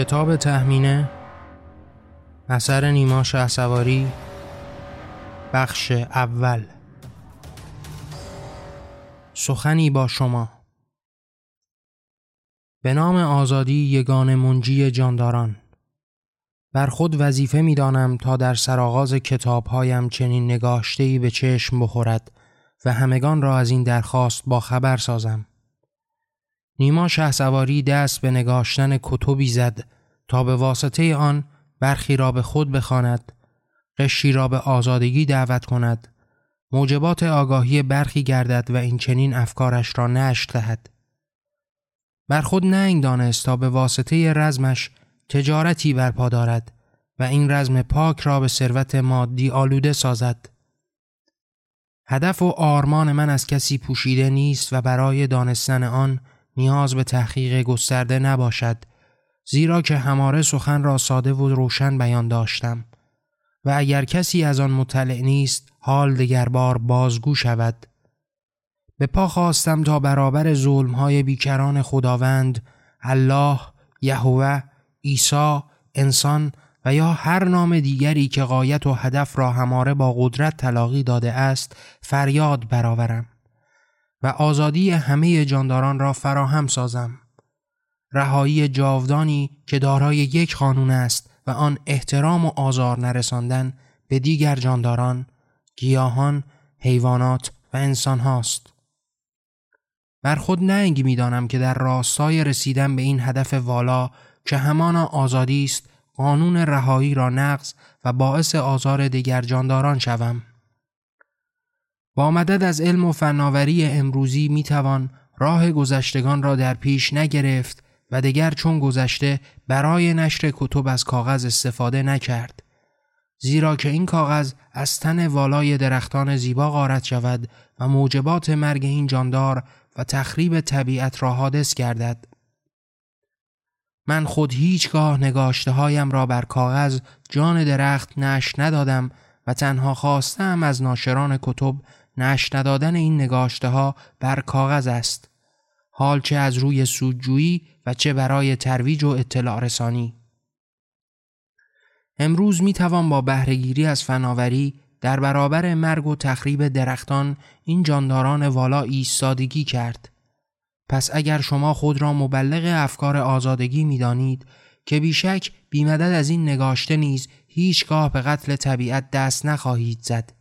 کتاب تهمینه اثر نیما شهسواری بخش اول. سخنی با شما. به نام آزادی یگان منجی جانداران. بر خود وظیفه می دانم تا در سرآغاز کتابهایم چنین نگاشتهی به چشم بخورد و همگان را از این درخواست با خبر سازم. نیما شهسواری دست به نگاشتن کتبی زد تا به واسطه آن برخی را به خود بخواند قشی را به آزادگی دعوت کند موجبات آگاهی برخی گردد و این چنین افکارش را نشت دهد. بر خود ننگ دانست تا به واسطه رزمش تجارتی برپا دارد و این رزم پاک را به ثروت مادی آلوده سازد. هدف و آرمان من از کسی پوشیده نیست و برای دانستن آن نیاز به تحقیق گسترده نباشد زیرا که هماره سخن را ساده و روشن بیان داشتم. و اگر کسی از آن مطلع نیست حال دگربار بازگو شود. به پا خواستم تا برابر ظلمهای بیکران خداوند الله یهوه عیسی انسان و یا هر نام دیگری که قایت و هدف را هماره با قدرت تلاقی داده است فریاد برآورم. و آزادی همه جانداران را فراهم سازم. رهایی جاودانی که دارای یک قانون است و آن احترام و آزار نرساندن به دیگر جانداران گیاهان حیوانات و انسان هاست بر خود ننگ می‌دانم که در راستای رسیدن به این هدف والا که همانا آزادی است قانون رهایی را نقض و باعث آزار دیگر جانداران شوم. با مدد از علم و فناوری امروزی می توان راه گذشتگان را در پیش نگرفت و دیگر چون گذشته برای نشر کتب از کاغذ استفاده نکرد. زیرا که این کاغذ از تن والای درختان زیبا غارت شود و موجبات مرگ این جاندار و تخریب طبیعت را حادث گردد. من خود هیچگاه نگاشته هایم را بر کاغذ جان درخت نش ندادم و تنها خواستم از ناشران کتب نش ندادن این نگاشته ها بر کاغذ است. حال چه از روی سودجویی و چه برای ترویج و اطلاع رسانی. امروز می توان با بهرهگیری از فناوری در برابر مرگ و تخریب درختان این جانداران والا ایستادگی کرد. پس اگر شما خود را مبلغ افکار آزادگی می دانید که بیشک بیمدد از این نگاشته نیز هیچگاه به قتل طبیعت دست نخواهید زد.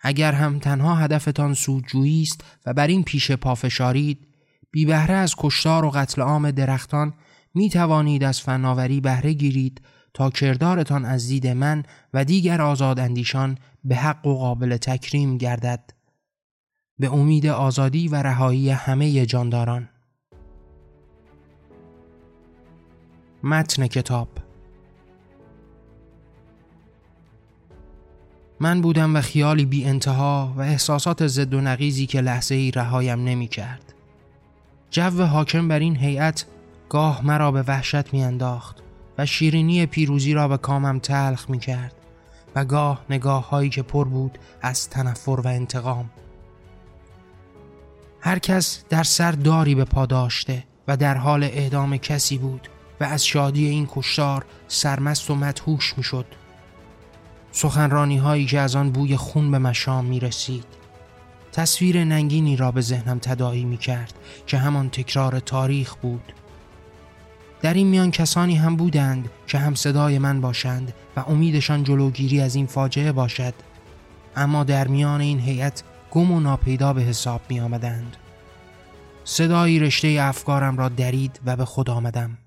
اگر هم تنها هدفتان سودجویی است و بر این پیش پافشارید بی بهره از کشتار و قتل عام درختان می توانید از فناوری بهره گیرید تا کردارتان از دید من و دیگر آزاداندیشان به حق و قابل تکریم گردد. به امید آزادی و رهایی همه جانداران. متن کتاب من بودم و خیالی بی انتها و احساسات زد و نقیزی که لحظه ای رهایم نمی کرد. جو حاکم بر این هیئت گاه مرا به وحشت میانداخت و شیرینی پیروزی را به کامم تلخ می کرد و گاه نگاه هایی که پر بود از تنفر و انتقام هر کس در سر داری به پا داشته و در حال اعدام کسی بود و از شادی این کشتار سرمست و مدهوش می شد سخنرانی هایی که از آن بوی خون به مشام می رسید تصویر ننگینی را به ذهنم تداعی می کرد که همان تکرار تاریخ بود. در این میان کسانی هم بودند که هم صدای من باشند و امیدشان جلوگیری از این فاجعه باشد. اما در میان این هیئت گم و ناپیدا به حساب می آمدند صدایی رشته افکارم را درید و به خود آمدم.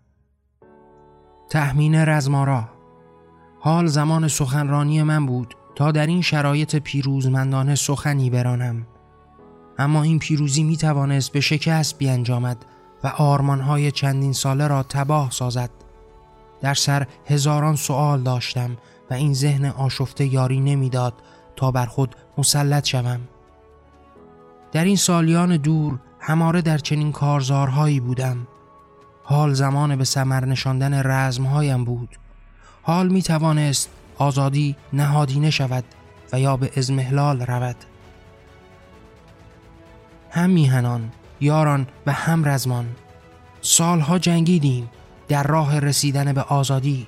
تحمین رزمارا حال زمان سخنرانی من بود تا در این شرایط پیروزمندانه سخنی برانم. اما این پیروزی می توانست به شکست بیانجامد و آرمانهای چندین ساله را تباه سازد. در سر هزاران سوال داشتم و این ذهن آشفته یاری نمی‌داد تا بر خود مسلط شوم. در این سالیان دور هماره در چنین کارزارهایی بودم. حال زمان به سمر نشاندن رزمهایم بود. حال می توانست آزادی نهادینه شود و یا به ازمهلال رود. هم میهنان یاران و هم رزمان سالها جنگیدیم در راه رسیدن به آزادی.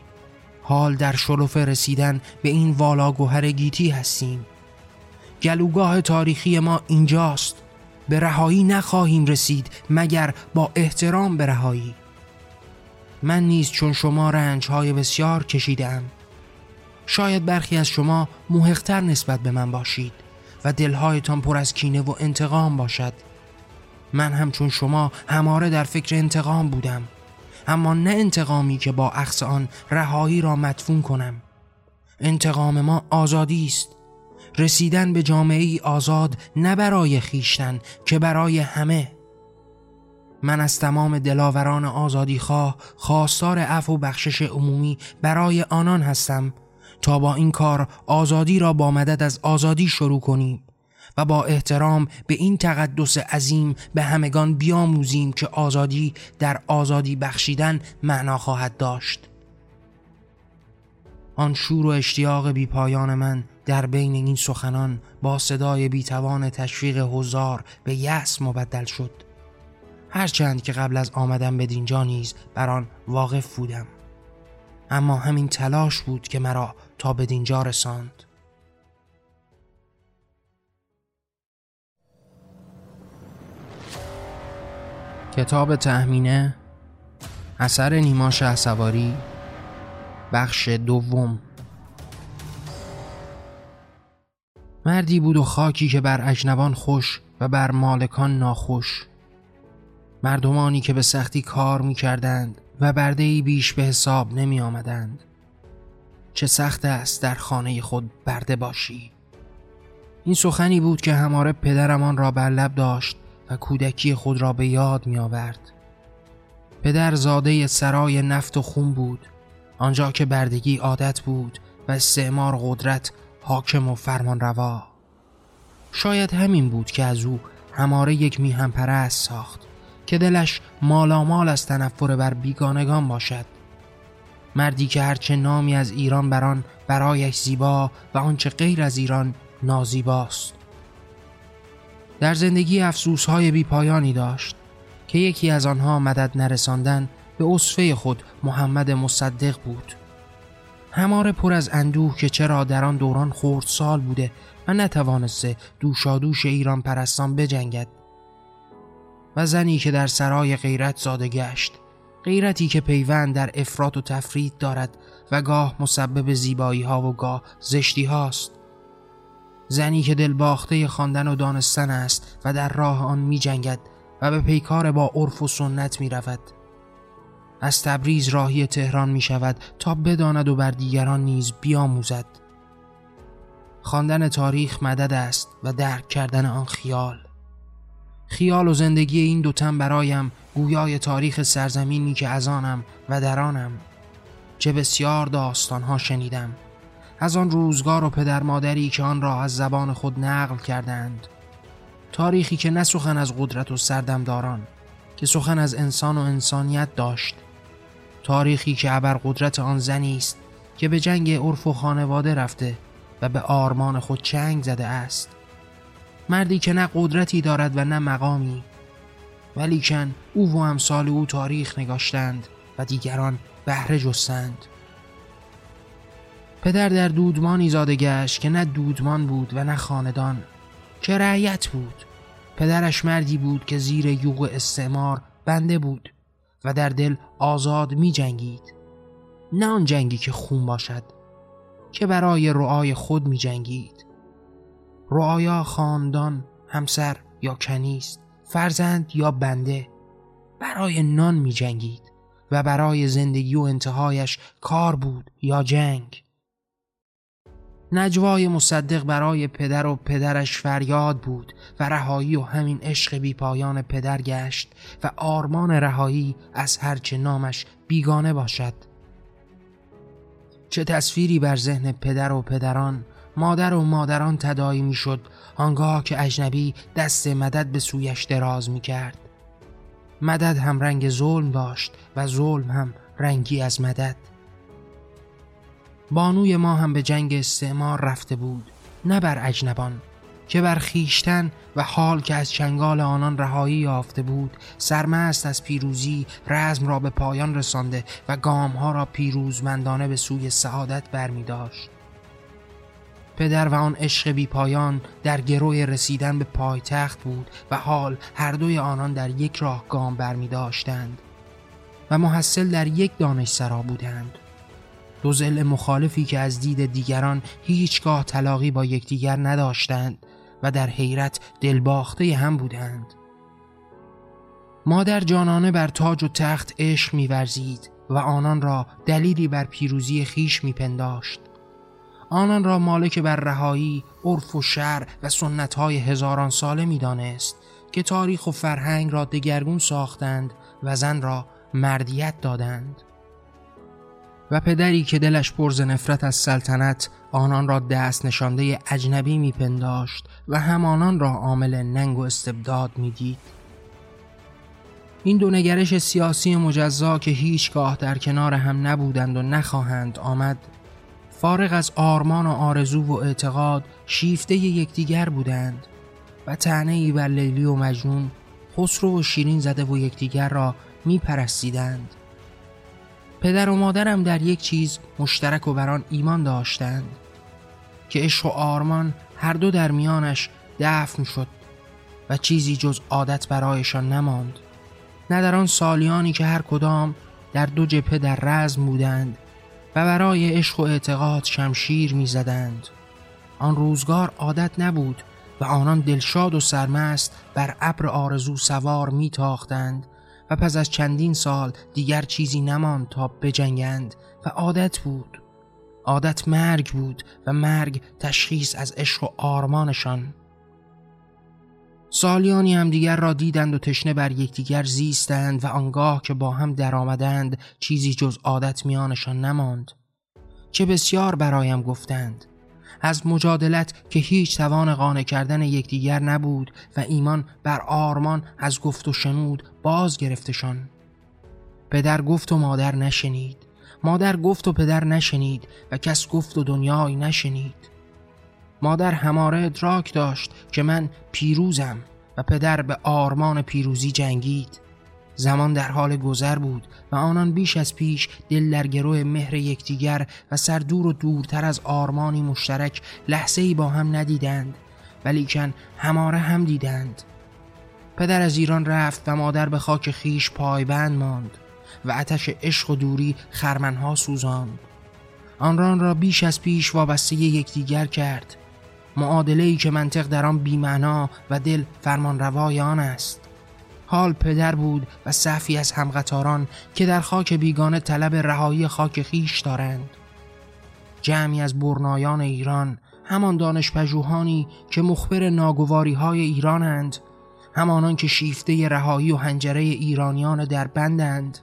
حال در شرف رسیدن به این والاگوهر گیتی هستیم. گلوگاه تاریخی ما اینجاست. به رهایی نخواهیم رسید مگر با احترام به رهایی. من نیز چون شما رنج های بسیار کشیدم شاید برخی از شما موهقتر نسبت به من باشید و دلهایتان پر از کینه و انتقام باشد. من همچون شما هماره در فکر انتقام بودم اما نه انتقامی که با اخص آن رهایی را مدفون کنم. انتقام ما آزادی است. رسیدن به جامعه ای آزاد نه برای خیشتن که برای همه. من از تمام دلاوران آزادی خواه خواستار عفو و بخشش عمومی برای آنان هستم تا با این کار آزادی را با مدد از آزادی شروع کنیم و با احترام به این تقدس عظیم به همگان بیاموزیم که آزادی در آزادی بخشیدن معنا خواهد داشت. آن شور و اشتیاق بیپایان من در بین این سخنان با صدای بیتوان تشویق هزار به یأس مبدل شد. هرچند که قبل از آمدن به دینجا نیز بر آن واقف بودم. اما همین تلاش بود که مرا تا به دینجا رساند. کتاب تهمینه اثر نیما سواری بخش دوم. مردی بود و خاکی که بر اجنبان خوش و بر مالکان ناخوش. مردمانی که به سختی کار می کردند و برده بیش به حساب نمی آمدند چه سخت است در خانه خود برده باشی. این سخنی بود که هماره پدرمان را بر لب داشت و کودکی خود را به یاد می آورد پدر زاده سرای نفت و خون بود. آنجا که بردگی عادت بود و استعمار قدرت حاکم و فرمان روا شاید همین بود که از او هماره یک میهم پرست ساخت. که دلش مالامال از تنفر بر بیگانگان باشد. مردی که هرچه نامی از ایران بران برایش زیبا و آنچه غیر از ایران نازیباست. در زندگی افسوسهای بیپایانی داشت که یکی از آنها مدد نرساندن به اصفه خود محمد مصدق بود. هماره پر از اندوه که چرا در آن دوران خورد سال بوده و نتوانسته دوشادوش ایران پرستان بجنگد. و زنی که در سرای غیرت زاده گشت غیرتی که پیوند در افراد و تفرید دارد و گاه مسبب زیبایی ها و گاه زشتی هاست زنی که دلباخته خواندن و دانستن است و در راه آن می جنگد و به پیکار با عرف و سنت می رود. از تبریز راهی تهران می شود تا بداند و بر دیگران نیز بیاموزد. خواندن تاریخ مدد است و درک کردن آن خیال. خیال و زندگی این دوتن برایم گویای تاریخ سرزمینی که از آنم و در آنم. چه بسیار داستانها شنیدم. از آن روزگار و پدر مادری که آن را از زبان خود نقل کردند. تاریخی که نه سخن از قدرت و سردمداران که سخن از انسان و انسانیت داشت. تاریخی که ابر قدرت آن زنی است که به جنگ عرف و خانواده رفته و به آرمان خود چنگ زده است. مردی که نه قدرتی دارد و نه مقامی. ولیکن او و امثال او تاریخ نگاشتند و دیگران بهره جستند. پدر در دودمانی زاده گشت که نه دودمان بود و نه خاندان که رعیت بود. پدرش مردی بود که زیر یوغ استعمار بنده بود و در دل آزاد می جنگید. نه آن جنگی که خون باشد که برای رعای خود می جنگید. رعایا خاندان همسر یا کنیست فرزند یا بنده برای نان می جنگید و برای زندگی و انتهایش کار بود یا جنگ. نجوای مصدق برای پدر و پدرش فریاد بود و رهایی و همین عشق بی پایان پدر گشت و آرمان رهایی از هرچه نامش بیگانه باشد. چه تصویری بر ذهن پدر و پدران مادر و مادران تدایی می شد آنگاه که اجنبی دست مدد به سویش دراز می کرد مدد هم رنگ ظلم داشت و ظلم هم رنگی از مدد. بانوی ما هم به جنگ استعمار رفته بود نه بر اجنبان که بر خیشتن و حال که از چنگال آنان رهایی یافته بود سرمست از پیروزی رزم را به پایان رسانده و گامها را پیروزمندانه به سوی سعادت برمی داشت. پدر و آن عشق بی پایان در گروی رسیدن به پایتخت بود و حال هر دوی آنان در یک راه گام برمی داشتند و محصل در یک دانش سرا بودند. دو زل مخالفی که از دید دیگران هیچگاه تلاقی با یکدیگر نداشتند و در حیرت دلباخته هم بودند. مادر جانانه بر تاج و تخت عشق میورزید و آنان را دلیلی بر پیروزی خیش میپنداشت. آنان را مالک بر رهایی، عرف و شر و سنتهای هزاران ساله می‌دانست که تاریخ و فرهنگ را دگرگون ساختند و زن را مردیت دادند. و پدری که دلش پرز نفرت از سلطنت آنان را دست نشانده اجنبی میپنداشت و همانان را عامل ننگ و استبداد می‌دید. این دو نگرش سیاسی مجزا که هیچگاه در کنار هم نبودند و نخواهند آمد فارغ از آرمان و آرزو و اعتقاد شیفته یکدیگر بودند و تعنی ای بر لیلی و مجنون خسرو و شیرین زده و یکدیگر را میپرستیدند. پدر و مادرم در یک چیز مشترک و بران ایمان داشتند که عشق و آرمان هر دو در میانش دفن شد و چیزی جز عادت برایشان نماند نه در آن سالیانی که هر کدام در دو جبهه در رزم بودند و برای عشق و اعتقاد شمشیر می‌زدند. آن روزگار عادت نبود و آنان دلشاد و سرمست بر ابر آرزو سوار میتاختند و پس از چندین سال دیگر چیزی نماند تا بجنگند و عادت بود. عادت مرگ بود و مرگ تشخیص از عشق و آرمانشان. سالیانی هم دیگر را دیدند و تشنه بر یکدیگر زیستند و آنگاه که با هم درآمدند چیزی جز عادت میانشان نماند. چه بسیار برایم گفتند. از مجادلت که هیچ توان قانع کردن یکدیگر نبود و ایمان بر آرمان از گفت و شنود باز گرفتشان پدر گفت و مادر نشنید. مادر گفت و پدر نشنید و کس گفت و دنیای نشنید. مادر هماره ادراک داشت که من پیروزم و پدر به آرمان پیروزی جنگید. زمان در حال گذر بود و آنان بیش از پیش دل در گروه مهر یکدیگر و سر دور و دورتر از آرمانی مشترک لحظه ای با هم ندیدند ولیکن هماره هم دیدند. پدر از ایران رفت و مادر به خاک خیش پایبند ماند و آتش عشق و دوری خرمنها سوزاند. آن را بیش از پیش وابسته یکدیگر کرد. معادله ای که منطق در آن بیمعنا و دل فرمان روای آن است. حال پدر بود و صفی از همقطاران که در خاک بیگانه طلب رهایی خاک خیش دارند. جمعی از برنایان ایران همان دانش پژوهانی که مخبر ناگواری های ایرانند همانان که شیفته رهایی و هنجره ایرانیان در بندند.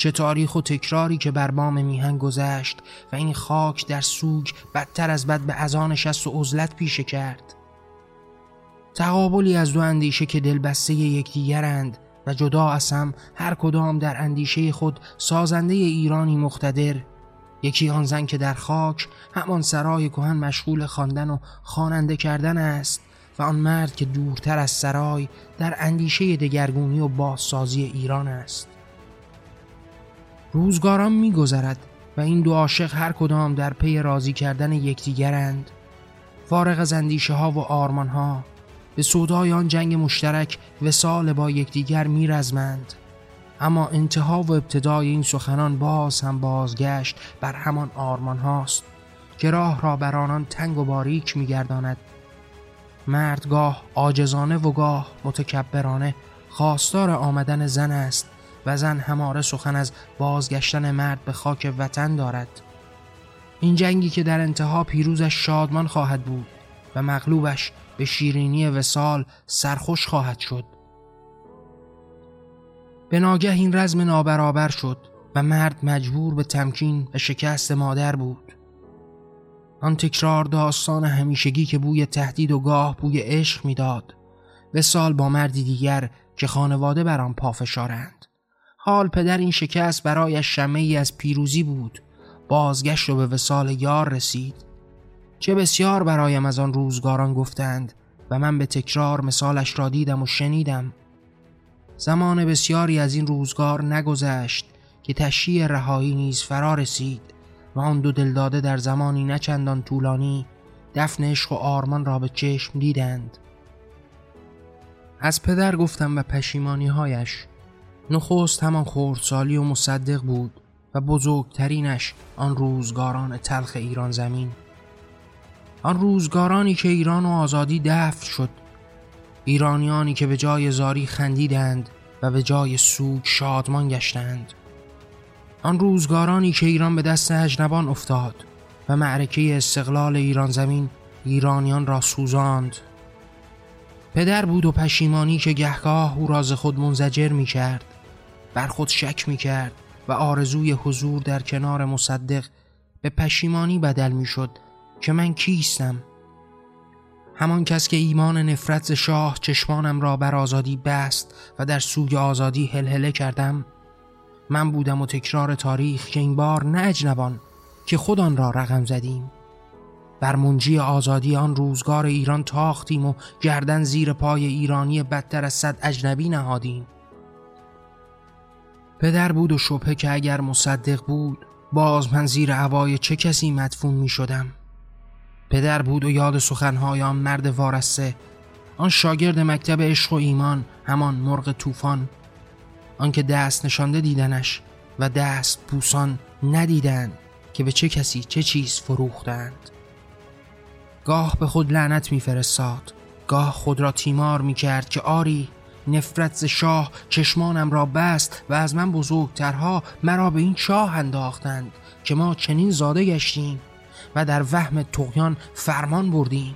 چه تاریخ و تکراری که بر بام میهن گذشت و این خاک در سوگ بدتر از بد به ازان شست و عزلت پیشه کرد. تقابلی از دو اندیشه که دلبسته یکدیگرند و جدا از هم هر کدام در اندیشه خود سازنده ایرانی مقتدر یکی آن زن که در خاک همان سرای کهن مشغول خواندن و خواننده کردن است و آن مرد که دورتر از سرای در اندیشه دگرگونی و بازسازی ایران است. روزگاران میگذرد و این دو عاشق هر کدام در پی راضی کردن یکدیگرند. فارغ از اندیشه ها و آرمان ها به سودای آن جنگ مشترک سال با یکدیگر میرزمند. اما انتها و ابتدای این سخنان باز هم بازگشت بر همان آرمان هاست که راه را بر آنان تنگ و باریک میگرداند. مردگاه آجزانه و گاه متکبرانه خواستار آمدن زن است. و زن هماره سخن از بازگشتن مرد به خاک وطن دارد. این جنگی که در انتها پیروزش شادمان خواهد بود و مغلوبش به شیرینی وسال سرخوش خواهد شد. به ناگه این رزم نابرابر شد و مرد مجبور به تمکین و شکست مادر بود. آن تکرار داستان همیشگی که بوی تهدید و گاه بوی عشق می‌داد سال با مردی دیگر که خانواده بر آن پافشارند. حال پدر این شکست برایش شمه ای از پیروزی بود. بازگشت و به وسال یار رسید. چه بسیار برایم از آن روزگاران گفتند و من به تکرار مثالش را دیدم و شنیدم. زمان بسیاری از این روزگار نگذشت که تشییع رهایی نیز فرا رسید و آن دو دلداده در زمانی نچندان طولانی دفن عشق و آرمان را به چشم دیدند. از پدر گفتم و پشیمانی هایش نخست همان خردسالی و مصدق بود و بزرگترینش آن روزگاران تلخ ایران زمین. آن روزگارانی که ایران و آزادی دفن شد. ایرانیانی که به جای زاری خندیدند و به جای سوگ شادمان گشتند. آن روزگارانی که ایران به دست اجنبان افتاد و معرکه استقلال ایران زمین ایرانیان را سوزاند. پدر بود و پشیمانی که گهگاه او راز خود منزجر می کرد بر خود شک می کرد و آرزوی حضور در کنار مصدق به پشیمانی بدل می شد که من کیستم. همان کس که ایمان نفرت شاه چشمانم را بر آزادی بست و در سوی آزادی هلهله کردم من بودم و تکرار تاریخ که این بار نه اجنبان که خودان را رقم زدیم. بر منجی آزادی آن روزگار ایران تاختیم و گردن زیر پای ایرانی بدتر از صد اجنبی نهادیم. پدر بود و شبه که اگر مصدق بود باز من زیر هوای چه کسی مدفون می شدم؟ پدر بود و یاد سخنهای آن مرد وارسته آن شاگرد مکتب عشق و ایمان همان مرغ طوفان. آنکه دست نشانده دیدنش و دست بوسان ندیدند که به چه کسی چه چیز فروختند. گاه به خود لعنت میفرستاد گاه خود را تیمار می‌کرد که آری نفرت ز شاه چشمانم را بست و از من بزرگترها مرا به این چاه انداختند که ما چنین زاده گشتیم و در وهم تقیان فرمان بردیم.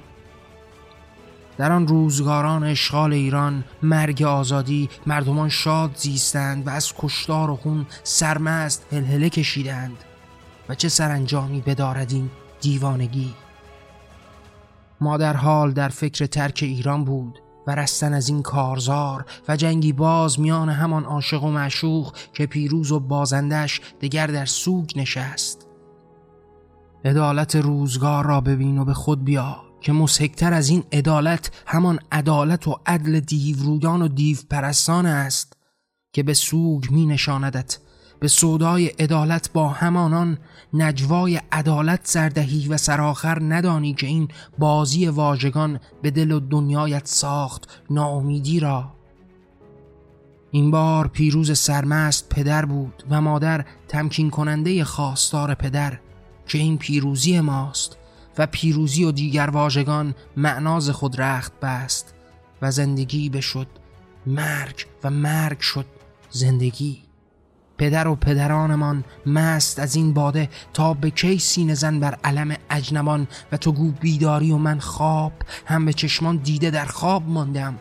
در آن روزگاران اشغال ایران مرگ آزادی مردمان شاد زیستند و از کشتار و خون سرمست هلهله کشیدند و چه سرانجامی بدارد این دیوانگی. ما در حال در فکر ترک ایران بود. و رستن از این کارزار و جنگی باز میان همان عاشق و معشوق که پیروز و بازندش دگر در سوگ نشست. عدالت روزگار را ببین و به خود بیا که مسحکتر از این عدالت همان عدالت و عدل دیورویان و دیو پرستان است که به سوگ می نشاندت به سودای عدالت با همانان نجوای عدالت سردهی و سراخر ندانی که این بازی واژگان به دل و دنیایت ساخت ناامیدی را. این بار پیروز سرمست پدر بود و مادر تمکین کننده خواستار پدر که این پیروزی ماست و پیروزی و دیگر واژگان معناز خود رخت بست و زندگی بشد مرگ و مرگ شد زندگی. پدر و پدرانمان مست از این باده تا به کی سینه زن بر علم اجنبان و تو گو بیداری و من خواب هم به چشمان دیده در خواب ماندم.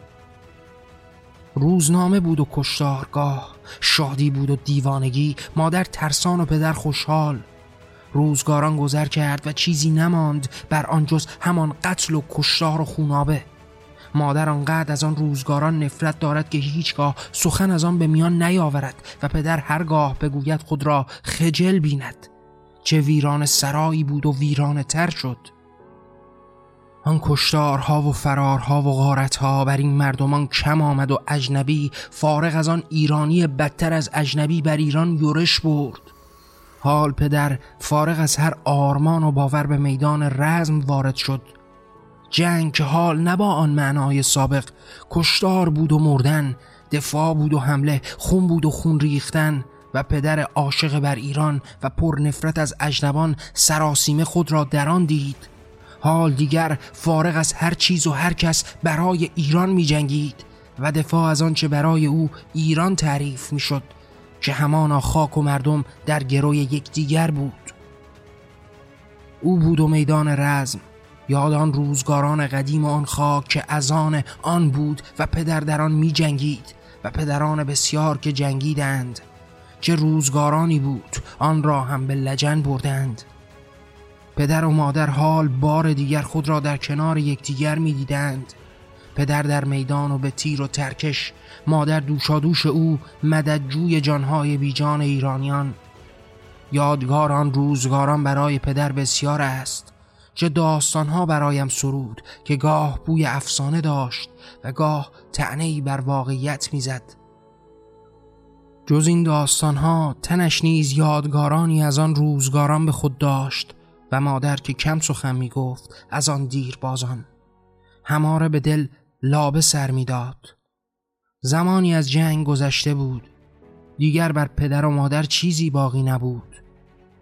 روزنامه بود و کشتارگاه شادی بود و دیوانگی مادر ترسان و پدر خوشحال. روزگاران گذر کرد و چیزی نماند بر آن جز همان قتل و کشتار و خونابه. مادر آنقدر از آن روزگاران نفرت دارد که هیچگاه سخن از آن به میان نیاورد و پدر هرگاه بگوید خود را خجل بیند. چه ویران سرایی بود و ویران تر شد. آن کشتارها و فرارها و غارتها بر این مردمان کم آمد و اجنبی فارغ از آن ایرانی بدتر از اجنبی بر ایران یورش برد. حال پدر فارغ از هر آرمان و باور به میدان رزم وارد شد. جنگ که حال نبا آن معنای سابق. کشتار بود و مردن دفاع بود و حمله خون بود و خون ریختن و پدر عاشق بر ایران و پر نفرت از اجنبان سراسیمه خود را دران دید. حال دیگر فارغ از هر چیز و هر کس برای ایران می جنگید و دفاع از آنچه برای او ایران تعریف می شد که همانا خاک و مردم در گروی یکدیگر بود. او بود و میدان رزم. یاد آن روزگاران قدیم آن خاک که از آن آن بود و پدر در آن می جنگید و پدران بسیار که جنگیدند چه روزگارانی بود آن را هم به لجن بردند. پدر و مادر حال بار دیگر خود را در کنار یکدیگر می‌دیدند. پدر در میدان و به تیر و ترکش مادر دوشادوش او مددجوی جانهای بیجان ایرانیان. یادگاران روزگاران برای پدر بسیار است. چه داستانها برایم سرود که گاه بوی افسانه داشت و گاه تعنی بر واقعیت می‌زد. جز این داستانها تنش نیز یادگارانی از آن روزگاران به خود داشت و مادر که کم سخن می گفت از آن دیر بازان. هماره به دل لابه سر می‌داد. زمانی از جنگ گذشته بود. دیگر بر پدر و مادر چیزی باقی نبود.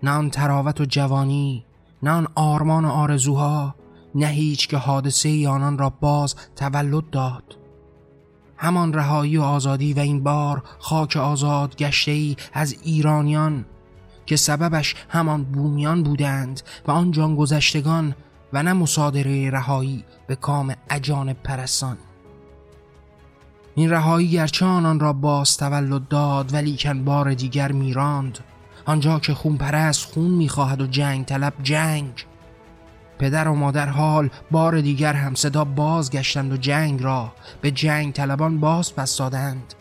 نه آن تراوت و جوانی نه آن آرمان و آرزوها نه هیچ که حادثه آنان را باز تولد داد. همان رهایی و آزادی و این بار خاک آزاد گشته ای از ایرانیان که سببش همان بومیان بودند و آن جان گذشتگان و نه مصادره رهایی به کام اجان پرستان. این رهایی گرچه آنان را باز تولد داد ولی کن بار دیگر میراند. آنجا که خون پرست خون می‌خواهد و جنگ طلب جنگ. پدر و مادر حال بار دیگر هم صدا بازگشتند و جنگ را به جنگ طلبان باز پس دادند.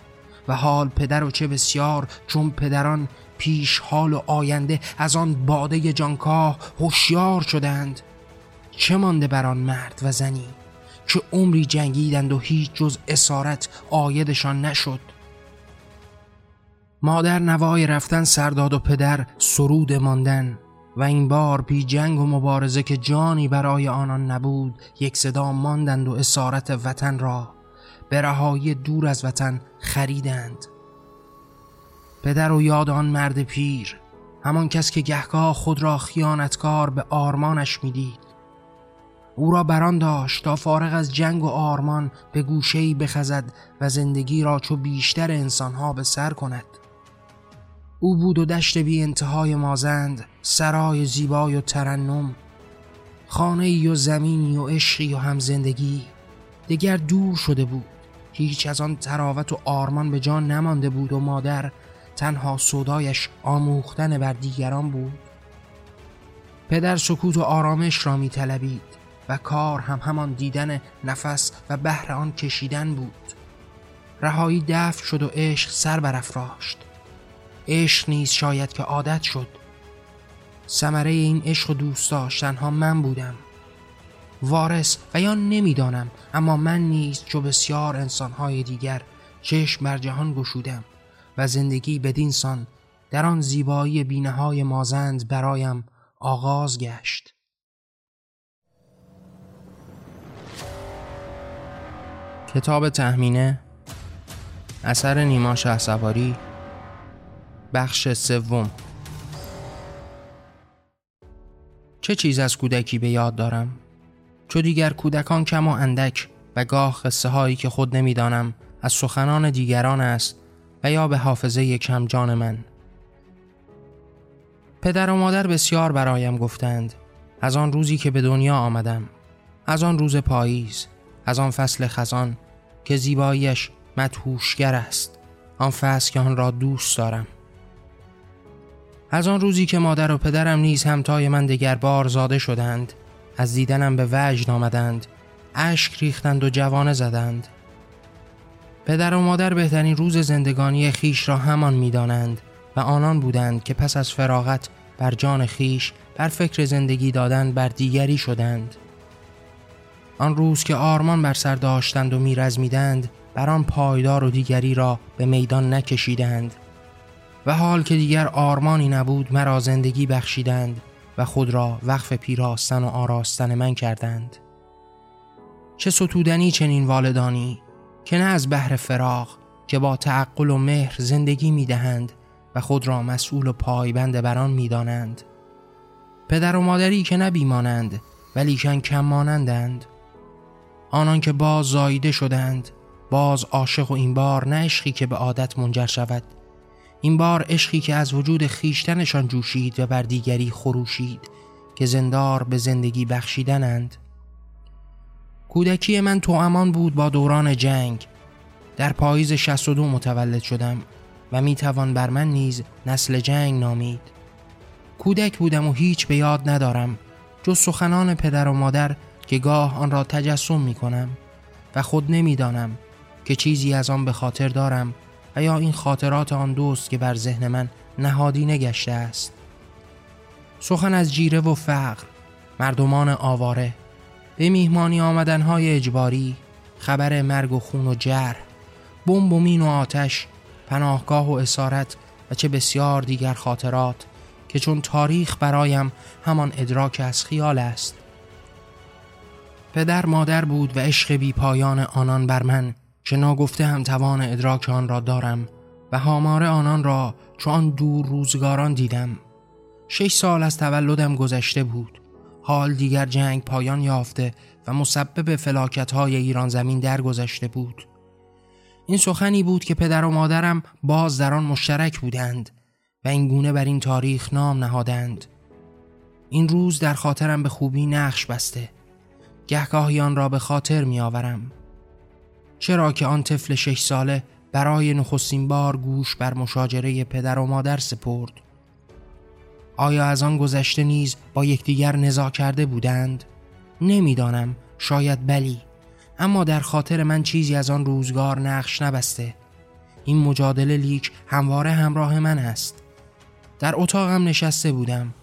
و حال پدر و چه بسیار چون پدران پیش حال و آینده از آن باده جانکاه هوشیار شدند. چه مانده بر آن مرد و زنی؟ که عمری جنگیدند و هیچ جز اسارت آیدشان نشد. مادر نوای رفتن سرداد و پدر سرود ماندن و این بار بی جنگ و مبارزه که جانی برای آنان نبود یک صدا ماندند و اسارت وطن را به رهایی دور از وطن خریدند. پدر و یاد آن مرد پیر همان کس که گهگاه خود را خیانتکار به آرمانش می‌دید. او را بران داشت تا فارغ از جنگ و آرمان به گوشهی بخزد و زندگی را چو بیشتر انسانها به سر کند. او بود و دشت بی انتهای مازند سرای زیبای و ترنم. خانه ای و زمینی و عشقی و هم زندگی. دگر دور شده بود. هیچ از آن تراوت و آرمان به جان نمانده بود و مادر تنها صدایش آموختن بر دیگران بود. پدر سکوت و آرامش را می طلبید و کار هم همان دیدن نفس و بهر آن کشیدن بود. رهایی دفع شد و عشق سر برافراشت. عشق نیز شاید که عادت شد. ثمره این عشق و دوست داشتن ها من بودم. وارث و یا نمی‌دانم اما من نیز چو بسیار انسانهای دیگر چشم بر جهان گشودم و زندگی بدینسان در آن زیبایی بینه های مازند برایم آغاز گشت. کتاب تهمینه اثر نیما شه سواری بخش سوم. چه چیز از کودکی به یاد دارم؟ چو دیگر کودکان کم و اندک و گاه قصه هایی که خود نمی‌دانم از سخنان دیگران است و یا به حافظه کم جان من. پدر و مادر بسیار برایم گفتند از آن روزی که به دنیا آمدم از آن روز پاییز از آن فصل خزان که زیباییش مدهوشگر است آن فصل که آن را دوست دارم. از آن روزی که مادر و پدرم نیز همتای من دگر بار زاده شدند از دیدنم به وجد آمدند اشک ریختند و جوانه زدند. پدر و مادر بهترین روز زندگانی خیش را همان می‌دانند و آنان بودند که پس از فراغت بر جان خیش بر فکر زندگی دادن بر دیگری شدند. آن روز که آرمان بر سر داشتند و میرزمیدند بر آن پایدار و دیگری را به میدان نکشیدند. و حال که دیگر آرمانی نبود مرا زندگی بخشیدند و خود را وقف پیراستن و آراستن من کردند. چه ستودنی چنین والدانی که نه از بحر فراغ که با تعقل و مهر زندگی می‌دهند و خود را مسئول و پایبند بران می‌دانند. پدر و مادری که نبیمانند ولی کن کم مانندند. آنان که باز زایده شدند باز عاشق و این بار نه عشقی که به عادت منجر شود. این بار عشقی که از وجود خیشتنشان جوشید و بر دیگری خروشید که زندار به زندگی بخشیدنند. کودکی من تو امان بود با دوران جنگ. در پاییز 62 متولد شدم و می توان بر من نیز نسل جنگ نامید. کودک بودم و هیچ به یاد ندارم جز سخنان پدر و مادر که گاه آن را تجسم می کنم و خود نمی‌دانم که چیزی از آن به خاطر دارم و یا این خاطرات آن دوست که بر ذهن من نهادینه گشته است؟ سخن از جیره و فقر مردمان آواره به میهمانی آمدنهای اجباری خبر مرگ و خون و جر بمب و مین و آتش پناهگاه و اسارت و چه بسیار دیگر خاطرات که چون تاریخ برایم همان ادراک از خیال است. پدر مادر بود و عشق بی پایان آنان بر من که ناگفته هم توان ادراک آن را دارم و هامار آنان را چون دور روزگاران دیدم. شش سال از تولدم گذشته بود. حال دیگر جنگ پایان یافته و مسبب فلاکت های ایران زمین درگذشته بود. این سخنی بود که پدر و مادرم باز در آن مشترک بودند و این گونه بر این تاریخ نام نهادند. این روز در خاطرم به خوبی نقش بسته. گهگاهی آن را به خاطر می آورم چرا که آن طفل شش ساله برای نخستین بار گوش بر مشاجره پدر و مادر سپرد. آیا از آن گذشته نیز با یکدیگر نزا کرده بودند؟ نمی‌دانم شاید بلی. اما در خاطر من چیزی از آن روزگار نقش نبسته. این مجادله لیک همواره همراه من است. در اتاقم نشسته بودم.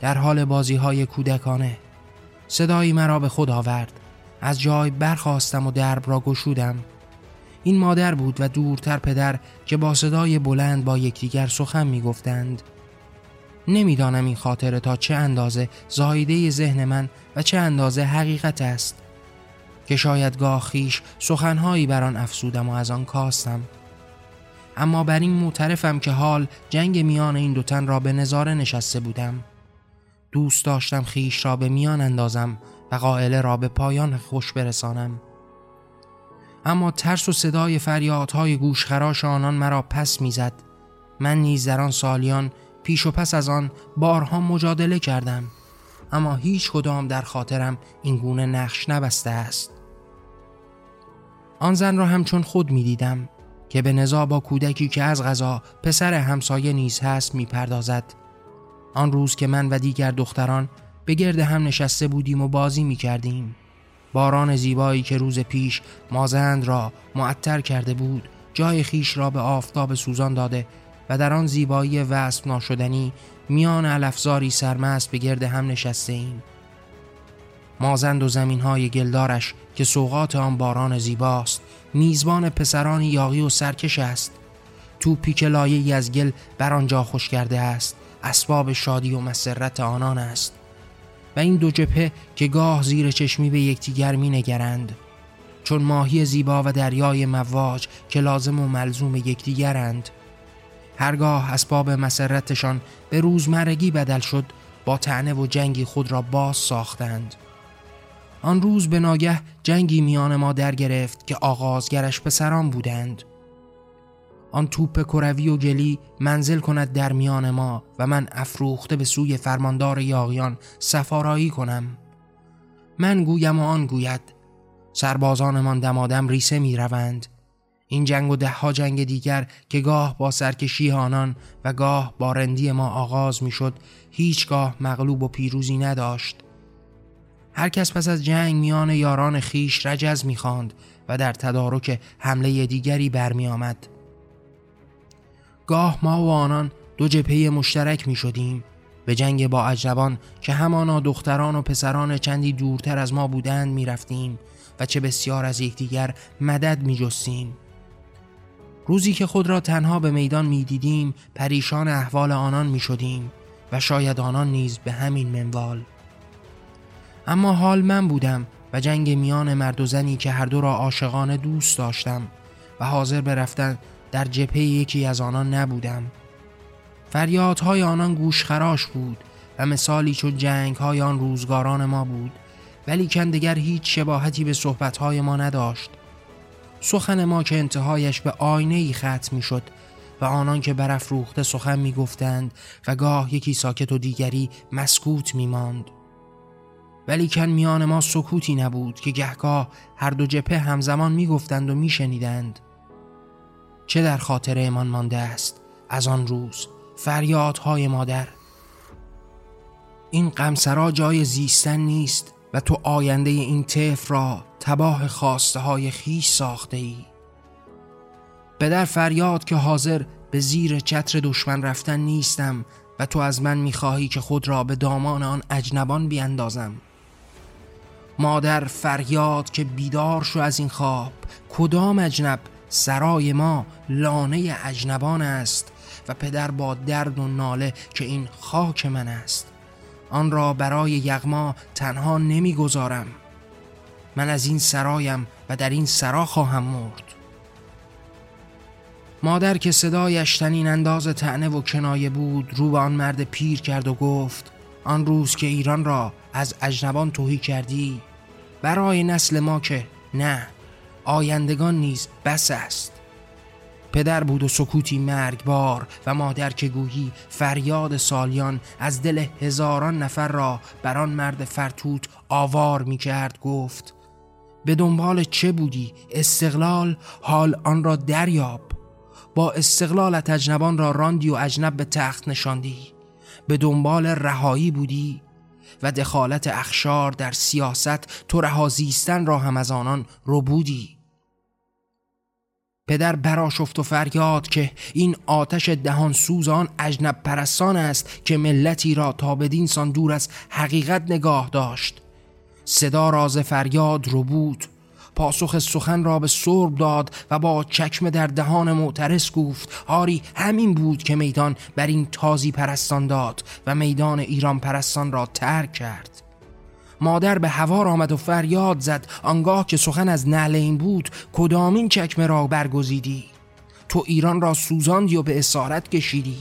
در حال بازی های کودکانه. صدایی مرا به خود آورد. از جای برخواستم و درب را گشودم. این مادر بود و دورتر پدر که با صدای بلند با یکدیگر سخن می‌گفتند. نمی‌دانم این خاطره تا چه اندازه زایده ذهن من و چه اندازه حقیقت است که شاید گاه خیش سخنهایی بر آن افسودم و از آن کاستم. اما بر این معترفم که حال جنگ میان این دو تن را به نظاره نشسته بودم. دوست داشتم خیش را به میان اندازم و قائله را به پایان خوش برسانم. اما ترس و صدای فریادهای گوشخراش آنان مرا پس می‌زد. من نیز در آن سالیان پیش و پس از آن بارها مجادله کردم. اما هیچ کدام در خاطرم این گونه نقش نبسته است. آن زن را همچون خود می دیدم که به نزا با کودکی که از غذا پسر همسایه نیز هست می پردازد. آن روز که من و دیگر دختران به گرد هم نشسته بودیم و بازی می کردیم. باران زیبایی که روز پیش مازند را معطر کرده بود جای خیش را به آفتاب سوزان داده و در آن زیبایی وصف ناشدنی میان الافزاری سرمست به گرد هم نشسته ایم. مازند و زمین های گلدارش که سوقات آن باران زیباست میزبان پسران یاغی و سرکش است توپی که لایه از گل بر آنجا خوش کرده است اسباب شادی و مسرت آنان است و این دو جبهه که گاه زیر چشمی به یکدیگر می نگرند چون ماهی زیبا و دریای مواج که لازم و ملزوم یکدیگرند. هرگاه اسباب مسرتشان به روزمرگی بدل شد با تعنه و جنگی خود را باز ساختند. آن روز به ناگه جنگی میان ما در گرفت که آغازگرش پسران بودند. آن توپ کروی و گلی منزل کند در میان ما و من افروخته به سوی فرماندار یاغیان سفارایی کنم. من گویم و آن گوید سربازانمان دمادم ریسه می روند. این جنگ و دهها جنگ دیگر که گاه با سرکشی آنان و گاه با رندی ما آغاز می شد هیچگاه مغلوب و پیروزی نداشت. هر کس پس از جنگ میان یاران خیش رجز می‌خواند و در تدارک حمله دیگری برمی آمد. گاه ما و آنان دو جپه مشترک می شدیم به جنگ با اجربان که همانا دختران و پسران چندی دورتر از ما بودند می رفتیم و چه بسیار از یکدیگر مدد می جستیم. روزی که خود را تنها به میدان می دیدیم پریشان احوال آنان می شدیم و شاید آنان نیز به همین منوال اما حال من بودم و جنگ میان مرد و زنی که هر دو را عاشقانه دوست داشتم و حاضر به رفتن در جبهه یکی از آنان نبودم. فریادهای آنان گوشخراش بود و مثالی چون جنگ های آن روزگاران ما بود ولی کندگر هیچ شباهتی به صحبتهای ما نداشت. سخن ما که انتهایش به آینه ای ختم می شد و آنان که برافروخته سخن می گفتند و گاه یکی ساکت و دیگری مسکوت می ماند. ولی کن میان ما سکوتی نبود که گهگاه هر دو جپه همزمان می‌گفتند و میشنیدند. چه در خاطر امان مانده است از آن روز فریادهای مادر. این غمسرا جای زیستن نیست و تو آینده این طف را تباه خواسته های خیش ساخته ای پدر فریاد که حاضر به زیر چتر دشمن رفتن نیستم و تو از من می‌خواهی که خود را به دامان آن اجنبان بیاندازم. مادر فریاد که بیدار شو از این خواب کدام اجنب سرای ما لانه اجنبان است و پدر با درد و ناله که این خاک من است. آن را برای یغما تنها نمی‌گذارم. من از این سرایم و در این سرا خواهم مرد. مادر که صدایش تنین انداز تعنه و کنایه بود رو به آن مرد پیر کرد و گفت آن روز که ایران را از اجنبان توهی کردی برای نسل ما که نه آیندگان نیز بس است. پدر بود و سکوتی مرگبار و مادر که گویی فریاد سالیان از دل هزاران نفر را بر آن مرد فرتوت آوار می کرد گفت به دنبال چه بودی؟ استقلال حال آن را دریاب. با استقلالت اجنبان را راندی و اجنب به تخت نشاندی. به دنبال رهایی بودی؟ و دخالت اخشار در سیاست تو رهازیستن را هم از آنان رو بودی پدر براشفت و فریاد که این آتش دهان سوزان اجنب پرستان است که ملتی را تا بدین سان دور از حقیقت نگاه داشت. صدا راز فریاد رو بود پاسخ سخن را به سرب داد و با چکمه در دهان معترس گفت آری همین بود که میدان بر این تازی پرستان داد و میدان ایران پرستان را ترک کرد. مادر به هوار آمد و فریاد زد آنگاه که سخن از نعل بود کدامین چکمه را برگزیدی؟ تو ایران را سوزاندی و به اسارت کشیدی.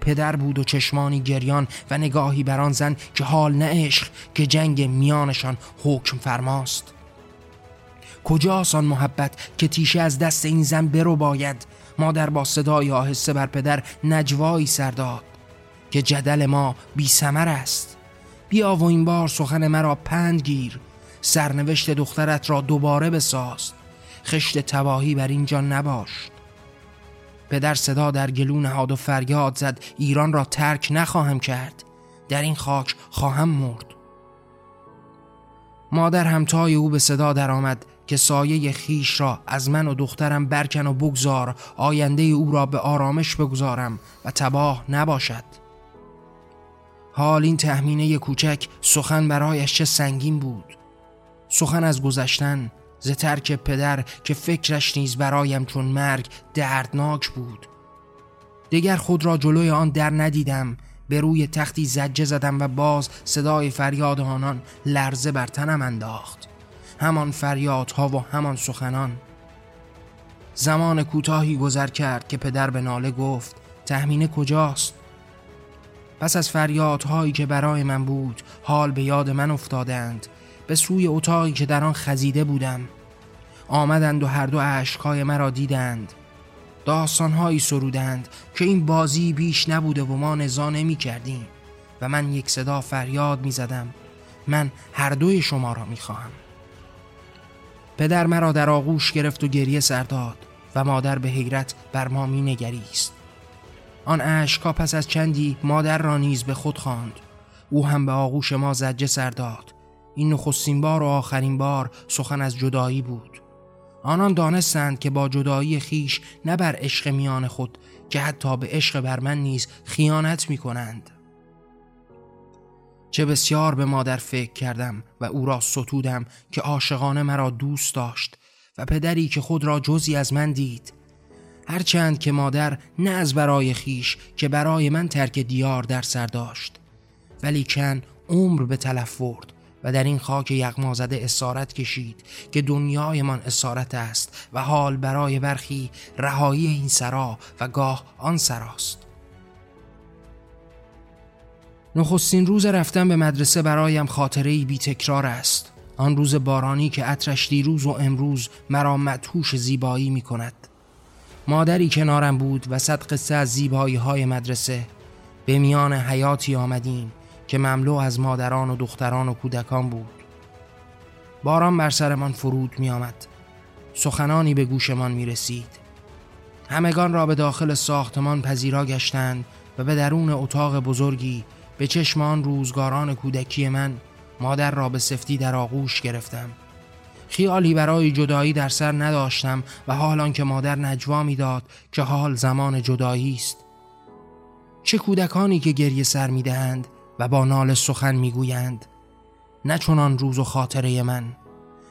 پدر بود و چشمانی گریان و نگاهی بران زن که حال نه عشق که جنگ میانشان حکم فرماست. کجاست آن محبت که تیشه از دست این زن برو باید؟ مادر با صدای آهسته بر پدر نجوایی سر داد که جدل ما بی سمر است. بیا و این بار سخن مرا پند گیر. سرنوشت دخترت را دوباره بساز. خشت تواهی بر اینجا نباشت. پدر صدا در گلو نهاد و فریاد زد. ایران را ترک نخواهم کرد. در این خاک خواهم مرد. مادر همتای او به صدا درآمد. که سایه خیش را از من و دخترم برکن و بگذار آینده او را به آرامش بگذارم و تباه نباشد. حال این تهمینه کوچک سخن برایش چه سنگین بود. سخن از گذشتن ز ترک پدر که فکرش نیز برایم چون مرگ دردناک بود. دیگر خود را جلوی آن در ندیدم به روی تختی زجه زدم و باز صدای فریاد آنان لرزه بر تنم انداخت. همان فریادها و همان سخنان. زمان کوتاهی گذر کرد که پدر به ناله گفت تهمینه کجاست؟ پس از فریادهایی که برای من بود حال به یاد من افتادند. به سوی اتاقی که در آن خزیده بودم. آمدند و هر دو عشقای مرا دیدند. داستانهایی سرودند که این بازی بیش نبوده و ما نزا نمی کردیم. و من یک صدا فریاد می زدم. من هر دوی شما را می خواهم. پدر مرا در آغوش گرفت و گریه سر داد و مادر به حیرت بر ما می نگریست. آن اشکا پس از چندی مادر را نیز به خود خواند. او هم به آغوش ما زجه سر داد. این نخستین بار و آخرین بار سخن از جدایی بود. آنان دانستند که با جدایی خیش نه بر عشق میان خود که حتی به عشق بر من نیز خیانت می کنند. چه بسیار به مادر فکر کردم و او را ستودم که عاشقانه مرا دوست داشت و پدری که خود را جزی از من دید. هرچند که مادر نه از برای خیش که برای من ترک دیار در سر داشت ولی کن عمر به تلف برد و در این خاک یغمازده اسارت کشید که دنیایمان اسارت است و حال برای برخی رهایی این سرا و گاه آن سراست. نخستین روز رفتن به مدرسه برایم خاطره بی تکرار است. آن روز بارانی که عطرش دیروز و امروز مرا مدهوش زیبایی می کند مادری کنارم بود و صد قصه از زیبایی های مدرسه. به میان حیاتی آمدیم که مملو از مادران و دختران و کودکان بود. باران بر سرمان فرود می آمد سخنانی به گوشمان می رسید همگان را به داخل ساختمان پذیرا گشتند و به درون اتاق بزرگی به چشم آن روزگاران کودکی من مادر را به سفتی در آغوش گرفتم. خیالی برای جدایی در سر نداشتم و حالان که مادر نجوا داد که حال زمان جدایی است. چه کودکانی که گریه سر می‌دهند و با نال سخن می‌گویند. نه چونان روز و خاطره من.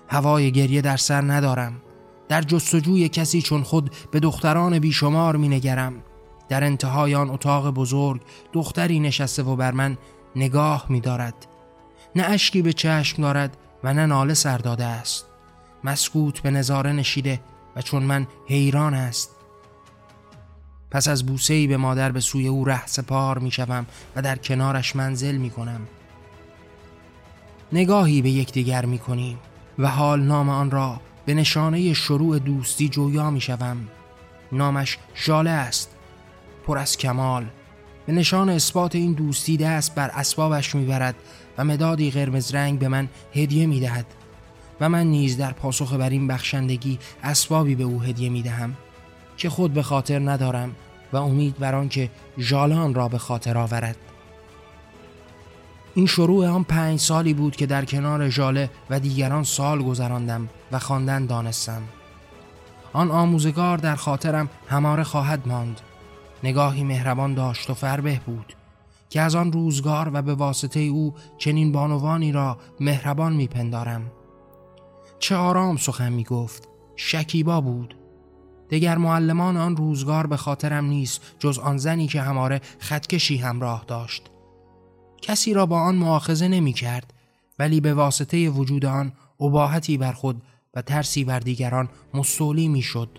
هوای گریه در سر ندارم. در جستجوی کسی چون خود به دختران بیشمار می نگرم در انتهای آن اتاق بزرگ دختری نشسته و بر من نگاه می دارد نه اشکی به چشم دارد و نه ناله سر داده است. مسکوت به نظاره نشیده و چون من حیران است. پس از بوسه به مادر به سوی او ره سپار می و در کنارش منزل می کنم نگاهی به یکدیگر می کنیم و حال نام آن را به نشانه شروع دوستی جویا می شوم نامش ژاله است. پر از کمال. به نشان اثبات این دوستی دست بر اسبابش می‌برد و مدادی قرمز رنگ به من هدیه می‌دهد و من نیز در پاسخ بر این بخشندگی اسبابی به او هدیه می‌دهم که خود به خاطر ندارم و امید بر آنکه ژالان را به خاطر آورد. این شروع آن پنج سالی بود که در کنار ژاله و دیگران سال گذراندم و خواندن دانستم. آن آموزگار در خاطرم هماره خواهد ماند. نگاهی مهربان داشت و فربه بود که از آن روزگار و به واسطه او چنین بانوانی را مهربان میپندارم. چه آرام سخن می گفت شکیبا بود. دگر معلمان آن روزگار به خاطرم نیست جز آن زنی که هماره خطکشی همراه داشت. کسی را با آن معاخزه نمی کرد ولی به واسطه وجود آن عباحتی بر خود و ترسی بر دیگران مستولی می شد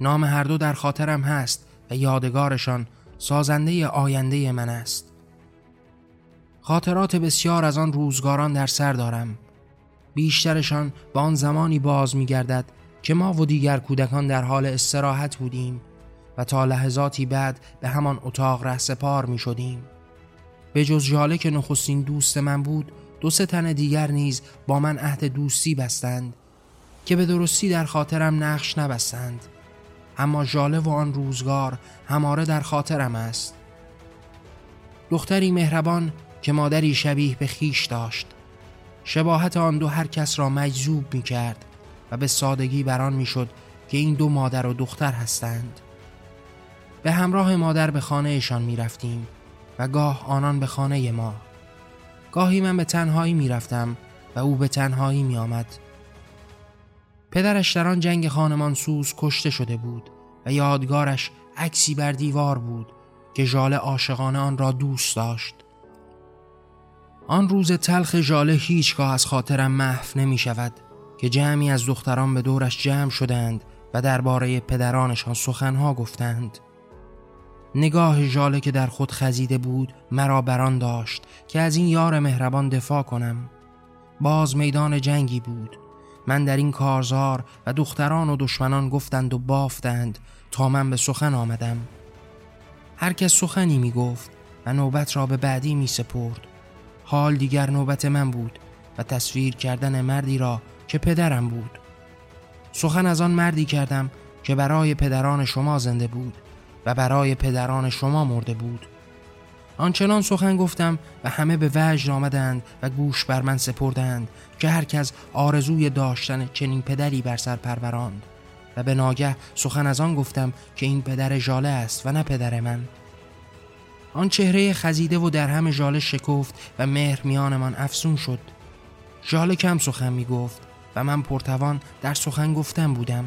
نام هر دو در خاطرم هست و یادگارشان سازنده آینده من است. خاطرات بسیار از آن روزگاران در سر دارم. بیشترشان به آن زمانی باز می گردد که ما و دیگر کودکان در حال استراحت بودیم و تا لحظاتی بعد به همان اتاق ره سپار می شدیم. به جز جاله که نخستین دوست من بود دو سه تن دیگر نیز با من عهد دوستی بستند که به درستی در خاطرم نقش نبستند. اما جاله و آن روزگار هماره در خاطرم است. دختری مهربان که مادری شبیه به خیش داشت. شباهت آن دو هر کس را مجذوب می کرد و به سادگی بران می شد که این دو مادر و دختر هستند. به همراه مادر به خانهشان می رفتیم و گاه آنان به خانه ما. گاهی من به تنهایی می رفتم و او به تنهایی می آمد پدرش در آن جنگ خانمان سوز کشته شده بود و یادگارش عکسی بر دیوار بود که ژاله عاشقانه آن را دوست داشت. آن روز تلخ ژاله هیچگاه از خاطرم محو نمی شود که جمعی از دختران به دورش جمع شدند و درباره پدرانشان سخنها گفتند. نگاه ژاله که در خود خزیده بود مرا بران داشت که از این یار مهربان دفاع کنم. باز میدان جنگی بود. من در این کارزار و دختران و دشمنان گفتند و بافتند تا من به سخن آمدم. هر کس سخنی می گفت و نوبت را به بعدی می سپرد حال دیگر نوبت من بود و تصویر کردن مردی را که پدرم بود. سخن از آن مردی کردم که برای پدران شما زنده بود و برای پدران شما مرده بود. آنچنان سخن گفتم و همه به وجد آمدند و گوش بر من سپردند که هر کس آرزوی داشتن چنین پدری بر سر پروراند. و به ناگه سخن از آن گفتم که این پدر ژاله است و نه پدر من. آن چهره خزیده و در همه ژاله شکفت و مهر میانمان افسون شد. ژاله کم سخن می گفت و من پرتوان در سخن گفتن بودم.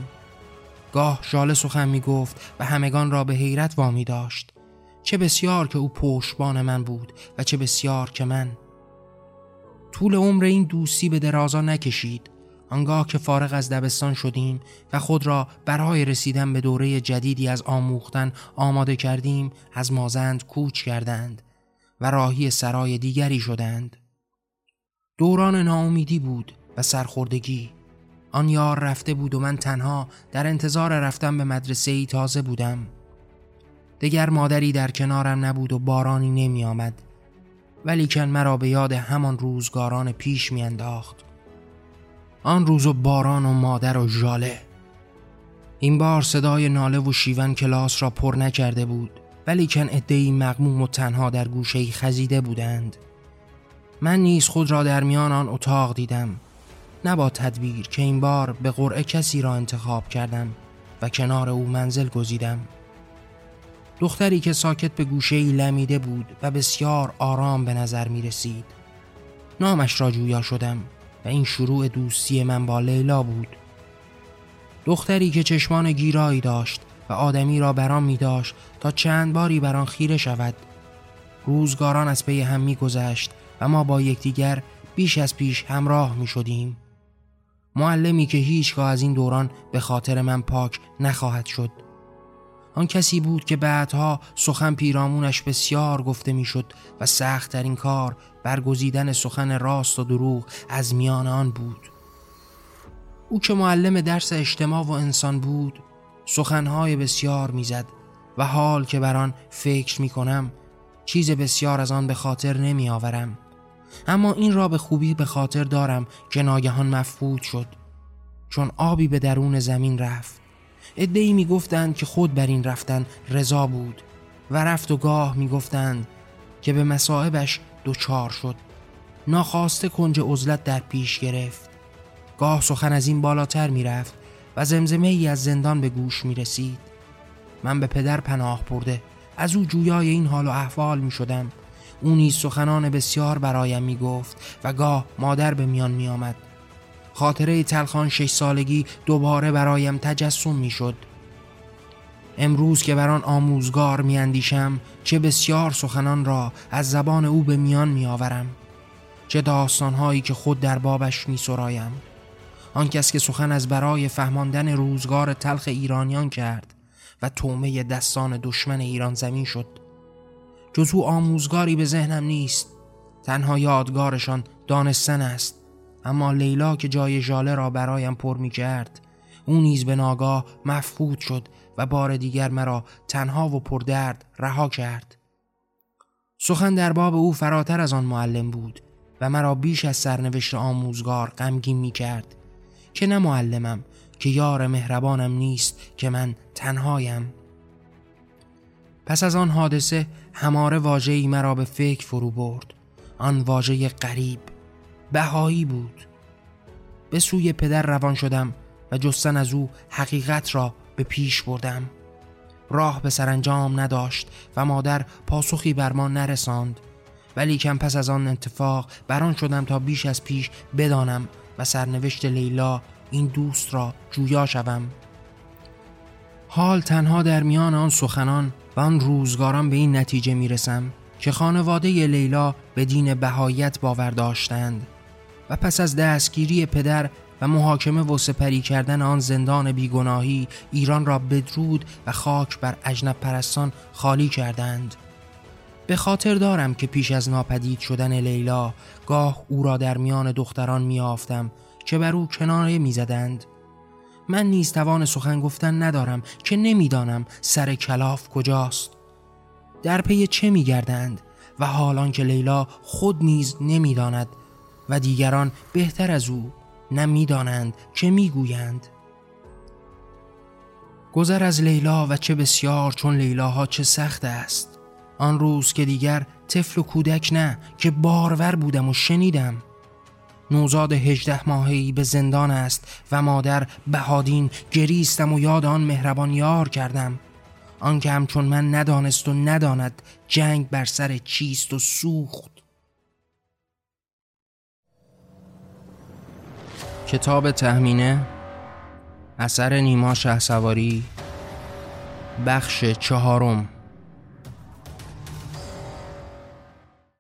گاه ژاله سخن می گفت و همگان را به حیرت وامی داشت. چه بسیار که او پشتبان من بود و چه بسیار که من. طول عمر این دوستی به درازا نکشید. آنگاه که فارغ از دبستان شدیم و خود را برای رسیدن به دوره جدیدی از آموختن آماده کردیم از مازند کوچ کردند و راهی سرای دیگری شدند. دوران ناامیدی بود و سرخوردگی. آن یار رفته بود و من تنها در انتظار رفتن به مدرسه ای تازه بودم. دگر مادری در کنارم نبود و بارانی نمی آمد ولیکن مرا به یاد همان روزگاران پیش می انداخت آن روز و باران و مادر و ژاله. این بار صدای ناله و شیون کلاس را پر نکرده بود. ولیکن ادهی مغموم و تنها در گوشه خزیده بودند. من نیز خود را در میان آن اتاق دیدم. نه با تدبیر که این بار به قرعه کسی را انتخاب کردم و کنار او منزل گزیدم. دختری که ساکت به گوشه ای لمیده بود و بسیار آرام به نظر می رسید نامش را جویا شدم و این شروع دوستی من با لیلا بود. دختری که چشمان گیرایی داشت و آدمی را برام می داشت تا چند باری بران خیره شود. روزگاران از پی هم می گذشت و ما با یکدیگر بیش از پیش همراه می شدیم معلمی که هیچگاه از این دوران به خاطر من پاک نخواهد شد. آن کسی بود که بعدها سخن پیرامونش بسیار گفته می‌شد و سخت این کار برگزیدن سخن راست و دروغ از میان آن بود. او که معلم درس اجتماع و انسان بود سخنهای بسیار می‌زد و حال که بر آن فکر می کنم چیز بسیار از آن به خاطر نمی آورم اما این را به خوبی به خاطر دارم که ناگهان مفقود شد چون آبی به درون زمین رفت. ادهی می گفتند که خود بر این رفتن رضا بود و رفت و گاه می گفتند که به مصائبش دوچار شد. ناخواسته کنج عزلت در پیش گرفت. گاه سخن از این بالاتر می رفت و زمزمه ای از زندان به گوش می رسید من به پدر پناه برده از او جویای این حال و احوال می شدم سخنان بسیار برایم می گفت و گاه مادر به میان می آمد خاطره تلخان شش سالگی دوباره برایم تجسم می شد امروز که بران آموزگار می اندیشم چه بسیار سخنان را از زبان او به میان می آورم چه داستانهایی که خود در بابش می سرایم آن کس که سخن از برای فهماندن روزگار تلخ ایرانیان کرد و تومه دستان دشمن ایران زمین شد. جز او آموزگاری به ذهنم نیست تنها یادگارشان دانستن است. اما لیلا که جای ژاله را برایم پر می کرد او نیز به ناگاه مفقود شد و بار دیگر مرا تنها و پردرد رها کرد. سخن در باب او فراتر از آن معلم بود و مرا بیش از سرنوشت آموزگار غمگین می کرد که نه معلمم که یار مهربانم نیست که من تنهایم. پس از آن حادثه هماره واجهی مرا به فکر فرو برد آن واژه قریب بهایی بود. به سوی پدر روان شدم و جستن از او حقیقت را به پیش بردم. راه به سرانجام نداشت و مادر پاسخی بر ما نرساند. ولی کم پس از آن اتفاق بران شدم تا بیش از پیش بدانم و سرنوشت لیلا این دوست را جویا شوم. حال تنها در میان آن سخنان و آن روزگاران به این نتیجه می‌رسم که خانواده لیلا به دین بهایت باور داشتند. و پس از دستگیری پدر و محاکمه و سپری کردن آن زندان بیگناهی ایران را بدرود و خاک بر اجنب پرستان خالی کردند. به خاطر دارم که پیش از ناپدید شدن لیلا گاه او را در میان دختران میافتم که بر او کناره می‌زدند. من نیز توان سخن گفتن ندارم که نمی‌دانم سر کلاف کجاست. در پی چه میگردند و حالان که لیلا خود نیز نمی‌داند و دیگران بهتر از او نمی‌دانند که می‌گویند. گذر از لیلا و چه بسیار چون لیلاها چه سخت است. آن روز که دیگر طفل و کودک نه که بارور بودم و شنیدم. نوزاد هجده ماهی به زندان است و مادر بهادین گریستم و یاد آن مهربان یار کردم. آنکه همچون من ندانست و نداند جنگ بر سر چیست و سوخت. کتاب تهمینه اثر نیما شه سواری بخش چهارم.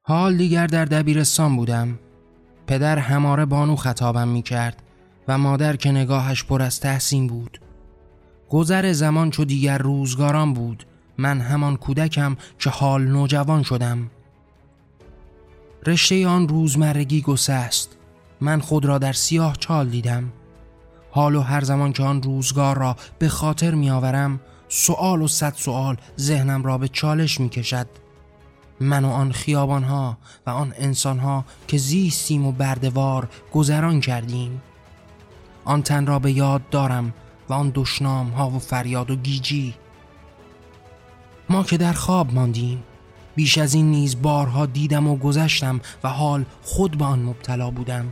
حال دیگر در دبیرستان بودم. پدر هماره بانو خطابم می کرد و مادر که نگاهش پر از تحسین بود. گذر زمان چو دیگر روزگاران بود من همان کودکم که حال نوجوان شدم. رشته آن روزمرگی گسست. من خود را در سیاه چال دیدم. حال و هر زمان که آن روزگار را به خاطر می آورم سوال و صد سوال ذهنم را به چالش می کشد من و آن خیابان ها و آن انسان ها که زیستیم و بردوار گذران کردیم. آن تن را به یاد دارم و آن دشنام ها و فریاد و گیجی. ما که در خواب ماندیم بیش از این نیز بارها دیدم و گذشتم و حال خود به آن مبتلا بودم.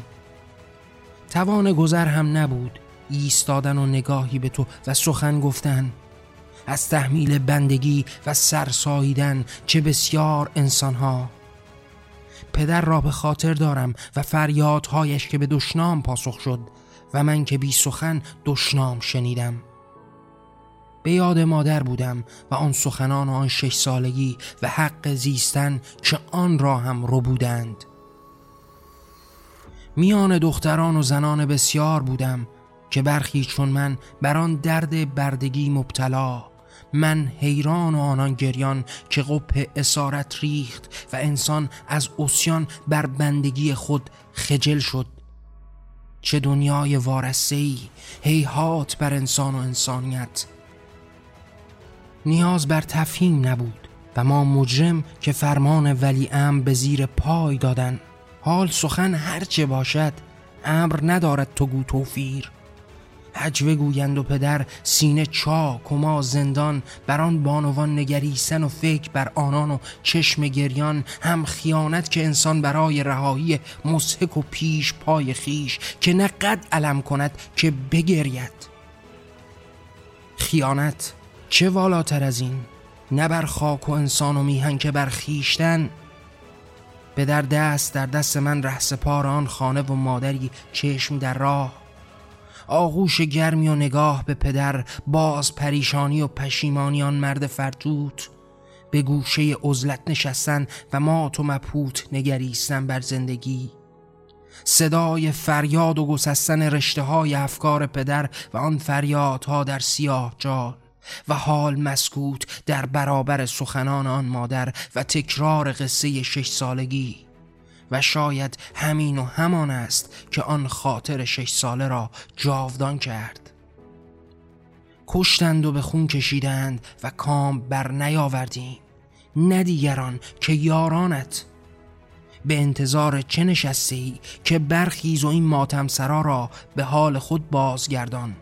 توان گذر هم نبود ایستادن و نگاهی به تو و سخن گفتن. از تحمیل بندگی و سرساییدن چه بسیار انسانها. پدر را به خاطر دارم و فریادهایش که به دشنام پاسخ شد و من که بی سخن دشنام شنیدم. به یاد مادر بودم و آن سخنان و آن شش سالگی و حق زیستن که آن را هم رو بودند. میان دختران و زنان بسیار بودم که برخی چون من بر آن درد بردگی مبتلا من حیران و آنان گریان که قپ اسارت ریخت و انسان از اسیان بر بندگی خود خجل شد. چه دنیای وارسهی هیهات بر انسان و انسانیت. نیاز بر تفهیم نبود و ما مجرم که فرمان ولی ام به زیر پای دادن. حال سخن هرچه باشد امر ندارد تو گو توفیر. حجوه گویند و پدر سینه چاک و ما زندان بر آن بانوان نگریسن و فکر بر آنان و چشم گریان. هم خیانت که انسان برای رهایی مسحک و پیش پای خیش که نه قد علم کند که بگرید. خیانت چه والاتر از این؟ نه بر خاک و انسان و میهن که بر خیشتن به در دست در دست من ره سپار آن خانه و مادری چشم در راه. آغوش گرمی و نگاه به پدر باز پریشانی و پشیمانی آن مرد فرتوت. به گوشه عزلت نشستن و ما تو مپوت نگریستن بر زندگی. صدای فریاد و گسستن رشته های افکار پدر و آن فریادها در سیاه جال و حال مسکوت در برابر سخنان آن مادر و تکرار قصه شش سالگی. و شاید همین و همان است که آن خاطر شش ساله را جاودان کرد. کشتند و به خون کشیدند و کام بر نیاوردیم. نه دیگران که یارانت. به انتظار چه نشسته ای که برخیز و این ماتم سرا را به حال خود بازگردان.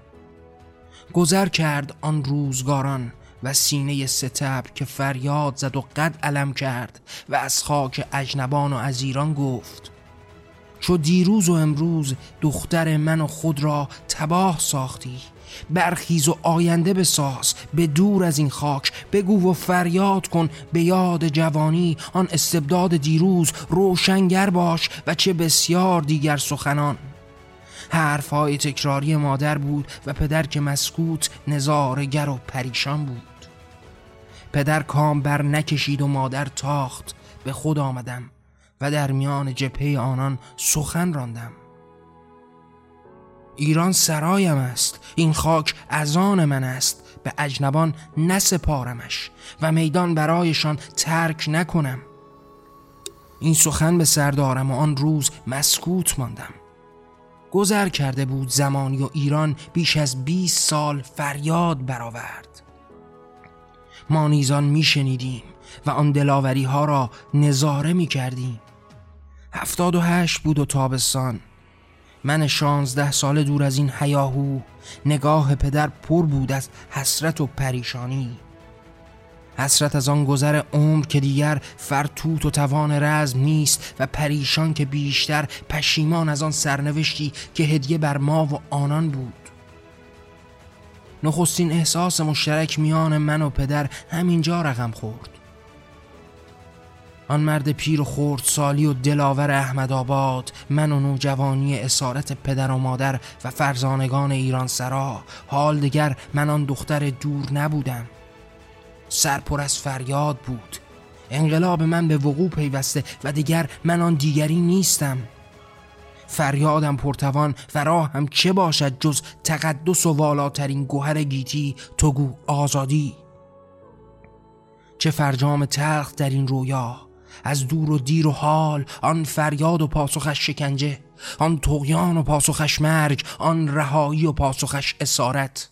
گذر کرد آن روزگاران و سینه ستبر که فریاد زد و قد علم کرد و از خاک اجنبان و از ایران گفت چو دیروز و امروز دختر من و خود را تباه ساختی برخیز و آینده بساز به دور از این خاک بگو و فریاد کن به یاد جوانی آن استبداد دیروز روشنگر باش و چه بسیار دیگر سخنان. حرفهای تکراری مادر بود و پدر که مسکوت نظارگر و پریشان بود. پدر کام بر نکشید و مادر تاخت به خود آمدم و در میان جپه آنان سخن راندم. ایران سرایم است این خاک از آن من است به اجنبان نسپارمش و میدان برایشان ترک نکنم. این سخن به سر دارم و آن روز مسکوت ماندم. گذر کرده بود زمانی و ایران بیش از 20 سال فریاد برآورد. ما نیزان میشنیدیم و آن دلاوری ها را نظاره می کردیم هفتاد و هشت بود و تابستان. من شانزده سال دور از این حیاهو نگاه پدر پر بود از حسرت و پریشانی. حسرت از آن گذر عمر که دیگر فرتوت و توان رزم نیست و پریشان که بیشتر پشیمان از آن سرنوشتی که هدیه بر ما و آنان بود. نخستین احساس مشترک میان من و پدر همینجا رقم خورد. آن مرد پیر و خورد سالی و دلاور احمد آباد من و نوجوانی اسارت پدر و مادر و فرزانگان ایران سرا حال دیگر من آن دختر دور نبودم. سرپر از فریاد بود. انقلاب من به وقوع پیوسته و دیگر من آن دیگری نیستم. فریادم پرتوان و راهم چه باشد جز تقدس و والاترین گوهر گیتی توگو آزادی؟ چه فرجام تلخ در این رویا از دور و دیر و حال آن فریاد و پاسخش شکنجه آن تقیان و پاسخش مرگ آن رهایی و پاسخش اسارت.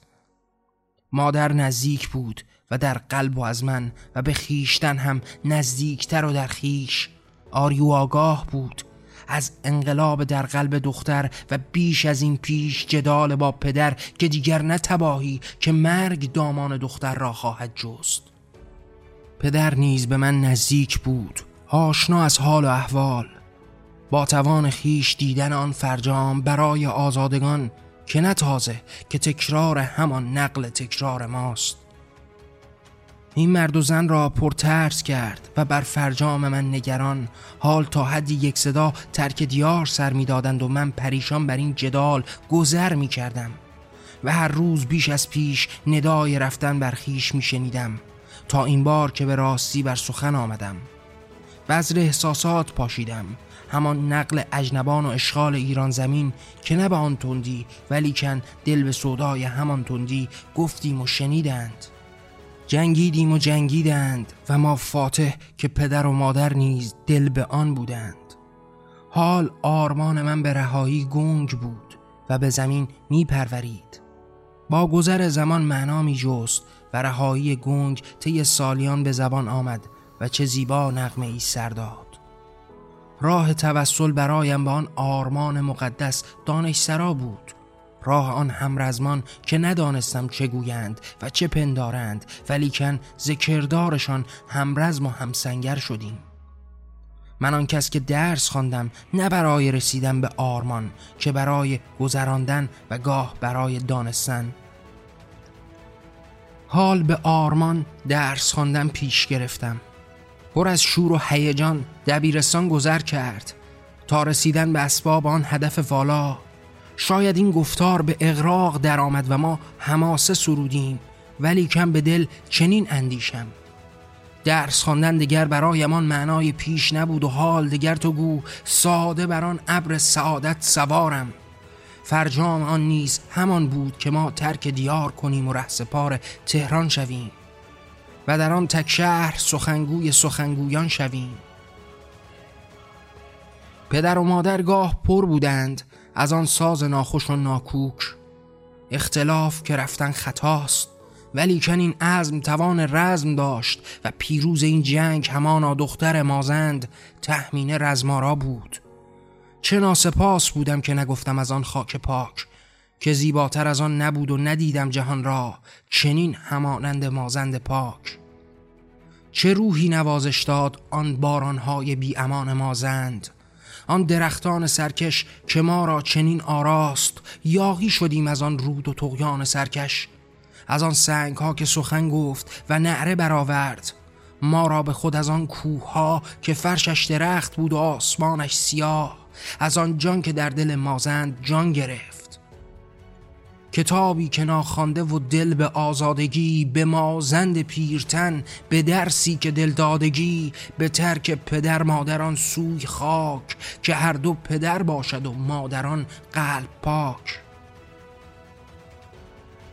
مادر نزدیک بود و در قلب و از من و به خیشتن هم نزدیکتر و در خیش آری و آگاه بود از انقلاب در قلب دختر و بیش از این پیش جدال با پدر که دیگر نتباهی که مرگ دامان دختر را خواهد جست. پدر نیز به من نزدیک بود آشنا از حال و احوال. با توان خیش دیدن آن فرجام برای آزادگان که نه تازه که تکرار همان نقل تکرار ماست. این مرد و زن را پرترس کرد و بر فرجام من نگران. حال تا حدی یک صدا ترک دیار سر می‌دادند و من پریشان بر این جدال گذر می کردم و هر روز بیش از پیش ندای رفتن بر خیش می شنیدم تا این بار که به راستی بر سخن آمدم بذر احساسات پاشیدم. همان نقل اجنبان و اشغال ایران زمین که نه به آن تندی ولیکن دل به صدای همان تندی گفتیم و شنیدند. جنگیدیم و جنگیدند و ما فاتح که پدر و مادر نیز دل به آن بودند. حال آرمان من به رهایی گنگ بود و به زمین می پرورید با گذر زمان معنا می جست و رهایی گنگ طی سالیان به زبان آمد و چه زیبا نغمه ای سر داد. راه توسل برایم به آن آرمان مقدس دانش سرا بود. راه آن همرزمان که ندانستم چه گویند و چه پندارند ولیکن ذکردارشان همرزم و همسنگر شدیم. من آن کس که درس خواندم نه برای رسیدن به آرمان که برای گذراندن و گاه برای دانستن. حال به آرمان درس خواندن پیش گرفتم. پر از شور و هیجان دبیرستان گذر کرد. تا رسیدن به اسباب آن هدف والا شاید این گفتار به اغراق درآمد و ما هماسه سرودیم ولی کم به دل چنین اندیشم. درس خواندن دیگر برایمان معنای پیش نبود و حال دیگر تو گو ساده بر آن ابر سعادت سوارم. فرجام آن نیز همان بود که ما ترک دیار کنیم و رهسپار تهران شویم و در آن تک شهر سخنگوی سخنگویان شویم. پدر و مادر گاه پر بودند از آن ساز ناخوش و ناکوک. اختلاف که رفتن خطاست ولی کن این عزم توان رزم داشت و پیروز این جنگ همانا دختر مازند تحمین رزمارا بود. چه ناسپاس بودم که نگفتم از آن خاک پاک که زیباتر از آن نبود و ندیدم جهان را چنین همانند مازند پاک. چه روحی نوازش داد آن بارانهای بی امان مازند؟ آن درختان سرکش که ما را چنین آراست یاغی شدیم از آن رود و تغیان سرکش. از آن سنگ ها که سخن گفت و نعره برآورد ما را به خود از آن کوه ها که فرشش درخت بود و آسمانش سیاه از آن جان که در دل مازند جان گرفت. کتابی که ناخوانده و دل به آزادگی به مازند پیرتن به درسی که دل دادگی به ترک پدر مادران سوی خاک که هر دو پدر باشد و مادران قلب پاک.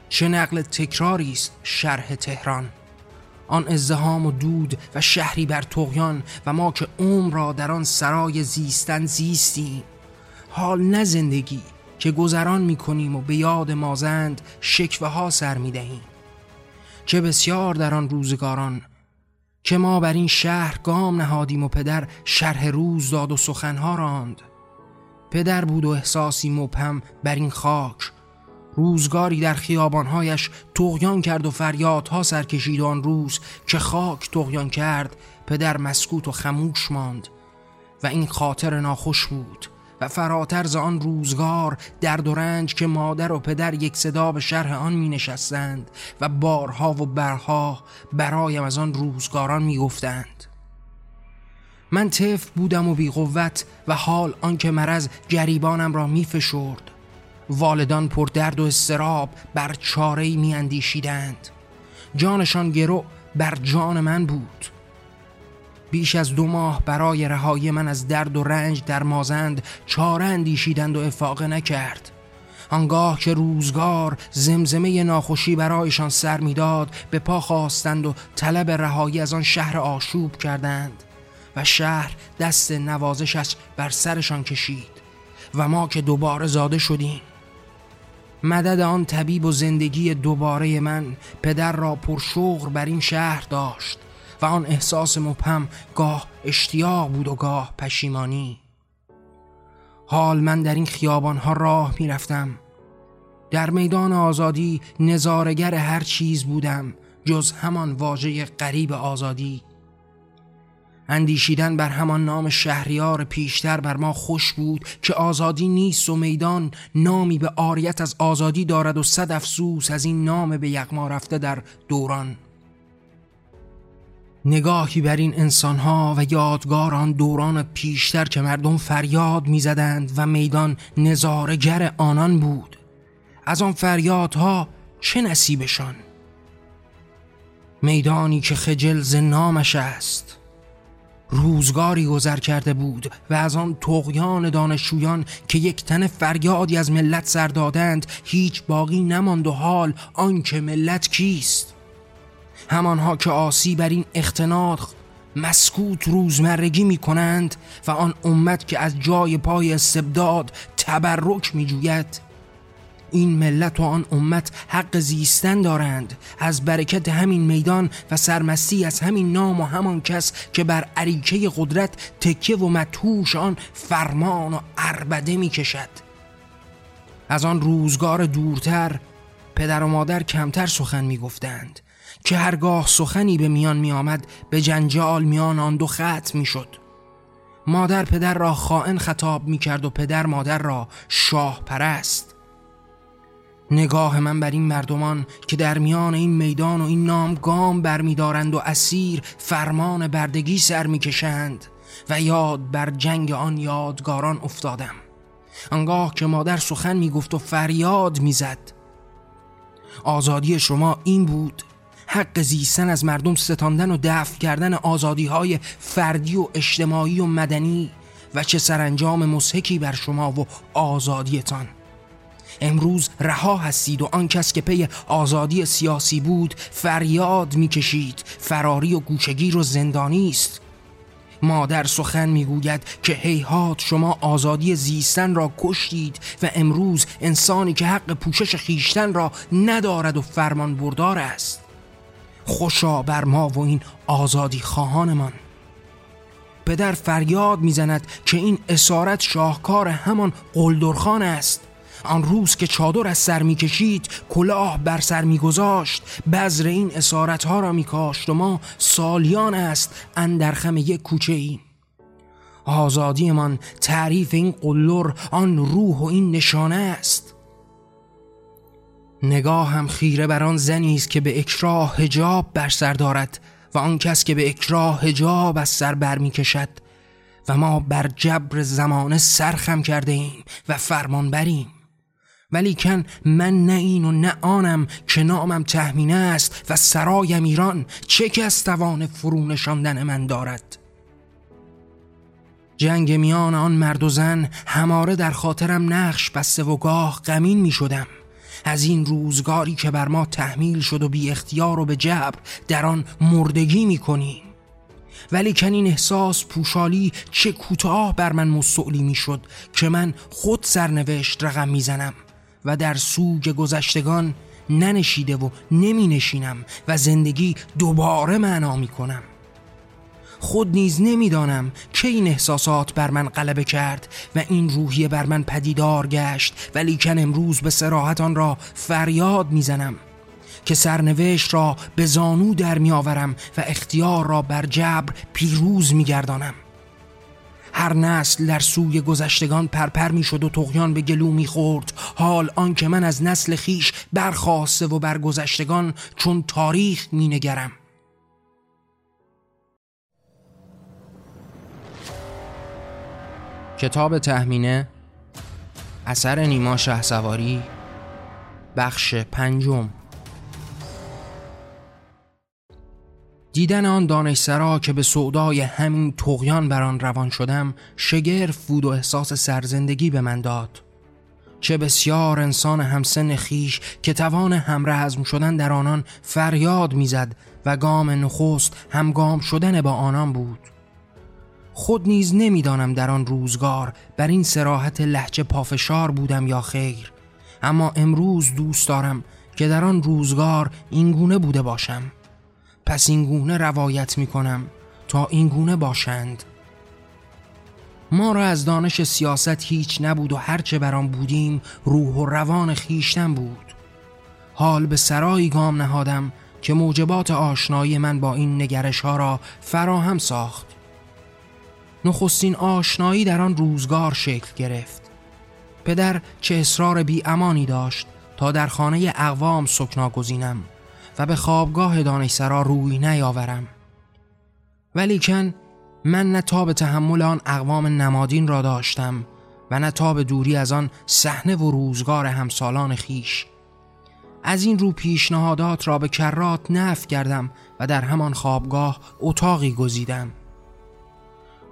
چه نقل تکراری است شرح تهران. آن ازدهام و دود و شهری بر تغیان و ما که عمر را در آن سرای زیستن زیستیم. حال نه زندگی که گذران می کنیم و به یاد مازند شکوه ها سر می دهیم چه بسیار در آن روزگاران که ما بر این شهر گام نهادیم و پدر شرح روز داد و سخنها راند. پدر بود و احساسی مبهم بر این خاک. روزگاری در خیابانهایش تغیان کرد و فریادها سرکشید آن روز که خاک تغیان کرد پدر مسکوت و خموش ماند و این خاطر ناخوش بود. و فراتر ز آن روزگار درد و رنج که مادر و پدر یک صدا به شرح آن می نشستند و بارها و برها برایم از آن روزگاران می گفتند من تف بودم و بی قوت و حال آنکه مرض گریبانم را می فشرد والدان پر درد و استراب بر چاره می اندیشیدند جانشان گرو بر جان من بود. بیش از دو ماه برای رهایی من از درد و رنج در مازند چاره اندیشیدند و افاقه نکرد. آنگاه که روزگار زمزمه ناخوشی برایشان سر می‌داد به پا خواستند و طلب رهایی از آن شهر آشوب کردند و شهر دست نوازشش بر سرشان کشید و ما که دوباره زاده شدیم. مدد آن طبیب و زندگی دوباره من پدر را پرشغر بر این شهر داشت. و آن احساس مبهم گاه اشتیاق بود و گاه پشیمانی. حال من در این خیابان ها راه می رفتم در میدان آزادی نظارگر هر چیز بودم جز همان واژه قریب آزادی. اندیشیدن بر همان نام شهریار پیشتر بر ما خوش بود که آزادی نیست و میدان نامی به آریت از آزادی دارد و صد افسوس از این نام به یغما رفته در دوران. نگاهی بر این انسانها و یادگار آن دوران پیشتر که مردم فریاد می‌زدند و میدان نظارگر آنان بود. از آن فریادها چه نصیبشان؟ میدانی که خجل ز نامش است. روزگاری گذر کرده بود و از آن تقیان دانشجویان که یک تن فریادی از ملت سر دادند هیچ باقی نماند و حال آنکه ملت کیست؟ همانها که آسی بر این اختناق مسکوت روزمرگی می کنند و آن امت که از جای پای استبداد تبرک می جوید این ملت و آن امت حق زیستن دارند. از برکت همین میدان و سرمستی از همین نام و همان کس که بر عریکه قدرت تکیه و متوش آن فرمان و عربده می کشد از آن روزگار دورتر پدر و مادر کمتر سخن می گفتند که هرگاه سخنی به میان می آمد به جنجال میان آن دو خط می شد مادر پدر را خائن خطاب می کرد و پدر مادر را شاه پرست. نگاه من بر این مردمان که در میان این میدان و این نام گام برمیدارند و اسیر فرمان بردگی سر می‌کشند و یاد بر جنگ آن یادگاران افتادم. آنگاه که مادر سخن می‌گفت و فریاد می‌زد. آزادی شما این بود حق زیستن از مردم ستاندن و دفع کردن آزادی های فردی و اجتماعی و مدنی و چه سرانجام مسحکی بر شما و آزادیتان. امروز رها هستید و آن کس که پی آزادی سیاسی بود فریاد می‌کشید. فراری و گوشگیر و زندانی است. مادر سخن می‌گوید که هیهات شما آزادی زیستن را کشتید و امروز انسانی که حق پوشش خیشتن را ندارد و فرمان بردار است. خوشا بر ما و این آزادی خواهانمان. پدر فریاد می‌زند که این اسارت شاهکار همان قلدرخان است. آن روز که چادر از سر می‌کشید کلاه بر سر میگذاشت. بذر این اسارت ها را میکاشت و ما سالیان است اندرخم یک کوچه ایم. آزادی من تعریف این قلر آن روح و این نشانه است. نگاه هم خیره بر آن زنی است که به اکراه حجاب بر سر دارد و آن کس که به اکراه حجاب از سر بر می کشد. و ما بر جبر زمانه سرخم کرده ایم و فرمان بریم. ولیکن من نه این و نه آنم که نامم تهمینه است و سرایم ایران چه کس توان فرو نشاندن من دارد. جنگ میان آن مرد و زن هماره در خاطرم نقش بسته و گاه غمین می شدم. از این روزگاری که بر ما تحمیل شد و بی اختیار و به جبر در آن مردگی می کنیم ولی کن این احساس پوشالی چه کوتاه بر من مستعلی می شد که من خود سرنوشت رقم می‌زنم و در سوگ گذشتگان ننشیده و نمی نشینم و زندگی دوباره معنا می کنم. خود نیز نمی‌دانم که این احساسات بر من غلبه کرد و این روحیه بر من پدیدار گشت ولی کن امروز به سراحت آن را فریاد می‌زنم که سرنوشت را به زانو در میآورم و اختیار را بر جبر پیروز میگردانم. هر نسل در سوی گذشتگان پرپر می شد و تغیان به گلو می خورد حال آنکه من از نسل خیش برخواسته و بر گذشتگان چون تاریخ می کتاب تهمینه اثر نیما سواری بخش پنجم. دیدن آن دانشسرا که به سودای همین تغیان بر آن روان شدم شگرف بود و احساس سرزندگی به من داد. چه بسیار انسان همسن خیش که توان همرهزم شدن در آنان فریاد می‌زد و گام نخست همگام شدن با آنان بود. خود نیز نمی‌دانم در آن روزگار بر این سراحت لحجه پافشار بودم یا خیر. اما امروز دوست دارم که در آن روزگار اینگونه بوده باشم. پس اینگونه روایت می کنم تا اینگونه باشند. ما را از دانش سیاست هیچ نبود و هرچه برام بودیم روح و روان خیشتن بود. حال به سرایی گام نهادم که موجبات آشنایی من با این نگرش ها را فراهم ساخت. نخستین آشنایی در آن روزگار شکل گرفت. پدر چه اصرار بی امانی داشت تا در خانه اقوام سکنا گزینم و به خوابگاه دانشسرا روی نیاورم. ولیکن من نه تاب تحمل آن اقوام نمادین را داشتم و نه تاب دوری از آن صحنه و روزگار همسالان خیش. از این رو پیشنهادات را به کرات نف کردم و در همان خوابگاه اتاقی گزیدم.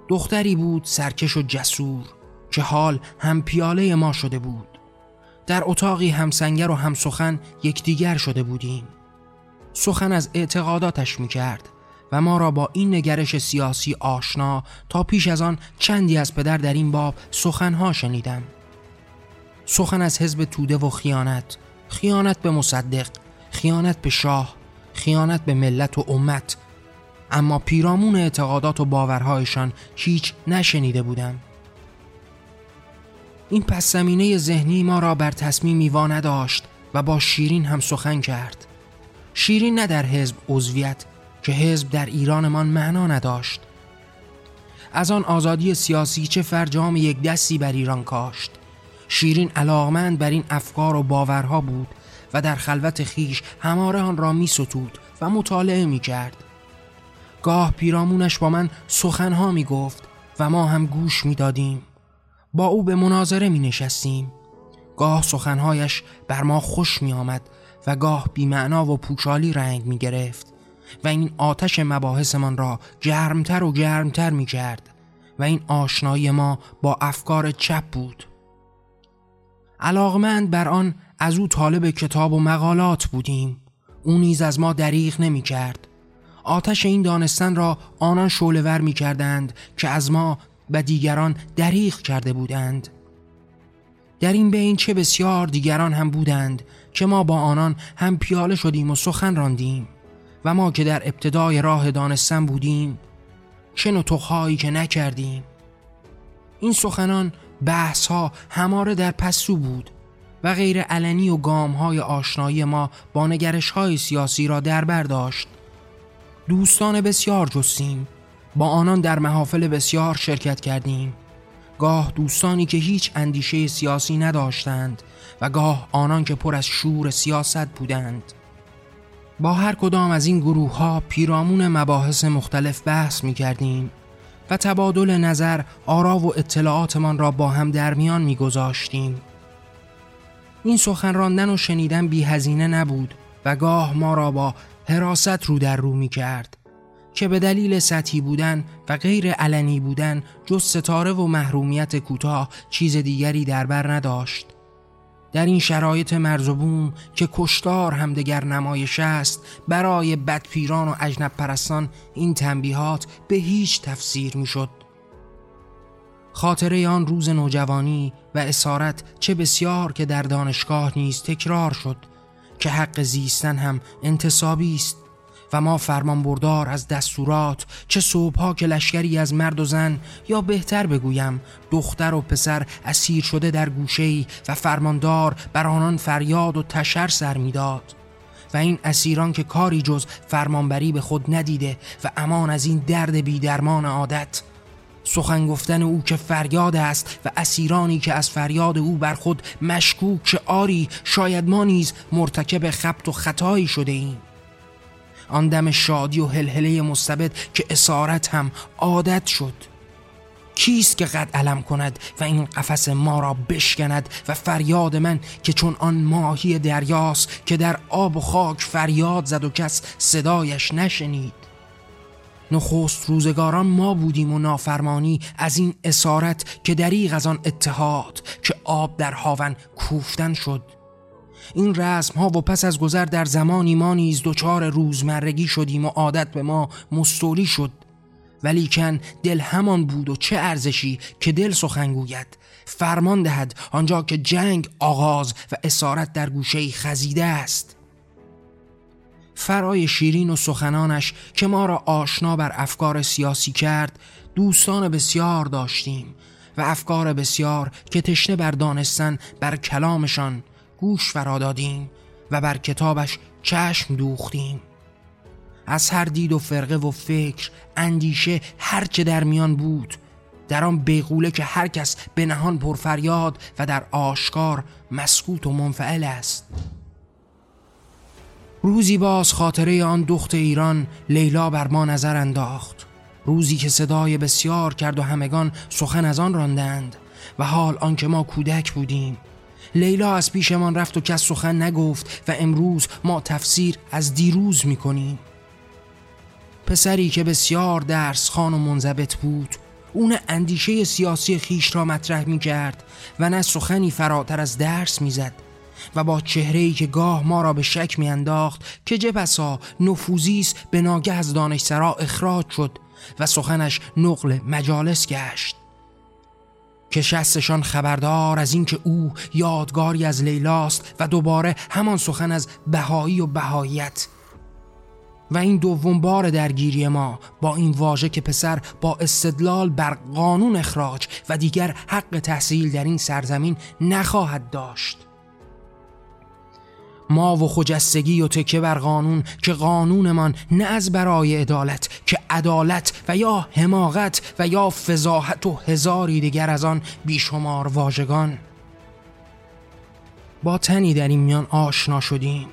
دختری بود سرکش و جسور که حال هم پیاله ما شده بود. در اتاقی همسنگر و هم سخن یکدیگر شده بودیم. سخن از اعتقاداتش می کرد و ما را با این نگرش سیاسی آشنا تا پیش از آن چندی از پدر در این باب سخنها شنیدم. سخن از حزب توده و خیانت خیانت به مصدق خیانت به شاه خیانت به ملت و امت اما پیرامون اعتقادات و باورهایشان هیچ نشنیده بودم این پس زمینه ذهنی ما را بر تصمیمی وا نداشت و با شیرین هم سخن کرد. شیرین نه در حزب عضویت که حزب در ایرانمان معنا نداشت. از آن آزادی سیاسی چه فرجام یک دستی بر ایران کاشت. شیرین علاقمند بر این افکار و باورها بود و در خلوت خیش هماره آن را می و مطالعه می کرد گاه پیرامونش با من سخنها می گفت و ما هم گوش می دادیم با او به مناظره می نشستیم گاه سخنهایش بر ما خوش می آمد و گاه بیمعنا و پوچالی رنگ می گرفت و این آتش مباحثمان را گرمتر و گرمتر می کرد و این آشنایی ما با افکار چپ بود. علاقمند بر آن از او طالب کتاب و مقالات بودیم. او نیز از ما دریغ نمی کرد آتش این دانستن را آنان شولور می کردند که از ما و دیگران دریغ کرده بودند. در این بین چه بسیار دیگران هم بودند که ما با آنان هم پیاله شدیم و سخن راندیم و ما که در ابتدای راه دانستن بودیم چه نطقهایی که نکردیم. این سخنان بحث ها هماره در پسو بود و غیر علنی و گام های آشنایی ما با نگرش های سیاسی را در برداشت دوستان بسیار جستیم. با آنان در محافل بسیار شرکت کردیم. گاه دوستانی که هیچ اندیشه سیاسی نداشتند و گاه آنان که پر از شور سیاست بودند. با هر کدام از این گروه ها پیرامون مباحث مختلف بحث می کردیم و تبادل نظر آرا و اطلاعاتمان را با هم در میان می گذاشتیم. این سخن راندن و شنیدن بی هزینه نبود و گاه ما را با حراست رو در رو می کرد که به دلیل سطحی بودن و غیر علنی بودن جز ستاره و محرومیت کوتاه چیز دیگری در بر نداشت در این شرایط مرزبوم که کشتار همدگر نمایش است برای بدپیران و اجنب پرستان این تنبیهات به هیچ تفسیر می‌شد. خاطره آن روز نوجوانی و اسارت چه بسیار که در دانشگاه نیز تکرار شد که حق زیستن هم انتصابی است. و ما فرمان بردار از دستورات چه صبحها که لشکری از مرد و زن یا بهتر بگویم دختر و پسر اسیر شده در گوشه‌ای و فرماندار بر آنان فریاد و تشر سر می‌داد. و این اسیران که کاری جز فرمانبری به خود ندیده و امان از این درد بیدرمان عادت سخن گفتن او که فریاد است و اسیرانی که از فریاد او بر خود مشکوک که آری شاید ما نیز مرتکب خبت و خطایی شده ایم. آن دم شادی و هلهله مستبد که اسارت هم عادت شد. کیست که قد علم کند و این قفس ما را بشکند و فریاد من که چون آن ماهی دریاست که در آب و خاک فریاد زد و کس صدایش نشنید؟ نخست روزگاران ما بودیم و نافرمانی از این اسارت که دریغ از آن اتحاد که آب در هاون کوفتن شد. این رسم ها و پس از گذر در زمانی ما نیز دچار روزمرگی شدیم و عادت به ما مستولی شد. ولیکن دل همان بود و چه ارزشی که دل سخن گوید فرمان دهد آنجا که جنگ آغاز و اسارت در گوشه خزیده است. فرای شیرین و سخنانش که ما را آشنا بر افکار سیاسی کرد دوستان بسیار داشتیم و افکار بسیار که تشنه بر دانستن بر کلامشان گوش فرا دادیم و بر کتابش چشم دوختیم. از هر دید و فرقه و فکر اندیشه هرچه در میان بود در آن بیغوله که هر کس به نهان پرفریاد و در آشکار مسکوت و منفعل است. روزی باز خاطره آن دخت ایران لیلا بر ما نظر انداخت. روزی که صدای بسیار کرد و همگان سخن از آن راندند و حال آنکه ما کودک بودیم. لیلا از پیشمان رفت و کس سخن نگفت و امروز ما تفسیر از دیروز می‌کنیم. پسری که بسیار درس خان و منضبط بود اون اندیشه سیاسی خیش را مطرح می کرد و نه سخنی فراتر از درس می‌زد. و با چهره‌ای که گاه ما را به شک میانداخت که چه بسا نفوذی به ناگه از دانشسرا اخراج شد و سخنش نقل مجالس گشت. که شستشان خبردار از اینکه او یادگاری از لیلاست و دوباره همان سخن از بهایی و بهاییت. و این دوم بار درگیری ما با این واژه که پسر با استدلال بر قانون اخراج و دیگر حق تحصیل در این سرزمین نخواهد داشت. ما و خجستگی و تکه بر قانون که قانونمان نه از برای عدالت که عدالت و یا حماقت و یا فضاحت و هزاری دیگر از آن بیشمار واژگان. با تنی در این میان آشنا شدیم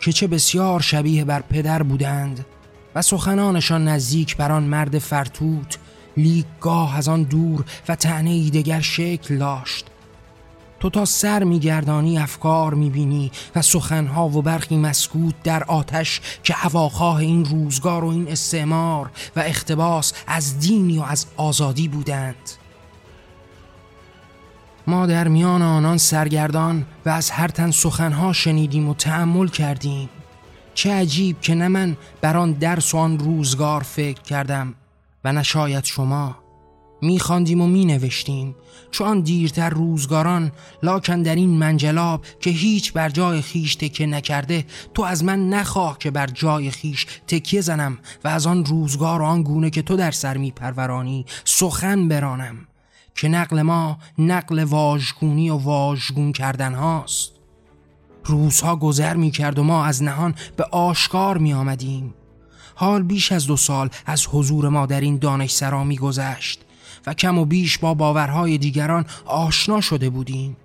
که چه بسیار شبیه بر پدر بودند و سخنانشان نزدیک بر آن مرد فرتوت لیک گاه از آن دور و تعنی دیگر شکل داشت. تو تا سر میگردانی افکار می‌بینی و سخنها و برخی مسکوت در آتش که هواخواه این روزگار و این استعمار و اختباس از دینی و از آزادی بودند. ما در میان آنان سرگردان و از هر تن سخنها شنیدیم و تحمل کردیم. چه عجیب که نه من بر آن درس و آن روزگار فکر کردم و نه شاید شما. میخواندیم و مینوشتیم. چون دیرتر روزگاران لاکن در این منجلاب که هیچ بر جای خیش تکیه نکرده تو از من نخواه که بر جای خیش تکیه زنم و از آن روزگار آن گونه که تو در سر میپرورانی سخن برانم که نقل ما نقل واژگونی و واژگون کردن هاست. روزها گذر می کرد و ما از نهان به آشکار می آمدیم حال بیش از دو سال از حضور ما در این دانشسرا می گذشت و کم و بیش با باورهای دیگران آشنا شده بودیم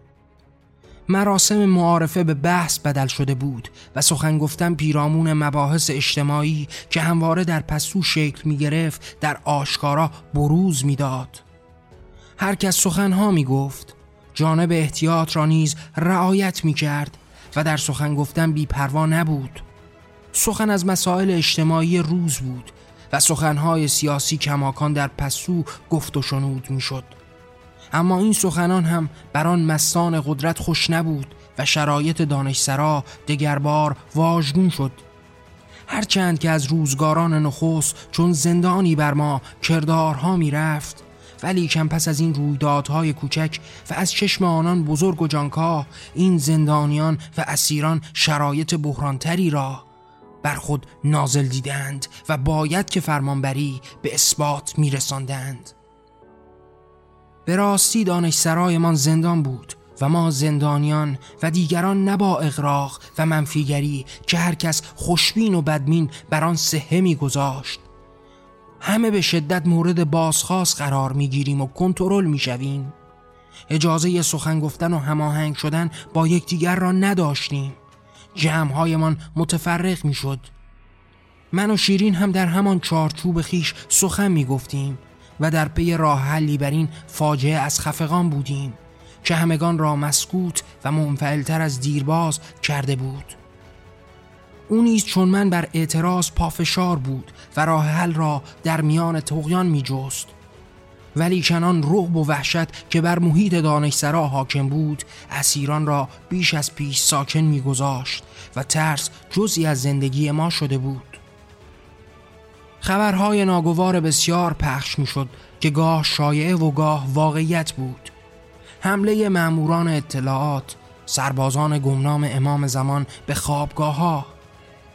مراسم معارفه به بحث بدل شده بود و سخن گفتن پیرامون مباحث اجتماعی که همواره در پسو شکل می گرفت در آشکارا بروز می‌داد. هر کس سخنها می گفت جانب احتیاط را نیز رعایت می کرد و در سخن گفتن بیپروا نبود سخن از مسائل اجتماعی روز بود و سخنهای سیاسی کماکان در پسو گفت و شنود می شد. اما این سخنان هم بر آن مستان قدرت خوش نبود و شرایط دانشسرا دگربار واژگون شد هرچند که از روزگاران نخست چون زندانی بر ما کردارها می رفت ولی کم پس از این رویدادهای کوچک و از چشم آنان بزرگ و جانکاه این زندانیان و اسیران شرایط بحرانتری را بر خود نازل دیدند و باید که فرمانبری به اثبات میرساندند. به راستی دانشسرایمان زندان بود و ما زندانیان و دیگران نبا اغراق و منفیگری که هر کس خوشبین و بدمین بر آن سهه میگذاشت. همه به شدت مورد بازخواست قرار می‌گیریم و کنترل می‌شویم. اجازه سخن گفتن و هماهنگ شدن با یکدیگر را نداشتیم. جمعهایمان متفرق می‌شد. من و شیرین هم در همان چارچوب خیش سخن می گفتیم و در پی راه حلی بر این فاجعه از خفقان بودیم که همگان را مسکوت و منفعلتر از دیرباز کرده بود. او نیز چون من بر اعتراض پافشار بود و راه حل را در میان تقیان می جست ولی کنان رعب و وحشت که بر محیط دانشسرا حاکم بود اسیران را بیش از پیش ساکن میگذاشت و ترس جزی از زندگی ما شده بود. خبرهای ناگوار بسیار پخش می‌شد که گاه شایعه و گاه واقعیت بود. حمله ماموران اطلاعات سربازان گمنام امام زمان به خوابگاه ها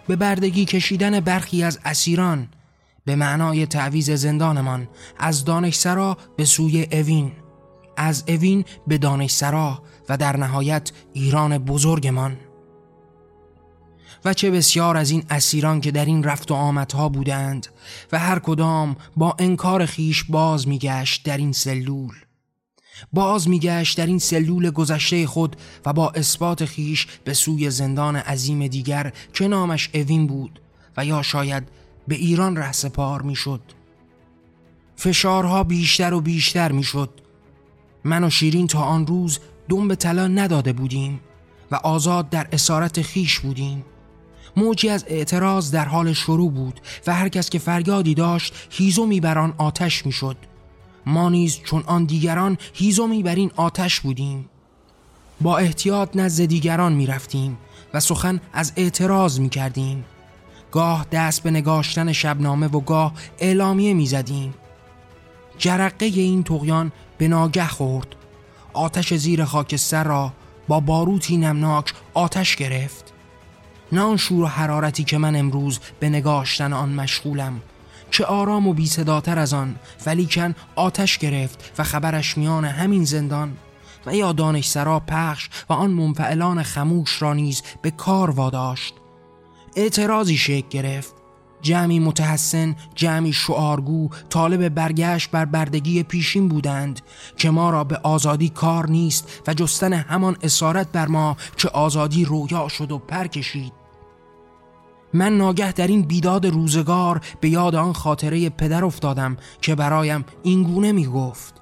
به بردگی کشیدن برخی از اسیران به معنای تعویز زندانمان از دانشسرا به سوی اوین از اوین به دانشسرا و در نهایت ایران بزرگمان. و چه بسیار از این اسیران که در این رفت و آمدها بودند و هر کدام با انکار خیش باز میگشت در این سلول. باز میگشت در این سلول گذشته خود و با اثبات خیش به سوی زندان عظیم دیگر که نامش اوین بود و یا شاید به ایران رهسپار می‌شد. فشارها بیشتر و بیشتر می‌شد. من و شیرین تا آن روز دم به طلا نداده بودیم و آزاد در اسارت خیش بودیم. موجی از اعتراض در حال شروع بود و هر کس که فریادی داشت هیزومی بر آن آتش می‌شد. ما نیز چون آن دیگران هیزومی بر این آتش بودیم. با احتیاط نزد دیگران می رفتیم و سخن از اعتراض می کردیم گاه دست به نگاشتن شبنامه و گاه اعلامیه می زدیم جرقه این تقیان به ناگه خورد. آتش زیر خاکستر را با باروتی نمناک آتش گرفت. نه آن شور و حرارتی که من امروز به نگاشتن آن مشغولم چه آرام و بی از آن ولیکن آتش گرفت و خبرش میان همین زندان. و یا دانش سرا پخش و آن منفعلان خموش را نیز به کار واداشت. اعتراضی شکل گرفت. جمعی متحسن جمعی شعارگو طالب برگشت بر بردگی پیشین بودند که ما را به آزادی کار نیست و جستن همان اسارت بر ما که آزادی رویا شد و پر کشید. من ناگه در این بیداد روزگار به یاد آن خاطره پدر افتادم که برایم اینگونه می گفت.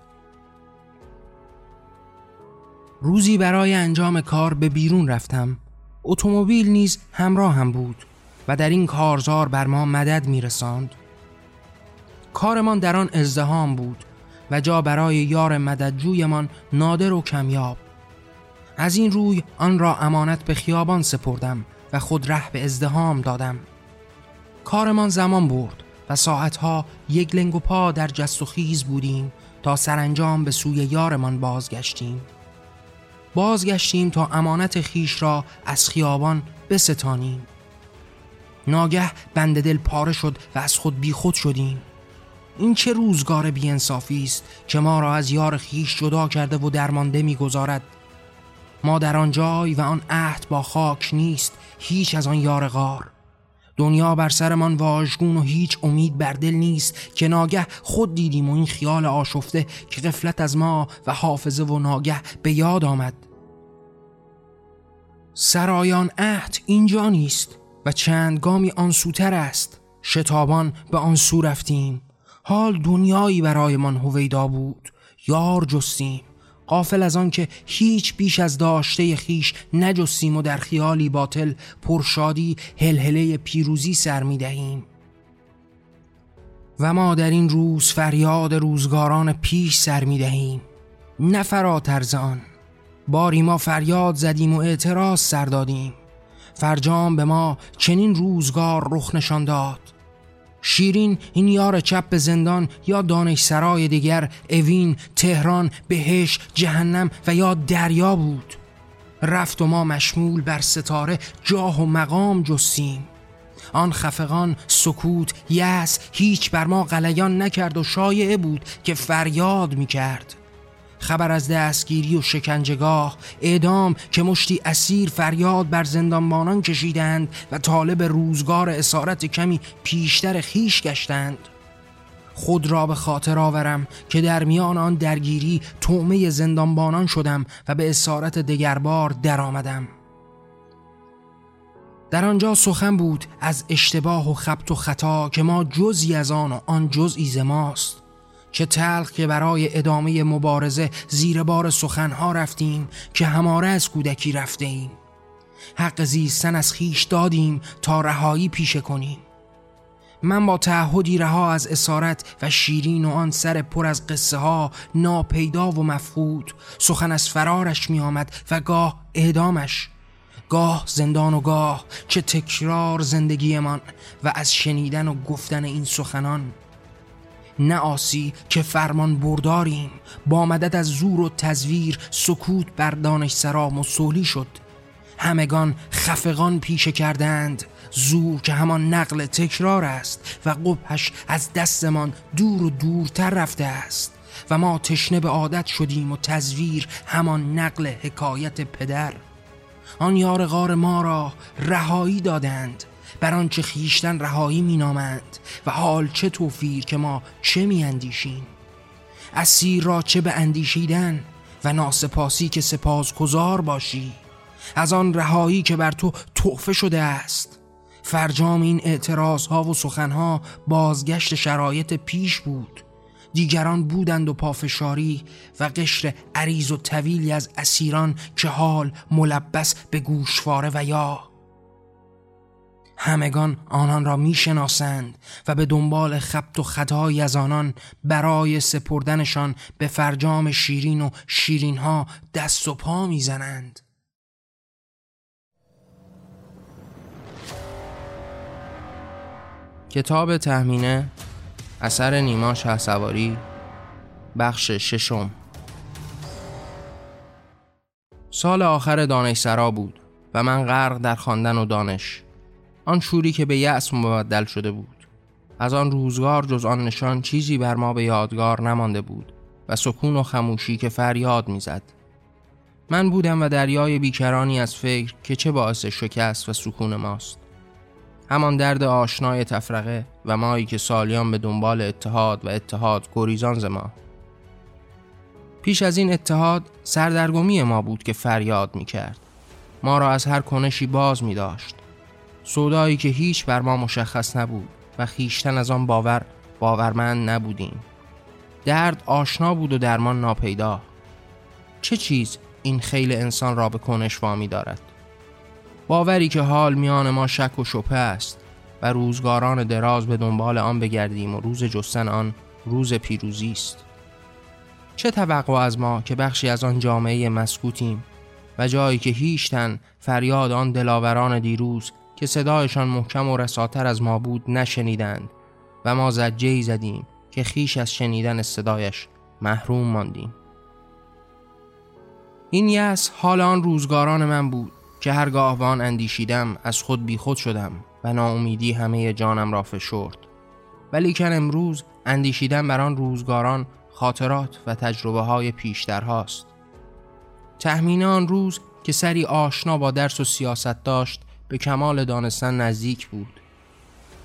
روزی برای انجام کار به بیرون رفتم. اتومبیل نیز همراه هم بود و در این کارزار بر ما مدد می رساند. کارمان در آن ازدهام بود و جا برای یار مددجویمان نادر و کمیاب. از این روی آن را امانت به خیابان سپردم و خود ره به ازدهام دادم. کارمان زمان برد و ساعتها یک لنگ و پا در جست و خیز بودیم تا سرانجام به سوی یارمان بازگشتیم. بازگشتیم تا امانت خیش را از خیابان بستانیم. ناگه بند دل پاره شد و از خود بیخود شدیم. این چه روزگار بیانصافی است که ما را از یار خیش جدا کرده و درمانده می‌گذارد. ما در آن جای و آن عهد با خاک نیست هیچ از آن یار غار. دنیا بر سرمان واژگون و هیچ امید بر دل نیست که ناگه خود دیدیم و این خیال آشفته که قفلت از ما و حافظه و ناگه به یاد آمد. سرایان عهد اینجا نیست و چند گامی آن سوتر است. شتابان به آن سو رفتیم. حال دنیایی برایمان هویدا بود. یار جستیم. قافل از آن که هیچ بیش از داشته خیش نجستیم و در خیالی باطل پرشادی هلهله پیروزی سر می دهیم. و ما در این روز فریاد روزگاران پیش سر می دهیم. نه فراتر آن. باری ما فریاد زدیم و اعتراض سر دادیم. فرجام به ما چنین روزگار رخ نشان داد. شیرین این یار چپ زندان یا دانش سرای دیگر اوین، تهران، بهش، جهنم و یا دریا بود. رفت و ما مشمول بر ستاره جاه و مقام جستیم. آن خفقان سکوت یس هیچ بر ما غلیان نکرد و شایعه بود که فریاد می کرد خبر از دستگیری و شکنجگاه اعدام که مشتی اسیر فریاد بر زندانبانان کشیدند و طالب روزگار اسارت کمی پیشتر خیش گشتند خود را به خاطر آورم که در میان آن درگیری تومه زندانبانان شدم و به اسارت دگربار درآمدم. در آنجا سخن بود از اشتباه و خبت و خطا که ما جزی از آن و آن جزئی ز ماست چه تلخ که برای ادامه مبارزه زیر بار سخنها رفتیم که هماره از کودکی رفته ایم حق زیستن از خیش دادیم تا رهایی پیشه کنیم. من با تعهدی رها از اسارت و شیرین و آن سر پر از قصه ها ناپیدا و مفقود سخن از فرارش می آمد و گاه اعدامش گاه زندان و گاه چه تکرار زندگیمان و از شنیدن و گفتن این سخنان. نه آسی که فرمان برداریم. با مدد از زور و تزویر سکوت بر دانش سرا مسولی شد. همگان خفقان پیشه کردند. زور که همان نقل تکرار است و قبهش از دستمان دور و دورتر رفته است. و ما تشنه به عادت شدیم و تزویر همان نقل حکایت پدر. آن یار غار ما را رهایی دادند. بر آنچه خیشتن رهایی مینامند و حال چه توفیر که ما چه میاندیشیم؟ اسیر را چه به اندیشیدن و ناسپاسی که سپاسگزار باشی؟ از آن رهایی که بر تو تحفه شده است. فرجام این اعتراض ها و سخن ها بازگشت شرایط پیش بود. دیگران بودند و پافشاری و قشر عریض و طویلی از اسیران که حال ملبس به گوشواره و یا همگان آنان را می‌شناسند و به دنبال خبت و خطایی از آنان برای سپردنشان به فرجام شیرین و شیرینها دست و پا می‌زنند. کتاب تهمینه اثر نیما سواری بخش ششم. سال آخر دانشسرا بود و من غرق در خواندن و دانش. آن شوری که به یأس مبدل شده بود. از آن روزگار جز آن نشان چیزی بر ما به یادگار نمانده بود و سکون و خموشی که فریاد می‌زد. من بودم و دریای بیکرانی از فکر که چه باعث شکست و سکون ماست. همان درد آشنای تفرقه و مایی که سالیان به دنبال اتحاد و اتحاد گریزان ز ما. پیش از این اتحاد سردرگمی ما بود که فریاد می کرد ما را از هر کنشی باز می داشت سودایی که هیچ بر ما مشخص نبود و خیشتن از آن باور باورمند نبودیم. درد آشنا بود و درمان ناپیدا. چه چیز این خیل انسان را به کنش وامی دارد؟ باوری که حال میان ما شک و شپه است و روزگاران دراز به دنبال آن بگردیم و روز جستن آن روز پیروزی است. چه توقع از ما که بخشی از آن جامعه مسکوتیم و جایی که هیچتن فریاد آن دلاوران دیروز که صدایشان محکم و رساتر از ما بود نشنیدند و ما زجه زدیم که خیش از شنیدن صدایش محروم ماندیم. این یس حال آن روزگاران من بود که هرگاه آن اندیشیدم از خود بیخود شدم و ناامیدی همه جانم را فشرد. ولیکن امروز اندیشیدن بر آن روزگاران خاطرات و تجربه های پیشتر هاست تحمین آن روز که سری آشنا با درس و سیاست داشت به کمال دانستن نزدیک بود.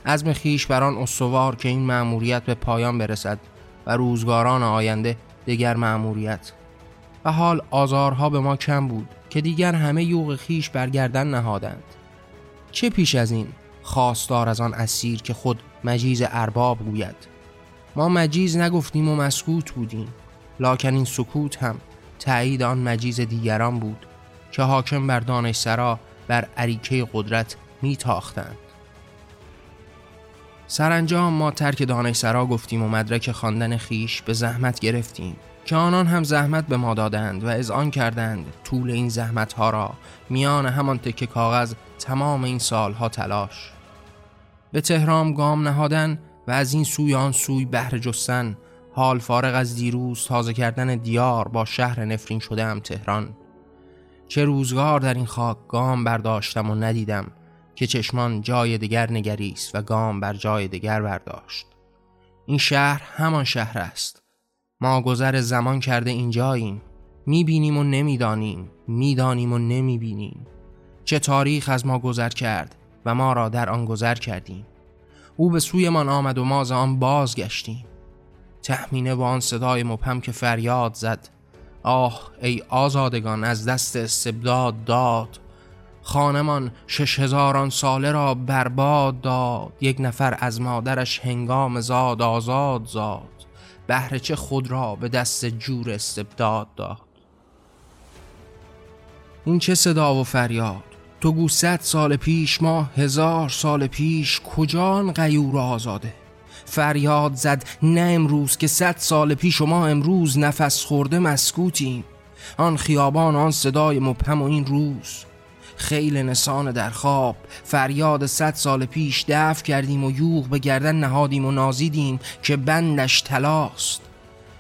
عزم خیش بر آن استوار که این مأموریت به پایان برسد و روزگاران آینده دیگر مأموریت. و حال آزارها به ما کم بود که دیگر همه یوغ خیش برگردن نهادند. چه پیش از این خواستار از آن اسیر که خود مجیز ارباب گوید؟ ما مجیز نگفتیم و مسکوت بودیم لکن این سکوت هم تایید آن مجیز دیگران بود که حاکم بر دانش سرا بر عریکه قدرت میتاختند. سرانجام ما ترک دانش سرا گفتیم و مدرک خواندن خیش به زحمت گرفتیم که آنان هم زحمت به ما دادند و از آن کردند طول این زحمت ها را میان همان تکه کاغذ تمام این سالها تلاش. به تهرام گام نهادن و از این سوی آن سوی بهر جستن حال فارغ از دیروز تازه کردن دیار با شهر نفرین شده هم تهران. چه روزگار در این خاک گام برداشتم و ندیدم که چشمان جای دیگر نگریست و گام بر جای دیگر برداشت. این شهر همان شهر است. ما گذر زمان کرده اینجاییم. می‌بینیم و نمی‌دانیم. می‌دانیم و نمی‌بینیم. چه تاریخ از ما گذر کرد و ما را در آن گذر کردیم. او به سویمان آمد و ما آن بازگشتیم. تحمینه با آن صدای مبهم که فریاد زد. آه ای آزادگان از دست استبداد داد. خانمان شش هزاران ساله را برباد داد. یک نفر از مادرش هنگام زاد آزاد زاد. بهره چه خود را به دست جور استبداد داد. این چه صدا و فریاد؟ تو گو صد سال پیش ما هزار سال پیش کجان غیور آزاده؟ فریاد زد نه امروز که صد سال پیش ما امروز نفس خورده مسکوتیم. آن خیابان آن صدای مبهم و این روز. خیل نسان در خواب. فریاد صد سال پیش دفع کردیم و یوغ به گردن نهادیم و نازیدیم که بندش تلاست.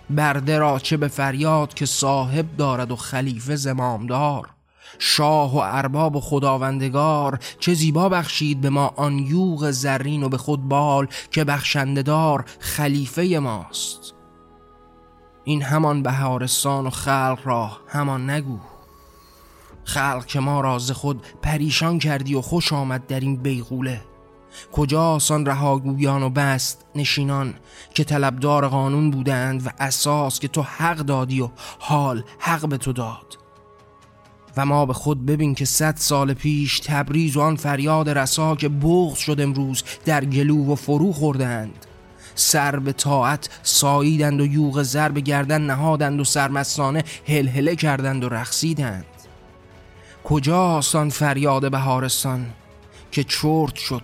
برده را چه به فریاد که صاحب دارد و خلیفه زمامدار. شاه و ارباب و خداوندگار چه زیبا بخشید به ما آن یوغ زرین و به خود بال که بخشنددار خلیفه ماست. این همان بهارستان و خلق را همان نگو. خلق که ما راز خود پریشان کردی و خوش آمد در این بیغوله. کجا آسان رهاگویان و بست نشینان که طلبدار قانون بودند و اساس که تو حق دادی و حال حق به تو داد. و ما به خود ببین که صد سال پیش تبریز و آن فریاد رسا که بغض شد امروز در گلو و فرو خوردند. سر به طاعت ساییدند و یوغ زر به گردن نهادند و سرمستانه هلهله کردند و رقصیدند. کجاست آن فریاد بهارستان که چرت شد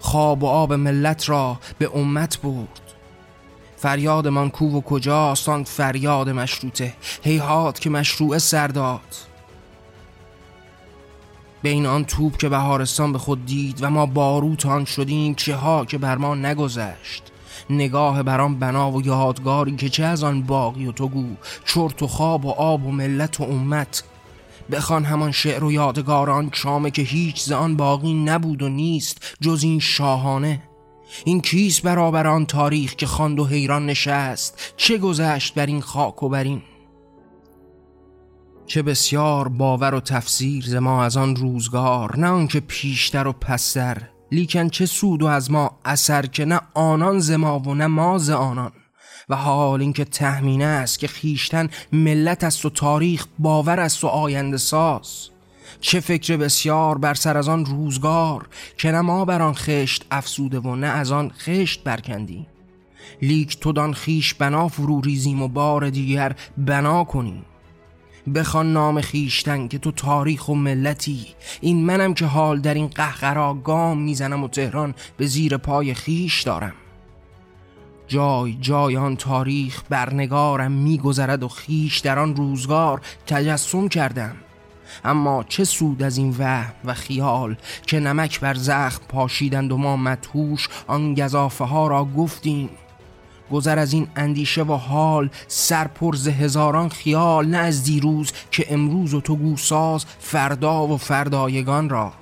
خواب و آب ملت را به امت برد؟ فریاد کو و کجاست آن فریاد مشروطه؟ هیهات که مشروع سرداد بین آن توپ که بهارستان به خود دید و ما باروت آن شدیم چه ها که بر ما نگذشت؟ نگاه برام بنا و یادگاری که چه از آن باقی و تو گو چرت و خواب و آب و ملت و امت؟ بخوان همان شعر و یادگاران چامه که هیچ زان باقی نبود و نیست جز این شاهانه. این کیس برابر آن تاریخ که خواند و حیران نشست؟ چه گذشت بر این خاک و بر این؟ چه بسیار باور و تفسیر ز ما از آن روزگار نه آنکه پیشتر و پستر لیکن چه سود و از ما اثر که نه آنان ز ما و نه ما ز آنان. و حال اینکه تهمینه است که خیشتن ملت است و تاریخ باور است و آینده ساز. چه فکر بسیار بر سر از آن روزگار که نه ما بر آن خشت افسوده و نه از آن خشت برکندیم. لیک تو دان خیش بنا فرو ریزیم و بار دیگر بنا کنیم. بخوان نام خیشتن که تو تاریخ و ملتی. این منم که حال در این قهقرا گام می‌زنم و تهران به زیر پای خیش دارم. جای جای آن تاریخ برنگارم میگذرد و خیش در آن روزگار تجسم کردم. اما چه سود از این وهم و خیال که نمک بر زخم پاشیدند و ما مدهوش آن گذافه ها را گفتیم. گذر از این اندیشه و حال سرپرز هزاران خیال نه از دیروز که امروز و تو گوساز فردا و فردایگان را.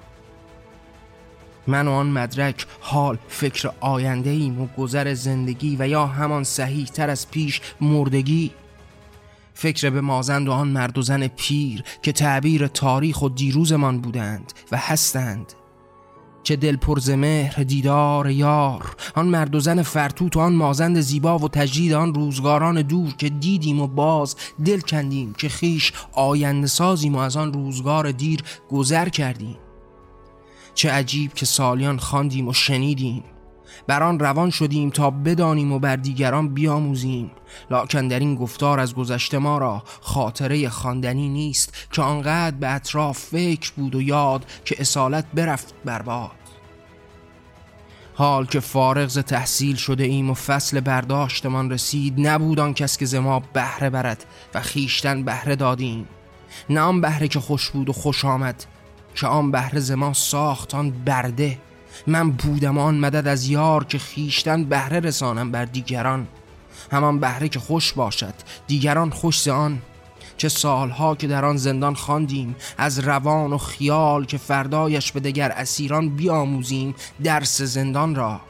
من و آن مدرک حال فکر آینده ایم و گذر زندگی و یا همان صحیح تر از پیش مردگی. فکر به مازند و آن مرد و زن پیر که تعبیر تاریخ و دیروزمان بودند و هستند. چه دل پرز مهر دیدار یار. آن مرد و زن فرتوت و آن مازند زیبا و تجدید آن روزگاران دور که دیدیم و باز دل کندیم که خیش آینده سازیم و از آن روزگار دیر گذر کردیم. چه عجیب که سالیان خواندیم و شنیدیم. بر آن روان شدیم تا بدانیم و بر دیگران بیاموزیم. لاکن در این گفتار از گذشته ما را خاطره خواندنی نیست که آنقدر به اطراف فکر بود و یاد که اصالت برفت برباد حال که فارغ ز تحصیل شده ایم و فصل برداشتمان رسید نبود آن کس که ز ما بهره برد و خیشتن بهره دادیم. نه آن بهره که خوش بود و خوش آمد که آن بهره ز ما ساخت آن برده من بودم آن مدد از یار که خیشتن بهره رسانم بر دیگران. همان بهره که خوش باشد دیگران خوش آن. چه سالها که در آن زندان خواندیم از روان و خیال که فردایش به دگر اسیران بیاموزیم درس زندان را.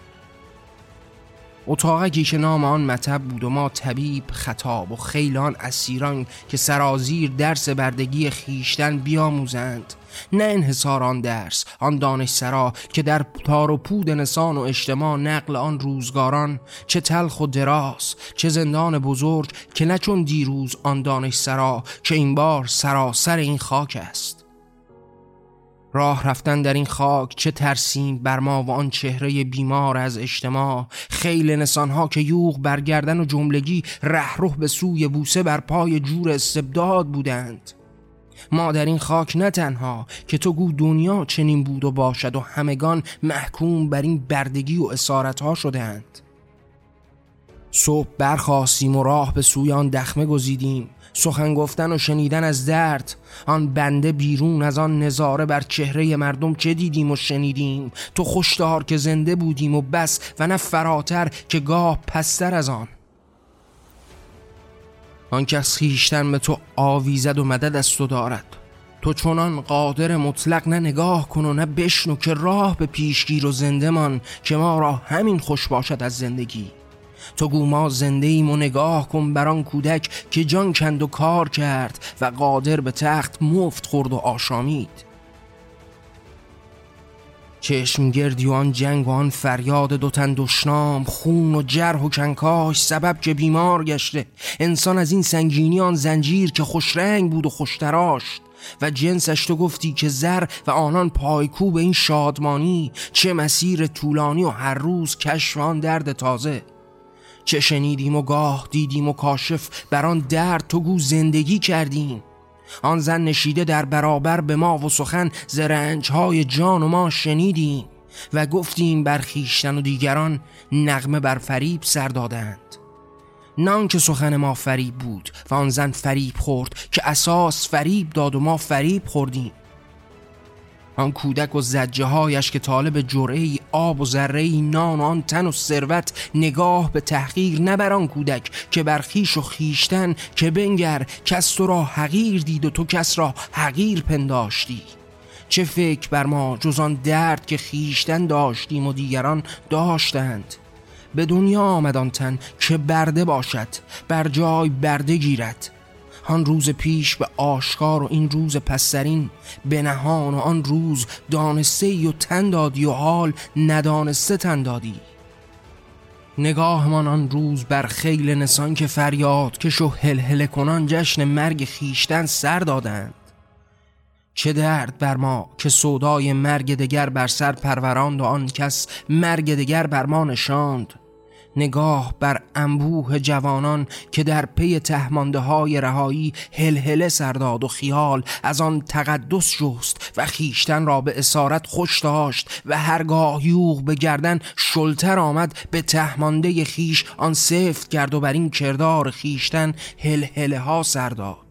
اتاقکی که نام آن مطب بود و ما طبیب خطاب و خیلان اسیران که سرازیر درس بردگی خیشتن بیاموزند. نه انحصار آن درس آن دانش سرا که در تار و پود نسان و اجتماع نقل آن روزگاران چه تلخ و دراز چه زندان بزرگ که نه چون دیروز آن دانش سرا که این بار سراسر این خاک است. راه رفتن در این خاک چه ترسیم بر ما و آن چهره بیمار از اجتماع خیل نسانها که یوغ برگردن و جملگی رهروه به سوی بوسه بر پای جور استبداد بودند. ما در این خاک نه تنها که تو گو دنیا چنین بود و باشد و همگان محکوم بر این بردگی و اسارت ها شدند صبح برخواستیم و راه به سوی آن دخمه گزیدیم. سخن گفتن و شنیدن از درد. آن بنده بیرون از آن نظاره بر چهره مردم چه دیدیم و شنیدیم؟ تو خوشدار که زنده بودیم و بس و نه فراتر که گاه پستر از آن. آن کس خیشتن به تو آویزد و مدد از تو دارد. تو چونان قادر مطلق نه نگاه کن و نه بشنو که راه به پیشگیر و زنده من که ما را همین خوش باشد از زندگی. تو گو ما زنده ایم و نگاه کن بران کودک که جان کند و کار کرد و قادر به تخت مفت خورد و آشامید. چشم گردی و آن جنگ و آن فریاد دوتن دشنام خون و جرح و کنکاش سبب که بیمار گشته. انسان از این سنگینی آن زنجیر که خوش رنگ بود و خوشتراشت. و جنسش تو گفتی که زر و آنان پایکوب این شادمانی چه مسیر طولانی و هر روز کشف آن درد تازه. چه شنیدیم و گاه دیدیم و کاشف بر آن درد تو گو زندگی کردیم. آن زن نشیده در برابر به ما و سخن زرنج های جان و ما شنیدیم و گفتیم بر خیشتن و دیگران نغمه بر فریب سر دادند. نان که سخن ما فریب بود و آن زن فریب خورد که اساس فریب داد و ما فریب خوردیم. آن کودک و زجه هایش که طالب جرعه آب و ذره نان و آن تن و ثروت نگاه به تحقیر بر آن کودک که بر خیش و خیشتن که بنگر کس تو را حقیر دید و تو کس را حقیر پنداشتی. چه فکر بر ما جز آن درد که خیشتن داشتیم و دیگران داشتند؟ به دنیا آمد آن تن که برده باشد بر جای برده گیرد. آن روز پیش به آشکار و این روز پسرین به نهان و آن روز دانسته و تن دادی و حال ندانسته تن دادی. نگاهمان آن روز بر خیل نسان که فریاد که شو هل کنان جشن مرگ خیشتن سر دادند. چه درد بر ما که صدای مرگ دگر بر سر پروراند و آن کس مرگ دگر بر ما نشاند. نگاه بر انبوه جوانان که در پی تهمانده های رهایی هلهله سرداد و خیال از آن تقدس جست و خویشتن را به اسارت خوش داشت و هرگاه یوغ به گردن شل‌تر آمد به تهمانده خویش آن سفت کرد و بر این کردار خویشتن هلهله ها سرداد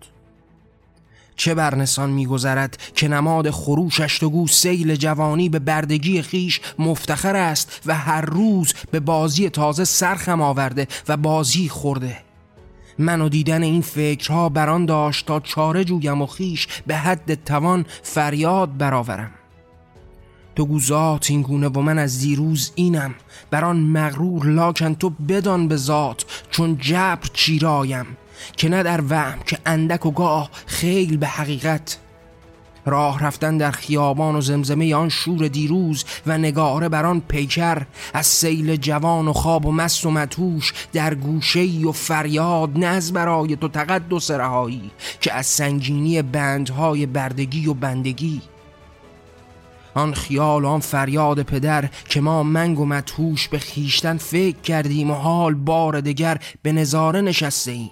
چه برنسان میگذرد که نماد خروشش تو گو سیل جوانی به بردگی خیش مفتخر است و هر روز به بازی تازه سرخم آورده و بازی خورده. من و دیدن این فکرها بران داشت تا چاره جویم و خیش به حد توان فریاد برآورم. تو گوزات این گونه و من از دیروز اینم. بران مغرور لاکن تو بدان به ذات چون جبر چیرایم. که نه در وهم که اندک و گاه خیل به حقیقت. راه رفتن در خیابان و زمزمه آن شور دیروز و نگاره بر آن پیکر از سیل جوان و خواب و مست و متوش در گوشه و فریاد نز برای تو تقدس رهایی که از سنگینی بندهای بردگی و بندگی. آن خیال و آن فریاد پدر که ما منگ و متوش به خیشتن فکر کردیم و حال بار دگر به نظاره نشسته ایم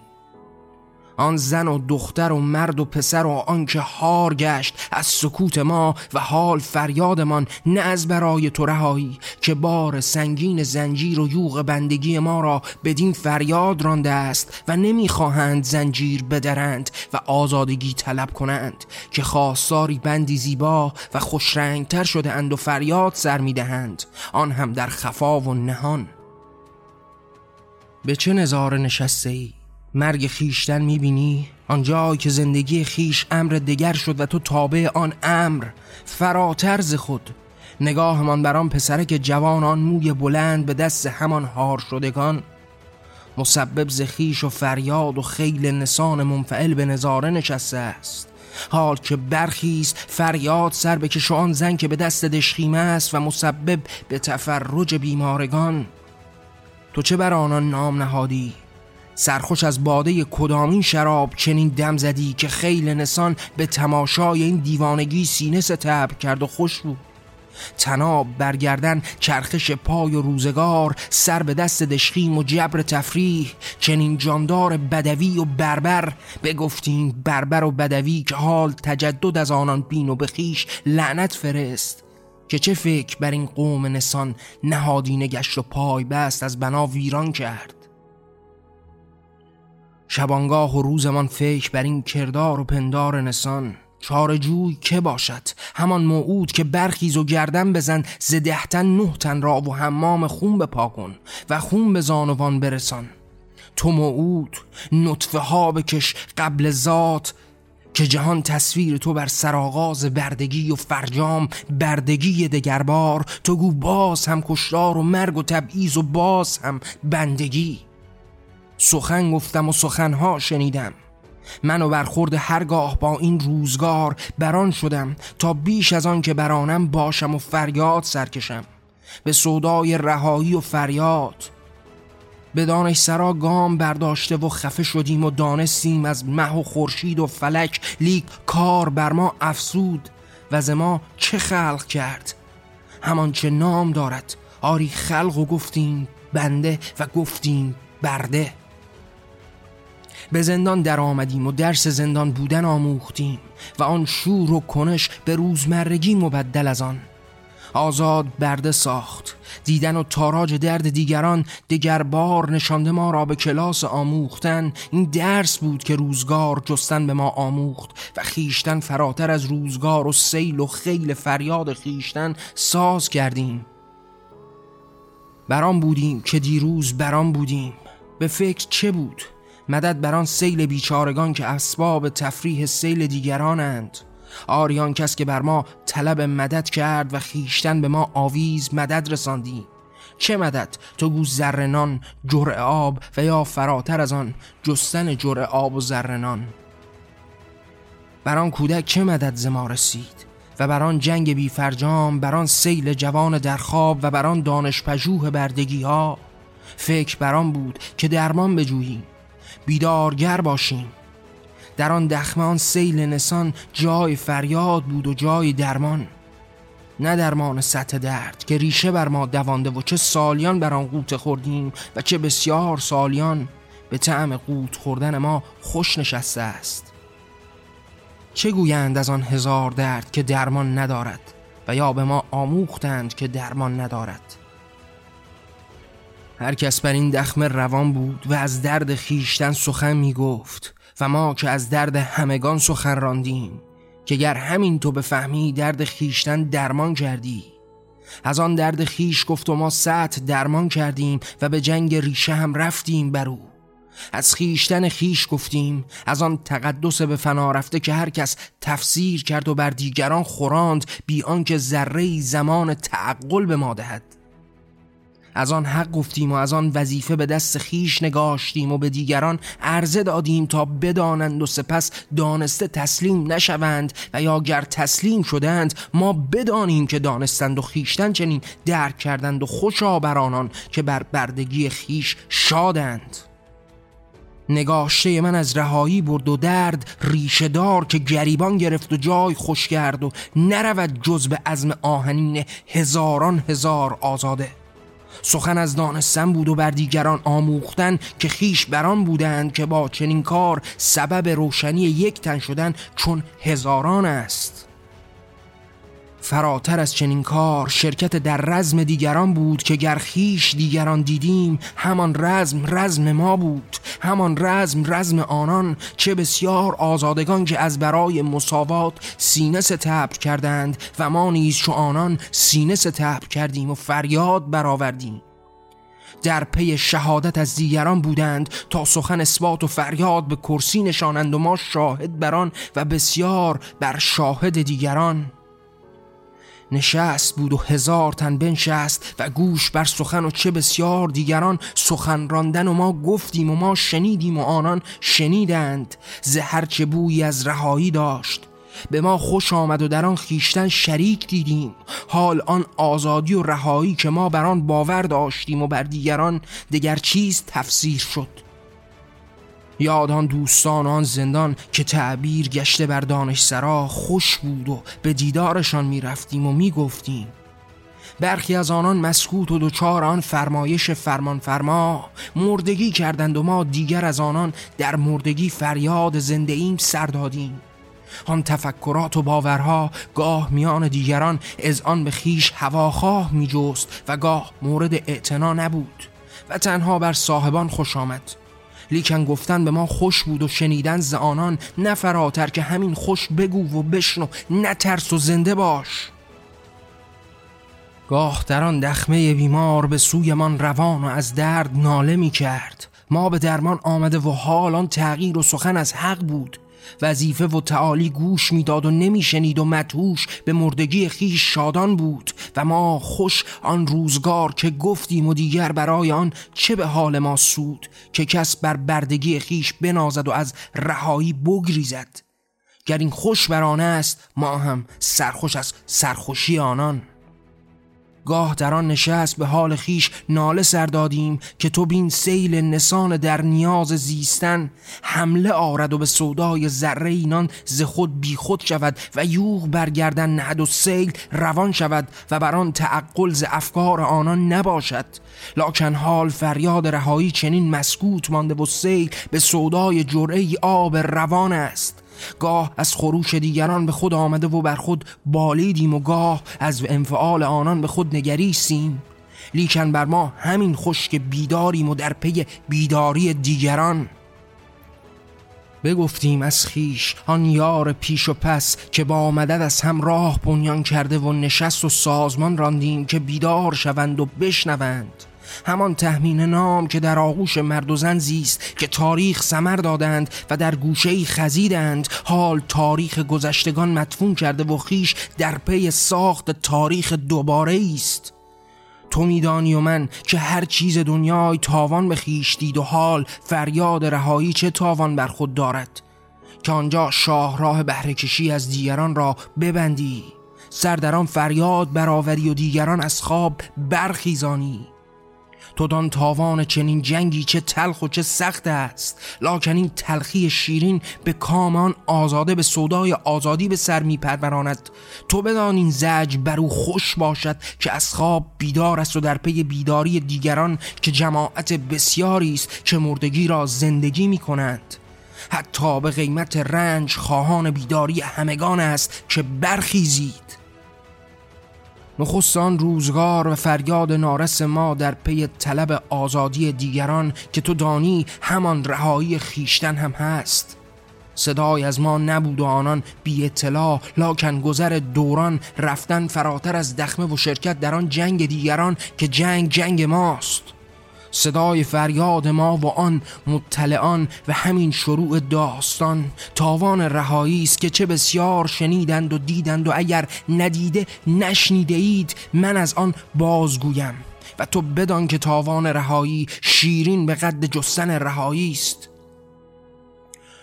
آن زن و دختر و مرد و پسر و آنکه هار گشت از سکوت ما و حال فریادمان نه از برای تو رهایی که بار سنگین زنجیر و یوغ بندگی ما را بدین فریاد رانده است و نمی‌خواهند زنجیر بدرند و آزادگی طلب کنند که خواستاری بندی زیبا و خوشرنگتر شده اند و فریاد سر می‌دهند آن هم در خفا و نهان به چه نظاره نشسته ای؟ مرگ خیشتن می‌بینی؟ آنجایی که زندگی خیش امر دگر شد و تو تابع آن امر. فراتر ز خود. نگاهمان بر آن پسرک جوان آن موی بلند به دست همان هار شدگان. مسبب ز خیش و فریاد و خیل نسان منفعل به نظاره نشسته است. حال که برخیست فریاد سر بکش آن زن که به دست دشخیمه است و مسبب به تفرج بیمارگان. تو چه بر آنان نام نهادی؟ سرخوش از باده کدامین شراب چنین دم زدی که خیل نسان به تماشای این دیوانگی سینه ستب کرد و خوش بود تناب برگردن چرخش پای و روزگار سر به دست دشخیم و جبر تفریح چنین جاندار بدوی و بربر بگفتیم بربر و بدوی که حال تجدد از آنان بین و بخیش لعنت فرست. که چه فکر بر این قوم نسان نهادینه گشت و پای بست از بنا ویران کرد. شبانگاه و روزمان فکر بر این کردار و پندار نسان. جوی که باشد؟ همان موعود که برخیز و گردن بزن زدهتن نه تن را و حمام خون بپاکن و خون به زانوان برسان. تو موعود نطفه ها بکش قبل ذات که جهان تصویر تو بر سرآغاز بردگی و فرجام بردگی دگربار. تو گو باز هم کشتار و مرگ و تبعیض و باز هم بندگی. سخن گفتم و سخنها شنیدم. من و برخورد هرگاه با این روزگار بران شدم تا بیش از آن که برانم باشم و فریاد سرکشم به صدای رهایی و فریاد. به دانش سرا گام برداشته و خفه شدیم و دانستیم از مه و خورشید و فلک لیک کار بر ما افسود و از ما چه خلق کرد؟ همان چه نام دارد؟ آری خلق و گفتیم بنده و گفتیم برده. به زندان در آمدیم و درس زندان بودن آموختیم و آن شور و کنش به روزمرگی مبدل از آن. آزاد برده ساخت دیدن و تاراج درد دیگران دگر بار نشانده ما را به کلاس آموختن. این درس بود که روزگار جستن به ما آموخت و خیشتن فراتر از روزگار و سیل و خیل فریاد خیشتن ساز کردیم. برام بودیم که دیروز برام بودیم. به فکر چه بود؟ مدد بران سیل بیچارگان که اسباب تفریح سیل دیگرانند. آریان کس که بر ما طلب مدد کرد و خیشتن به ما آویز مدد رساندی چه مدد؟ تو گو زرنان جرع آب و یا فراتر از آن جستن جرع آب و زرنان. بران کودک چه مدد زما رسید؟ و بران جنگ بی فرجام بران سیل جوان در خواب و بران دانش پژوه بردگی ها فکر بران بود که درمان بجوییم. بیدارگر باشیم. در آن دخمه آن سیل نسان جای فریاد بود و جای درمان. نه درمان سطح درد که ریشه بر ما دوانده و چه سالیان بر آن قوت خوردیم و چه بسیار سالیان به طعم قوت خوردن ما خوش نشسته است. چه گویند از آن هزار درد که درمان ندارد و یا به ما آموختند که درمان ندارد؟ هر کس بر این دخمه روان بود و از درد خیشتن سخن می گفت و ما که از درد همگان سخن راندیم که گر همین تو بفهمی درد خیشتن درمان کردی. از آن درد خیش گفت و ما سطح درمان کردیم و به جنگ ریشه هم رفتیم برو از خیشتن خیش گفتیم از آن تقدس به فنا رفته که هر کس تفسیر کرد و بر دیگران خوراند بی آنکه ذره زمان تعقل به ما دهد. از آن حق گفتیم و از آن وظیفه به دست خیش نگاشتیم و به دیگران عرضه دادیم تا بدانند و سپس دانسته تسلیم نشوند و یا گر تسلیم شدند ما بدانیم که دانستند و خیشتن چنین درک کردند و خوشا بر آنان که بر بردگی خیش شادند. نگاشته من از رهایی برد و درد ریشه دار که گریبان گرفت و جای خوش کرد و نرود جز به عزم آهنین هزاران هزار آزاده. سخن از دانستن بود و بر دیگران آموختن که خیش بران بودند که با چنین کار سبب روشنی یک تن شدن چون هزاران است. فراتر از چنین کار شرکت در رزم دیگران بود که گر خیش دیگران دیدیم همان رزم رزم ما بود. همان رزم رزم آنان چه بسیار آزادگان که از برای مساوات سینه ستبر کردند و ما نیز چو آنان سینه ستبر کردیم و فریاد برآوردیم. در پی شهادت از دیگران بودند تا سخن اثبات و فریاد به کرسی نشانند و ما شاهد بران و بسیار بر شاهد دیگران نشست بود و هزار تن بنشست و گوش بر سخن و چه بسیار دیگران سخن راندن و ما گفتیم و ما شنیدیم و آنان شنیدند زهر چه بویی از رهایی داشت. به ما خوش آمد و در آن خیشتن شریک دیدیم. حال آن آزادی و رهایی که ما بر آن باور داشتیم و بر دیگران دگر چیز تفسیر شد. یاد آن دوستان آن زندان که تعبیر گشته بر دانش سرا خوش بود و به دیدارشان می رفتیم و می گفتیم برخی از آنان مسکوت و دوچار آن فرمایش فرمان فرما مردگی کردند و ما دیگر از آنان در مردگی فریاد زنده ایم سر دادیم. آن تفکرات و باورها گاه میان دیگران از آن به خیش هواخواه می جست و گاه مورد اعتنا نبود و تنها بر صاحبان خوش آمد. لیکن گفتن به ما خوش بود و شنیدن ز آنان نه فراتر که همین خوش بگو و بشنو نه ترس و زنده باش. گاه در آن دخمه بیمار به سوی من روان و از درد ناله می کرد ما به درمان آمده و حال آن تغییر و سخن از حق بود. وظیفه و تعالی گوش می‌داد و نمیشنید و متوش به مردگی خیش شادان بود و ما خوش آن روزگار که گفتیم و دیگر برای آن چه به حال ما سود که کس بر بردگی خیش بنازد و از رهایی بگریزد. گر این خوش برانه است ما هم سرخوش از سرخوشی آنان. گاه در آن نشست به حال خیش ناله سردادیم که تو بین سیل نسان در نیاز زیستن حمله آرد و به سودای ذره اینان ز خود بی خود شود و یوغ برگردن نهد و سیل روان شود و بر آن تعقل ز افکار آنان نباشد. لاکن حال فریاد رهایی چنین مسکوت مانده و سیل به سودای جرعه آب روان است. گاه از خروش دیگران به خود آمده و بر خود بالیدیم و گاه از انفعال آنان به خود نگریستیم. لیکن بر ما همین خشک بیداریم و در پی بیداری دیگران. بگفتیم از خیش آن یار پیش و پس که با مدد از هم راه بنیان کرده و نشست و سازمان راندیم که بیدار شوند و بشنوند. همان تهمین نام که در آغوش مرد و زن زیست که تاریخ سمر دادند و در گوشه خزیدند. حال تاریخ گذشتگان مدفون کرده و خیش در پی ساخت تاریخ دوباره است. تو میدانی و من که هر چیز دنیای تاوان به خیش دید و حال فریاد رهایی چه تاوان بر خود دارد؟ که آنجا شاهراه بهرهکشی از دیگران را ببندی سر در آن فریاد برآوری و دیگران از خواب برخیزانی. تو دان تاوان چنین جنگی چه تلخ و چه سخت است. لاکن این تلخی شیرین به کامان آزاده به صدای آزادی به سر میپروراند تو بدان این زج بر او خوش باشد که از خواب بیدار است و در پی بیداری دیگران که جماعت بسیاری است که مردگی را زندگی می کنند حتی به قیمت رنج خواهان بیداری همگان است که برخیزید. نخستان روزگار و فریاد نارس ما در پی طلب آزادی دیگران که تو دانی همان رهایی خیشتن هم هست. صدای از ما نبود و آنان بی اطلاع لاکن گذر دوران رفتن فراتر از دخمه و شرکت در آن جنگ دیگران که جنگ جنگ ماست. صدای فریاد ما و آن مطلعان و همین شروع داستان. تاوان رهایی است که چه بسیار شنیدند و دیدند و اگر ندیده نشنیده اید من از آن بازگویم. و تو بدان که تاوان رهایی شیرین به قد جستن رهایی است.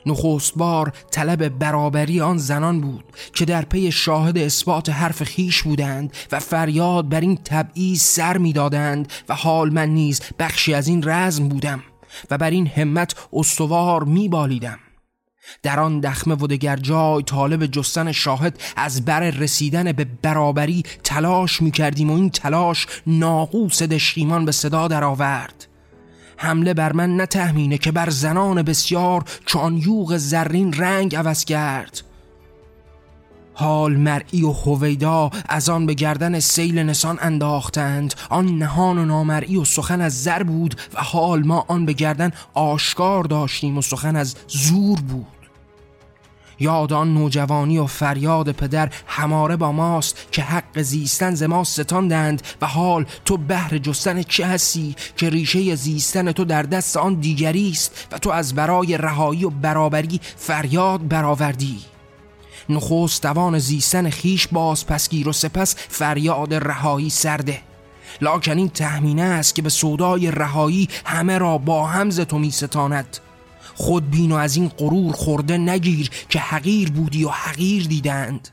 نخست بار طلب برابری آن زنان بود که در پی شاهد اثبات حرف خیش بودند و فریاد بر این تبعیض سر می‌دادند و حال من نیز بخشی از این رزم بودم و بر این همت استوار میبالیدم در آن دخمه و دگر جای طالب جستن شاهد از بر رسیدن به برابری تلاش می کردیم و این تلاش ناقوس دشقیمان به صدا درآورد. حمله بر من نه تهمینه که بر زنان بسیار چون یوغ زرین رنگ عوض کرد. حال مرئی و هویدا از آن به گردن سیل نسان انداختند. آن نهان و نامرئی و سخن از زر بود و حال ما آن به گردن آشکار داشتیم و سخن از زور بود. یاد آن نوجوانی و فریاد پدر هماره با ماست که حق زیستن ز ما ستاندند و حال تو بهر جستن چه هستی که ریشه زیستن تو در دست آن دیگری است و تو از برای رهایی و برابری فریاد برآوردی. نخست دوان زیستن خیش باز پسگیر و سپس فریاد رهایی سرده. لاکن این تهمینه است که به سودای رهایی همه را با همز تو می ستاند خود بین و از این غرور خورده نگیر که حقیر بودی و حقیر دیدند.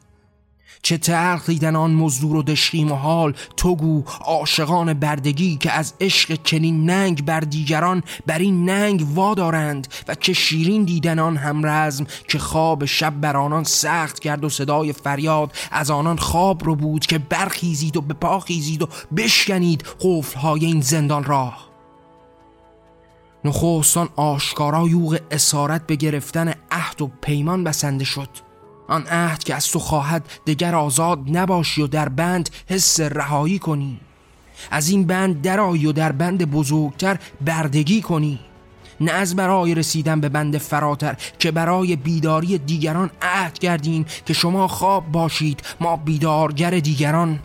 چه تلخ دیدن آن مزدور و دشقیم و حال تو گو عاشقان بردگی که از عشق چنین ننگ بر دیگران بر این ننگ وادارند و چه شیرین دیدن آن همرزم که خواب شب بر آنان سخت کرد و صدای فریاد از آنان خواب رو بود که برخیزید و به پا خیزید و بشکنید قفلهای این زندان راه. نخستان آشکارا یوغ اسارت به گرفتن عهد و پیمان بسنده شد. آن عهد که از تو خواهد دگر آزاد نباشی و در بند حس رهایی کنی. از این بند درایی و در بند بزرگتر بردگی کنی. نه از برای رسیدن به بند فراتر که برای بیداری دیگران عهد کردیم که شما خواب باشید ما بیدارگر دیگران.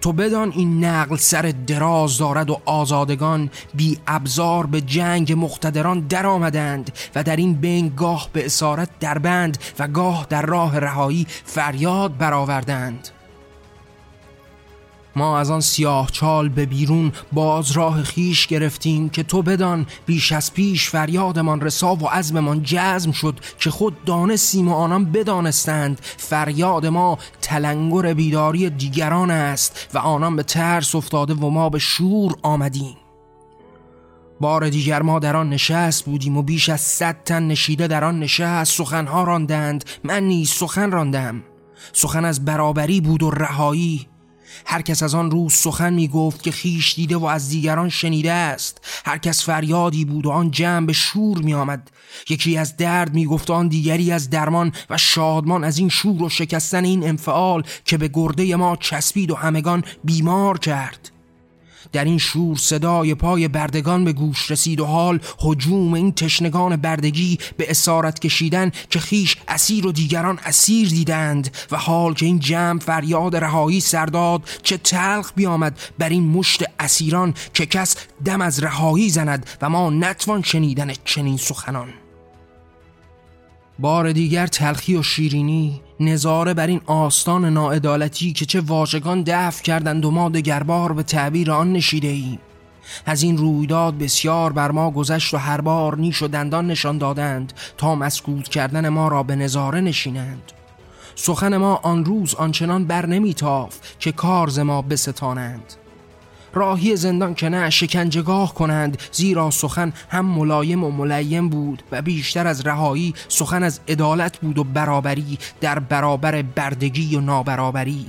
تو بدان این نقل سر دراز دارد و آزادگان بی ابزار به جنگ مقتدران در آمدند و در این بین گاه به اسارت دربند و گاه در راه رهایی فریاد برآوردند. ما از آن سیاه چال به بیرون باز راه خیش گرفتیم که تو بدان بیش از پیش فریادمان رسا و عزممان جزم شد که خود دانستیم و آنان بدانستند. فریاد ما تلنگر بیداری دیگران است و آنان به ترس افتاده و ما به شور آمدیم. بار دیگر ما در آن نشست بودیم و بیش از صد تن نشیده در آن نشست سخنها راندند. من نیز سخن راندم. سخن از برابری بود و رهایی. هر کس از آن روز سخن می گفت که خیش دیده و از دیگران شنیده است. هر کس فریادی بود و آن جمع به شور می آمد یکی از درد می گفت آن دیگری از درمان و شادمان از این شور و شکستن این انفعال که به گرده ما چسبید و همگان بیمار کرد. در این شور صدای پای بردگان به گوش رسید و حال حجوم این تشنگان بردگی به اسارت کشیدن که خیش اسیر و دیگران اسیر دیدند و حال که این جمع فریاد رهایی سرداد چه تلخ بیامد بر این مشت اسیران که کس دم از رهایی زند و ما نتوان شنیدن چنین سخنان. بار دیگر تلخی و شیرینی نظاره بر این آستان ناعدالتی که چه واژگان دفع کردند و ما دگربار به تعبیر آن نشیده ایم از این رویداد بسیار بر ما گذشت و هر بار نیش و دندان نشان دادند تا مسکوت کردن ما را به نظاره نشینند. سخن ما آن روز آنچنان بر نمیتاف که کارز ما بستانند. راهی زندان که نه شکنجگاه کنند زیرا سخن هم ملایم و ملیم بود و بیشتر از رهایی سخن از عدالت بود و برابری در برابر بردگی و نابرابری.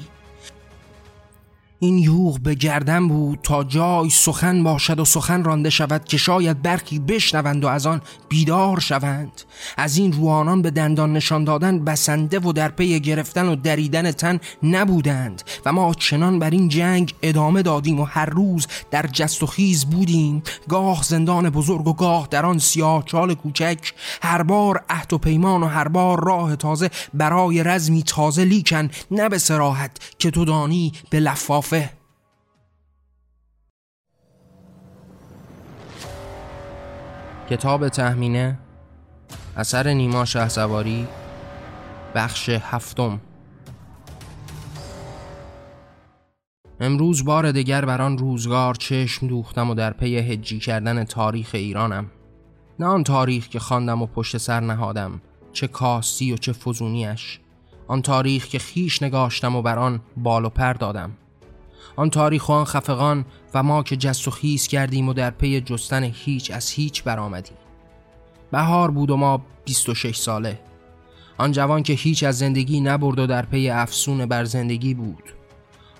این یوغ به گردن بود تا جای سخن باشد و سخن رانده شود که شاید برخی بشنوند و از آن بیدار شوند. از این روانان به دندان نشان دادن بسنده و در پی گرفتن و دریدن تن نبودند و ما چنان بر این جنگ ادامه دادیم و هر روز در جست و خیز بودیم. گاه زندان بزرگ و گاه در آن سیاه چال کوچک هر بار عهد و پیمان و هر بار راه تازه برای رزمی تازه لیکن نه به سراحت که تو دانی به لفاف کتاب تهمینه اثر نیما شهسواری بخش هفتم. امروز بار دیگر بر آن روزگار چشم دوختم و در پی هجی کردن تاریخ ایرانم. نه آن تاریخ که خواندم و پشت سر نهادم چه کاستی و چه فزونیش. آن تاریخ که خیش نگاشتم و بر آن بال و پر دادم. آن تاریخ و آن خفقان و ما که جست و خیز کردیم و در پی جستن هیچ از هیچ برآمدیم. بهار بود و ما 26 ساله. آن جوان که هیچ از زندگی نبرد و در پی افسون بر زندگی بود.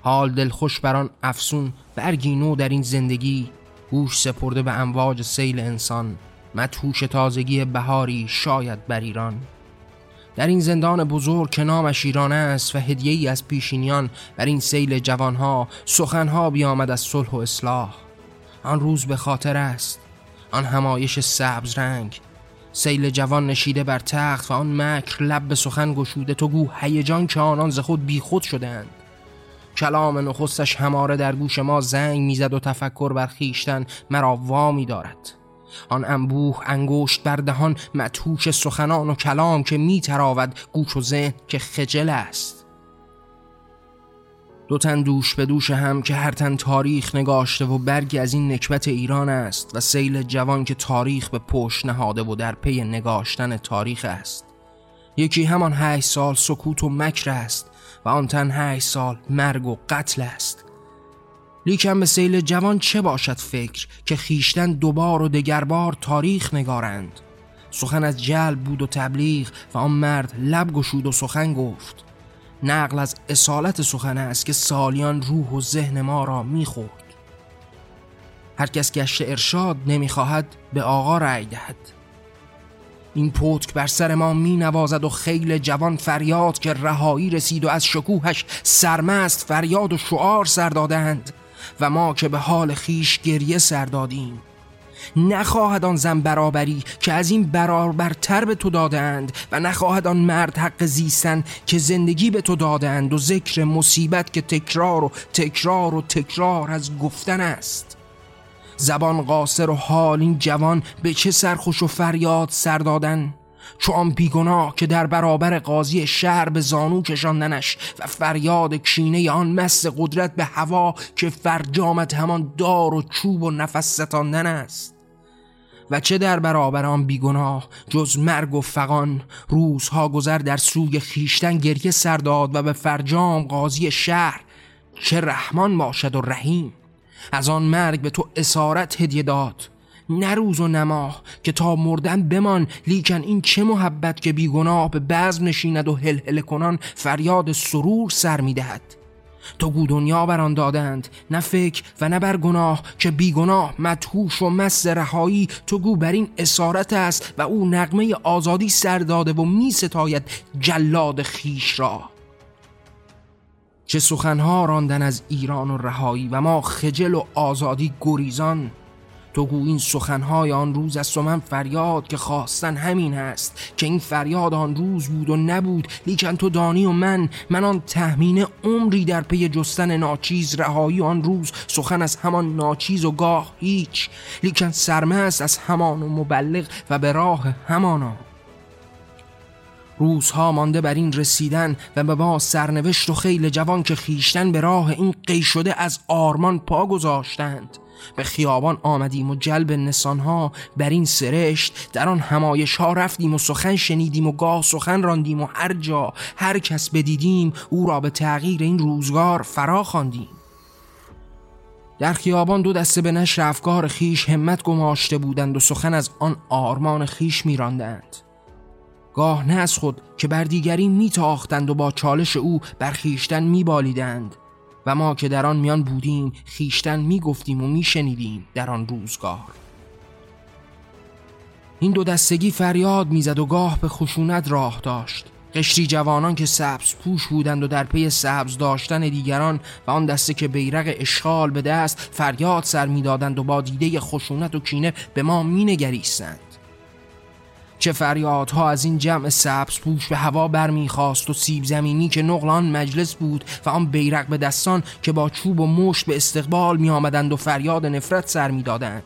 حال دلخوش بر آن افسون برگی نو در این زندگی. گوش سپرده به امواج سیل انسان. متوش تازگی بهاری شاید بر ایران. در این زندان بزرگ که نامش ایران است و هدیه ای از پیشینیان بر این سیل جوانها سخنها بیامد از صلح و اصلاح. آن روز به خاطر است آن همایش سبز رنگ. سیل جوان نشیده بر تخت و آن مکر لب به سخن گشوده تو گو هیجان که آنان ز خود بیخود شدند. کلام نخستش هماره در گوش ما زنگ می‌زد و تفکر بر خیشتن مرا وامی دارد. آن انبوه انگشت بر دهان متوش سخنان و کلام که میتراود گوش و ذهن که خجل است. دو تن دوش به دوش هم که هر تن تاریخ نگاشته و برگی از این نکبت ایران است و سیل جوان که تاریخ به پشت نهاده و در پی نگاشتن تاریخ است. یکی همان هشت سال سکوت و مکر است و آن تن هشت سال مرگ و قتل است. لیکن به سیل جوان چه باشد فکر که خیشتن دوبار و دگربار تاریخ نگارند؟ سخن از جلب بود و تبلیغ و آن مرد لب گشود و سخن گفت. نقل از اصالت سخن است که سالیان روح و ذهن ما را می‌خورد. هر کس گشت ارشاد نمی‌خواهد به آقا رأی دهد. این پتک بر سر ما می نوازد و خیل جوان فریاد که رهایی رسید و از شکوهش سرمست فریاد و شعار سر دادند و ما که به حال خیش گریه سر دادیم. نخواهد آن زن برابری که از این برابرتر به تو دادند و نخواهد آن مرد حق زیستن که زندگی به تو دادند و ذکر مصیبت که تکرار و تکرار و تکرار از گفتن است. زبان قاصر و حال این جوان به چه سرخوش و فریاد سر دادن؟ چو آن بیگناه که در برابر قاضی شهر به زانو کشاندنش و فریاد کینه آن مست قدرت به هوا که فرجامت همان دار و چوب و نفس ستاندن است. و چه در برابر آن بیگناه جز مرگ و فقان روزها گذر در سوی خیشتن گریه سرداد و به فرجام قاضی شهر چه رحمان باشد و رحیم. از آن مرگ به تو اسارت هدیه داد. نه روز و نماه که تا مردن بمان لیکن این چه محبت که بیگناه به بزم نشیند و هل کنان فریاد سرور سر می‌دهد. تو گو دنیا بر آن دادند نه فکر و نه بر گناه که بیگناه مدهوش و مست رهایی تو گو بر این اسارت است و او نقمه آزادی سر داده و می ستاید جلاد خیش را. چه سخنها راندن از ایران و رهایی و ما خجل و آزادی گریزان تو گو این سخنهای آن روز است و من فریاد که خواستن همین است که این فریاد آن روز بود و نبود لیکن تو دانی و من من آن تهمین عمری در پی جستن ناچیز رهایی آن روز سخن از همان ناچیز و گاه هیچ لیکن سرمست از همان و مبلغ و به راه همانا. روزها مانده بر این رسیدن و به ما سرنوشت و خیل جوان که خیشتن به راه این قی شده از آرمان پا گذاشتند. به خیابان آمدیم و جلب نسانها بر این سرشت. در آن همایش ها رفتیم و سخن شنیدیم و گاه سخن راندیم و هر جا هر کس بدیدیم او را به تغییر این روزگار فرا خواندیم. در خیابان دو دسته به نشر افکار خیش همت گماشته بودند و سخن از آن آرمان خیش میراندند. گاه نه از خود که بر دیگری میتاختند و با چالش او بر خیشتن میبالیدند. و ما که در آن میان بودیم خیشتن می‌گفتیم و میشنیدیم در آن روزگار. این دو دستگی فریاد می‌زد و گاه به خشونت راه داشت. قشری جوانان که سبز پوش بودند و در پی سبز داشتن دیگران و آن دسته که بیرق اشغال به دست فریاد سر می‌دادند و با دیده خشونت و کینه به ما مینگریستند. چه فریادها از این جمع سبز پوش به هوا برمیخواست و سیب زمینی که نقلان مجلس بود و آن بیرق به دستان که با چوب و مشت به استقبال می آمدند و فریاد نفرت سر می دادند.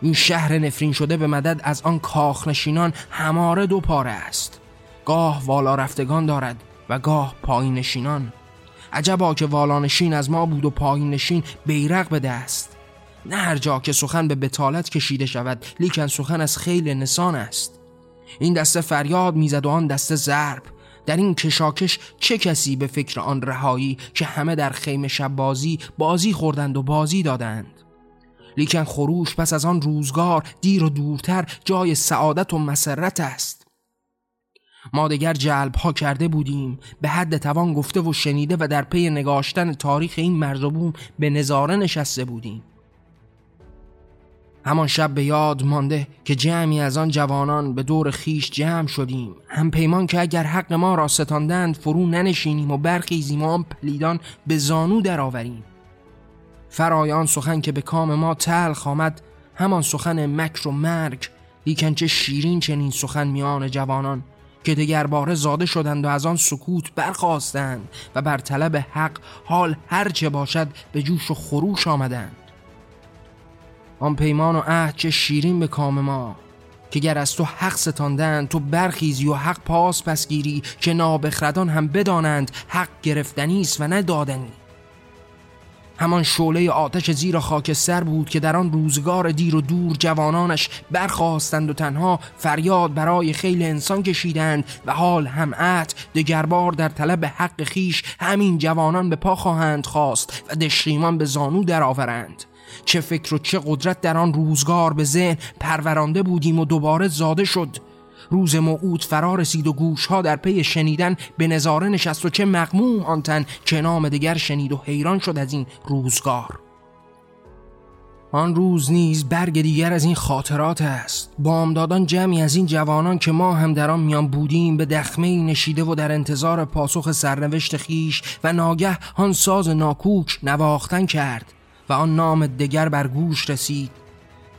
این شهر نفرین شده به مدد از آن کاخنشینان هماره دو پاره است. گاه والا رفتگان دارد و گاه پایین نشینان. عجبا که والانشین از ما بود و پایین نشین بیرق به دست. نه هر جا که سخن به بتالت کشیده شود لیکن سخن از خیل نسان است. این دسته فریاد می‌زد و آن دسته ضرب. در این کشاکش چه کسی به فکر آن رهایی که همه در خیمه شب بازی بازی خوردند و بازی دادند؟ لیکن خروش پس از آن روزگار دیر و دورتر جای سعادت و مسرت است. ما دگر جلب ها کرده بودیم به حد توان گفته و شنیده و در پی نگاشتن تاریخ این مرزبوم به نظاره نشسته بودیم. همان شب به یاد مانده که جمعی از آن جوانان به دور خیش جمع شدیم. هم پیمان که اگر حق ما را ستاندند فرو ننشینیم و برخیزیم و آن پلیدان به زانو درآوریم. فرایان سخن که به کام ما تلخ آمد همان سخن مکر و مرگ لیکن چه شیرین چنین سخن میان جوانان که دگر باره زاده شدند و از آن سکوت برخواستند و بر طلب حق حال هرچه باشد به جوش و خروش آمدند. آن پیمان و عهد چه شیرین به کام ما که گر از تو حق ستاندند تو برخیزی و حق پاس پس گیری که نابخردان هم بدانند حق گرفتنی است و ندادنی همان شعله آتش زیر خاکستر بود که در آن روزگار دیر و دور جوانانش برخواستند و تنها فریاد برای خیل انسان کشیدند و حال هم عهد دگربار در طلب حق خیش همین جوانان به پا خواهند خواست و دشخیمان به زانو درآورند. چه فکر و چه قدرت در آن روزگار به ذهن پرورانده بودیم و دوباره زاده شد. روز موعود فرا رسید و گوشها در پی شنیدن به نظاره نشست و چه مقموم آن تن که نام دیگر شنید و حیران شد از این روزگار. آن روز نیز برگ دیگر از این خاطرات است. بامدادان جمعی از این جوانان که ما هم در آن میان بودیم به دخمه نشیده و در انتظار پاسخ سرنوشت خیش و ناگه آن ساز ناکوک نواختن کرد. و آن نام دگر بر گوش رسید.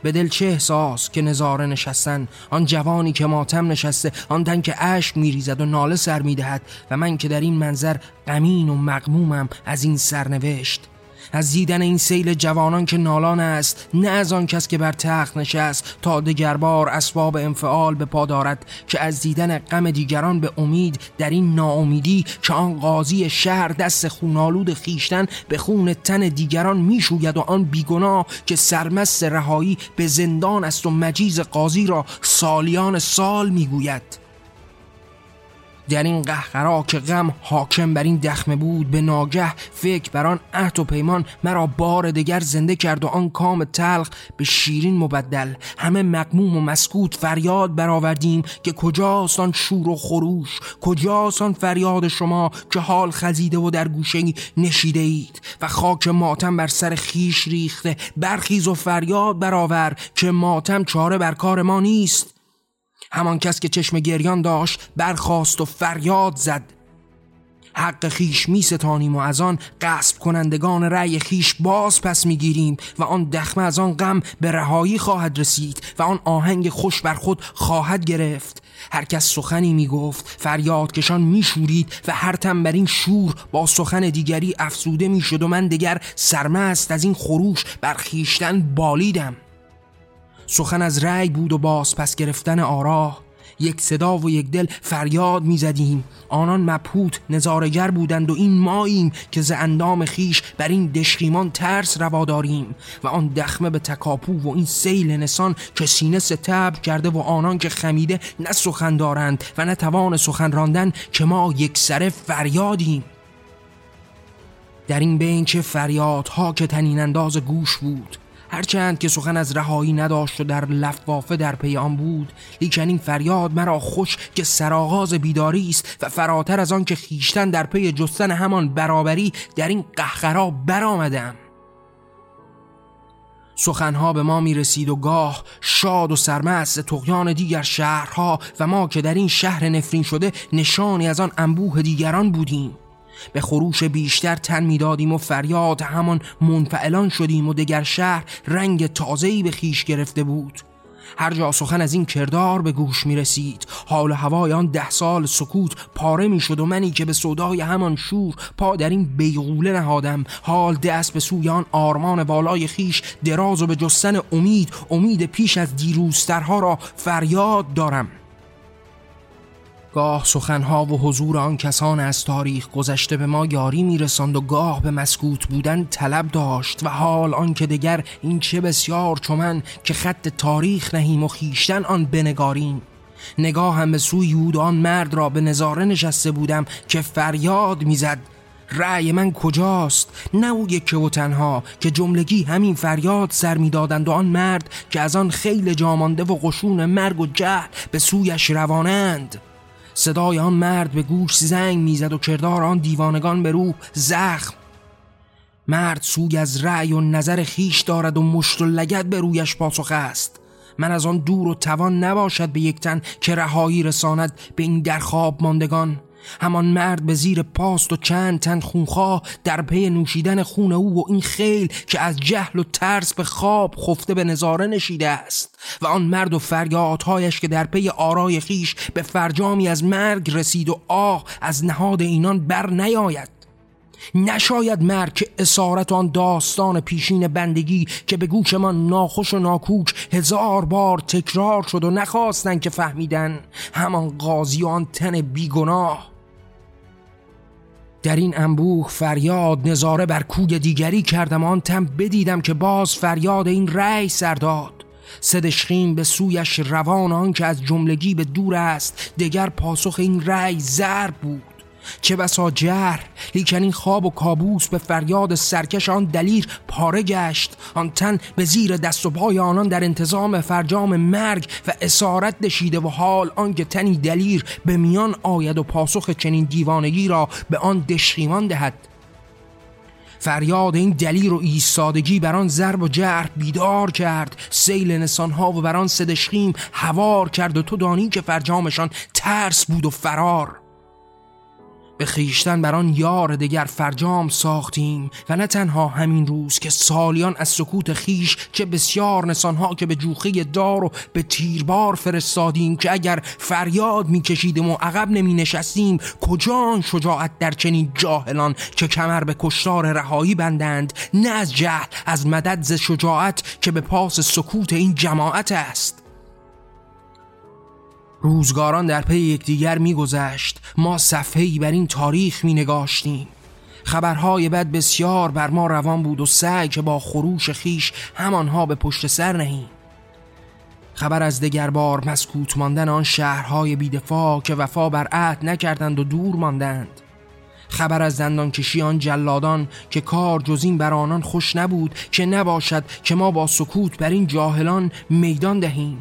به دل چه احساس که نظاره نشستن آن جوانی که ماتم نشسته آن تن که اشک میریزد و ناله سر می‌دهد و من که در این منظر غمین و مقمومم از این سرنوشت. از دیدن این سیل جوانان که نالان است نه از آن کس که بر تخت نشست تا دگربار اسباب انفعال به پا دارد که از دیدن غم دیگران به امید در این ناامیدی که آن قاضی شهر دست خونالود خیشتن به خون تن دیگران می‌شوید و آن بیگناه که سرمست رهایی به زندان است و مجیز قاضی را سالیان سال می‌گوید. در این قهقرا که غم حاکم بر این دخمه بود به ناگه فکر بر آن عهد و پیمان مرا بار دگر زنده کرد و آن کام تلخ به شیرین مبدل. همه مقموم و مسکوت فریاد برآوردیم که کجاست آن شور و خروش؟ کجاست آن فریاد شما که حال خزیده و در گوشه نشیده اید؟ و خاک ماتم بر سر خیش ریخته برخیز و فریاد برآور که ماتم چاره بر کار ما نیست. همان کس که چشم گریان داشت برخواست و فریاد زد. حق خیش می ستانیم و از آن قصب کنندگان رأی خیش باز پس می گیریم و آن دخمه از آن غم به رهایی خواهد رسید و آن آهنگ خوش بر خود خواهد گرفت. هر کس سخنی می گفت فریاد کشان می شورید و هر تن بر این شور با سخن دیگری افسوده می شد و من دیگر سرمست از این خروش برخیشتن بالیدم. سخن از رأی بود و باز پس گرفتن آراه یک صدا و یک دل فریاد می زدیم آنان مبهوت نظارگر بودند و این ماییم که ز اندام خیش بر این دشخیمان ترس روا داریم. و آن دخمه به تکاپو و این سیل نسان که سینه ستبر کرده و آنان که خمیده نه سخن دارند و نه توان سخن راندن که ما یک سره فریادیم. در این بین چه فریادها که تنین انداز گوش بود؟ هرچند که سخن از رهایی نداشت و در لفافه در پی آن بود لیکن این فریاد مرا خوش که سرآغاز بیداری است و فراتر از آن که خیشتن در پی جستن همان برابری در این قهقرا برآمدم. سخنها به ما می رسید و گاه شاد و سرمست تقیان دیگر شهرها و ما که در این شهر نفرین شده نشانی از آن انبوه دیگران بودیم. به خروش بیشتر تن می‌دادیم و فریاد همان منفعلان شدیم و دگر شهر رنگ تازه‌ای به خیش گرفته بود. هر جا سخن از این کردار به گوش می رسید حال هوای آن ده سال سکوت پاره می شد و منی که به صدای همان شور پا در این بیغوله نهادم. حال دست به سوی آن آرمان والای خیش دراز و به جستن امید امید پیش از دیروزترها را فریاد دارم. گاه سخنها و حضور آن کسان از تاریخ گذشته به ما یاری میرساند و گاه به مسکوت بودن طلب داشت و حال آن که دگر این چه بسیار چمن که خط تاریخ نهیم و خیشتن آن بنگاریم. نگاه هم به سوی بود آن مرد را به نظاره نشسته بودم که فریاد می‌زد رأی من کجاست؟ نه او یکه و تنها. که جملگی همین فریاد سر می‌دادند و آن مرد که از آن خیل جامانده و قشون مرگ و جهل به سویش روانند. صدای آن مرد به گوش زنگ می‌زد و کردار آن دیوانگان به روح زخم. مرد سوی از رأی و نظر خیش دارد و مشت و لگت به رویش پاسخ است. من از آن دور و توان نباشد به یک تن که رهایی رساند به این در خواب ماندگان. همان مرد به زیر پاست و چند تن خونخواه در پی نوشیدن خون او و این خیل که از جهل و ترس به خواب خفته به نظاره نشیده است. و آن مرد و فریادهایش که در پی آرای خیش به فرجامی از مرگ رسید و آه از نهاد اینان بر نیاید. نشاید مرگ که اسارت آن داستان پیشین بندگی که به گوش من ناخوش و ناکوک هزار بار تکرار شد و نخواستن که فهمیدن همان قاضی و آن تن بیگناه در این انبوه فریاد نظاره بر کوی دیگری کردم. آن تم بدیدم که باز فریاد این رأی سرداد سدشخیم به سویش روان آن که از جملگی به دور است. دگر پاسخ این رأی ضرب بود. چه بسا جهر لیکن این خواب و کابوس به فریاد سرکش آن دلیر پاره گشت. آن تن به زیر دست و پای آنان در انتظام فرجام مرگ و اسارت دشیده و حال آنکه تنی دلیر به میان آید و پاسخ چنین دیوانگی را به آن دشخیمان دهد. فریاد این دلیر و ایستادگی بر آن ضرب و جرح بیدار کرد. سیل نسانها و بر آن سدشخیم هوار کرد و تو دانی که فرجامشان ترس بود و فرار. به خیشتن بر آن یار دگر فرجام ساختیم و نه تنها همین روز که سالیان از سکوت خیش چه بسیار نسانها که به جوخه دار و به تیربار فرستادیم که اگر فریاد میکشیدیم و عقب نمی نشستیم کجان شجاعت در چنین جاهلان که کمر به کشتار رهایی بندند؟ نه از جهل از مدد ز شجاعت که به پاس سکوت این جماعت است. روزگاران در پی یکدیگر میگذشت. ما صفحه‌ای بر این تاریخ می نگاشتیم خبرهای بد بسیار بر ما روان بود و سعی که با خروش خیش همانها به پشت سر نهیم. خبر از دگر بار مسکوت ماندن آن شهرهای بیدفاع که وفا بر عهد نکردند و دور ماندند. خبر از زندان کشی آن جلادان که کار جز این بر آنان خوش نبود که نباشد که ما با سکوت بر این جاهلان میدان دهیم.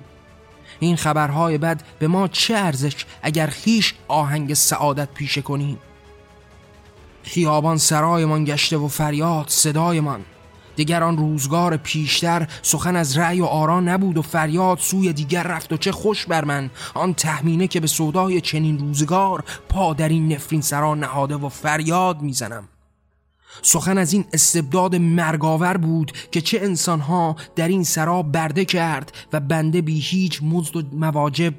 این خبرهای بد به ما چه ارزش اگر خیش آهنگ سعادت پیشه کنیم؟ خیابان سرایمان گشته و فریاد صدایمان دیگر آن روزگار پیشتر سخن از رأی و آرا نبود و فریاد سوی دیگر رفت و چه خوش بر من. آن تهمینه که به صدای چنین روزگار پا در این نفرین سرا نهاده و فریاد می‌زنم. سخن از این استبداد مرگاور بود که چه انسانها در این سرا برده کرد و بنده بی هیچ مزد و مواجب.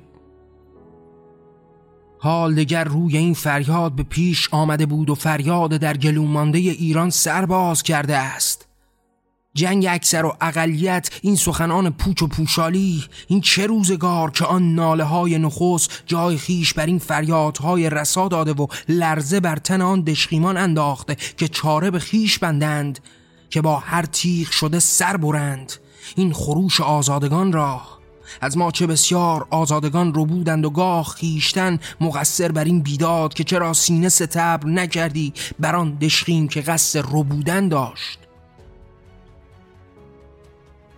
حال دگر روی این فریاد به پیش آمده بود و فریاد در گلومانده ایران سرباز کرده است. جنگ اکثر و اقلیت این سخنان پوچ و پوشالی این چه روزگار که آن ناله های نخست جای خیش بر این فریادهای رسا داده و لرزه بر تن آن دشخیمان انداخته که چاره به خیش بندند که با هر تیغ شده سر برند. این خروش آزادگان را از ما چه بسیار آزادگان رو بودند و گاه خیشتن مقصر بر این بیداد که چرا سینه ستبر نکردی بر آن دشخیم که قصد رو بودن داشت.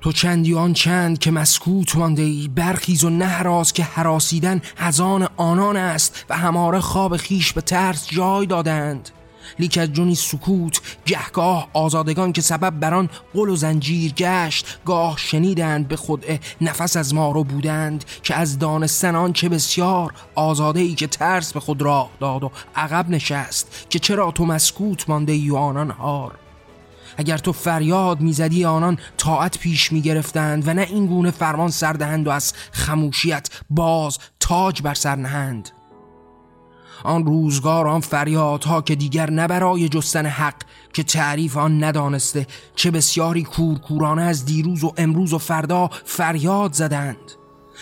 تو چندی آن چند که مسکوت مانده ای برخیز و نهراز که حراسیدن هزان آنان است و هماره خواب خیش به ترس جای دادند. لیک از جونی سکوت گهگاه آزادگان که سبب بران قل و زنجیر گشت گاه شنیدند به خود نفس از ما رو بودند که از دانستن آن چه بسیار آزاده ای که ترس به خود راه داد و عقب نشست که چرا تو مسکوت مانده ای و آنان هار. اگر تو فریاد می‌زدی آنان طاعت پیش می‌گرفتند و نه این گونه فرمان سردهند و از خموشیت باز تاج بر سر نهند. آن روزگار آن فریادها که دیگر نه برای جستن حق که تعریف آن ندانسته چه بسیاری کورکورانه از دیروز و امروز و فردا فریاد زدند.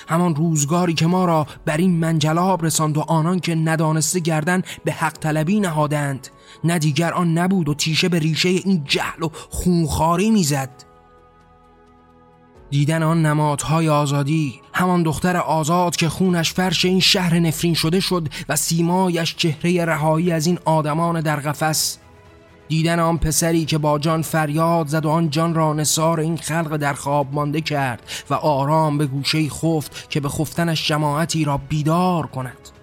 همان روزگاری که ما را بر این منجلاب رساند و آنان که ندانسته گردن به حق طلبی نهادند. نه دیگر آن نبود و تیشه به ریشه این جهل و خونخاری می‌زد. دیدن آن نمادهای آزادی همان دختر آزاد که خونش فرش این شهر نفرین شده شد و سیمایش چهره رهایی از این آدمان در قفس. دیدن آن پسری که با جان فریاد زد و آن جان را نصار این خلق در خواب مانده کرد و آرام به گوشه خفت که به خفتنش جماعتی را بیدار کند.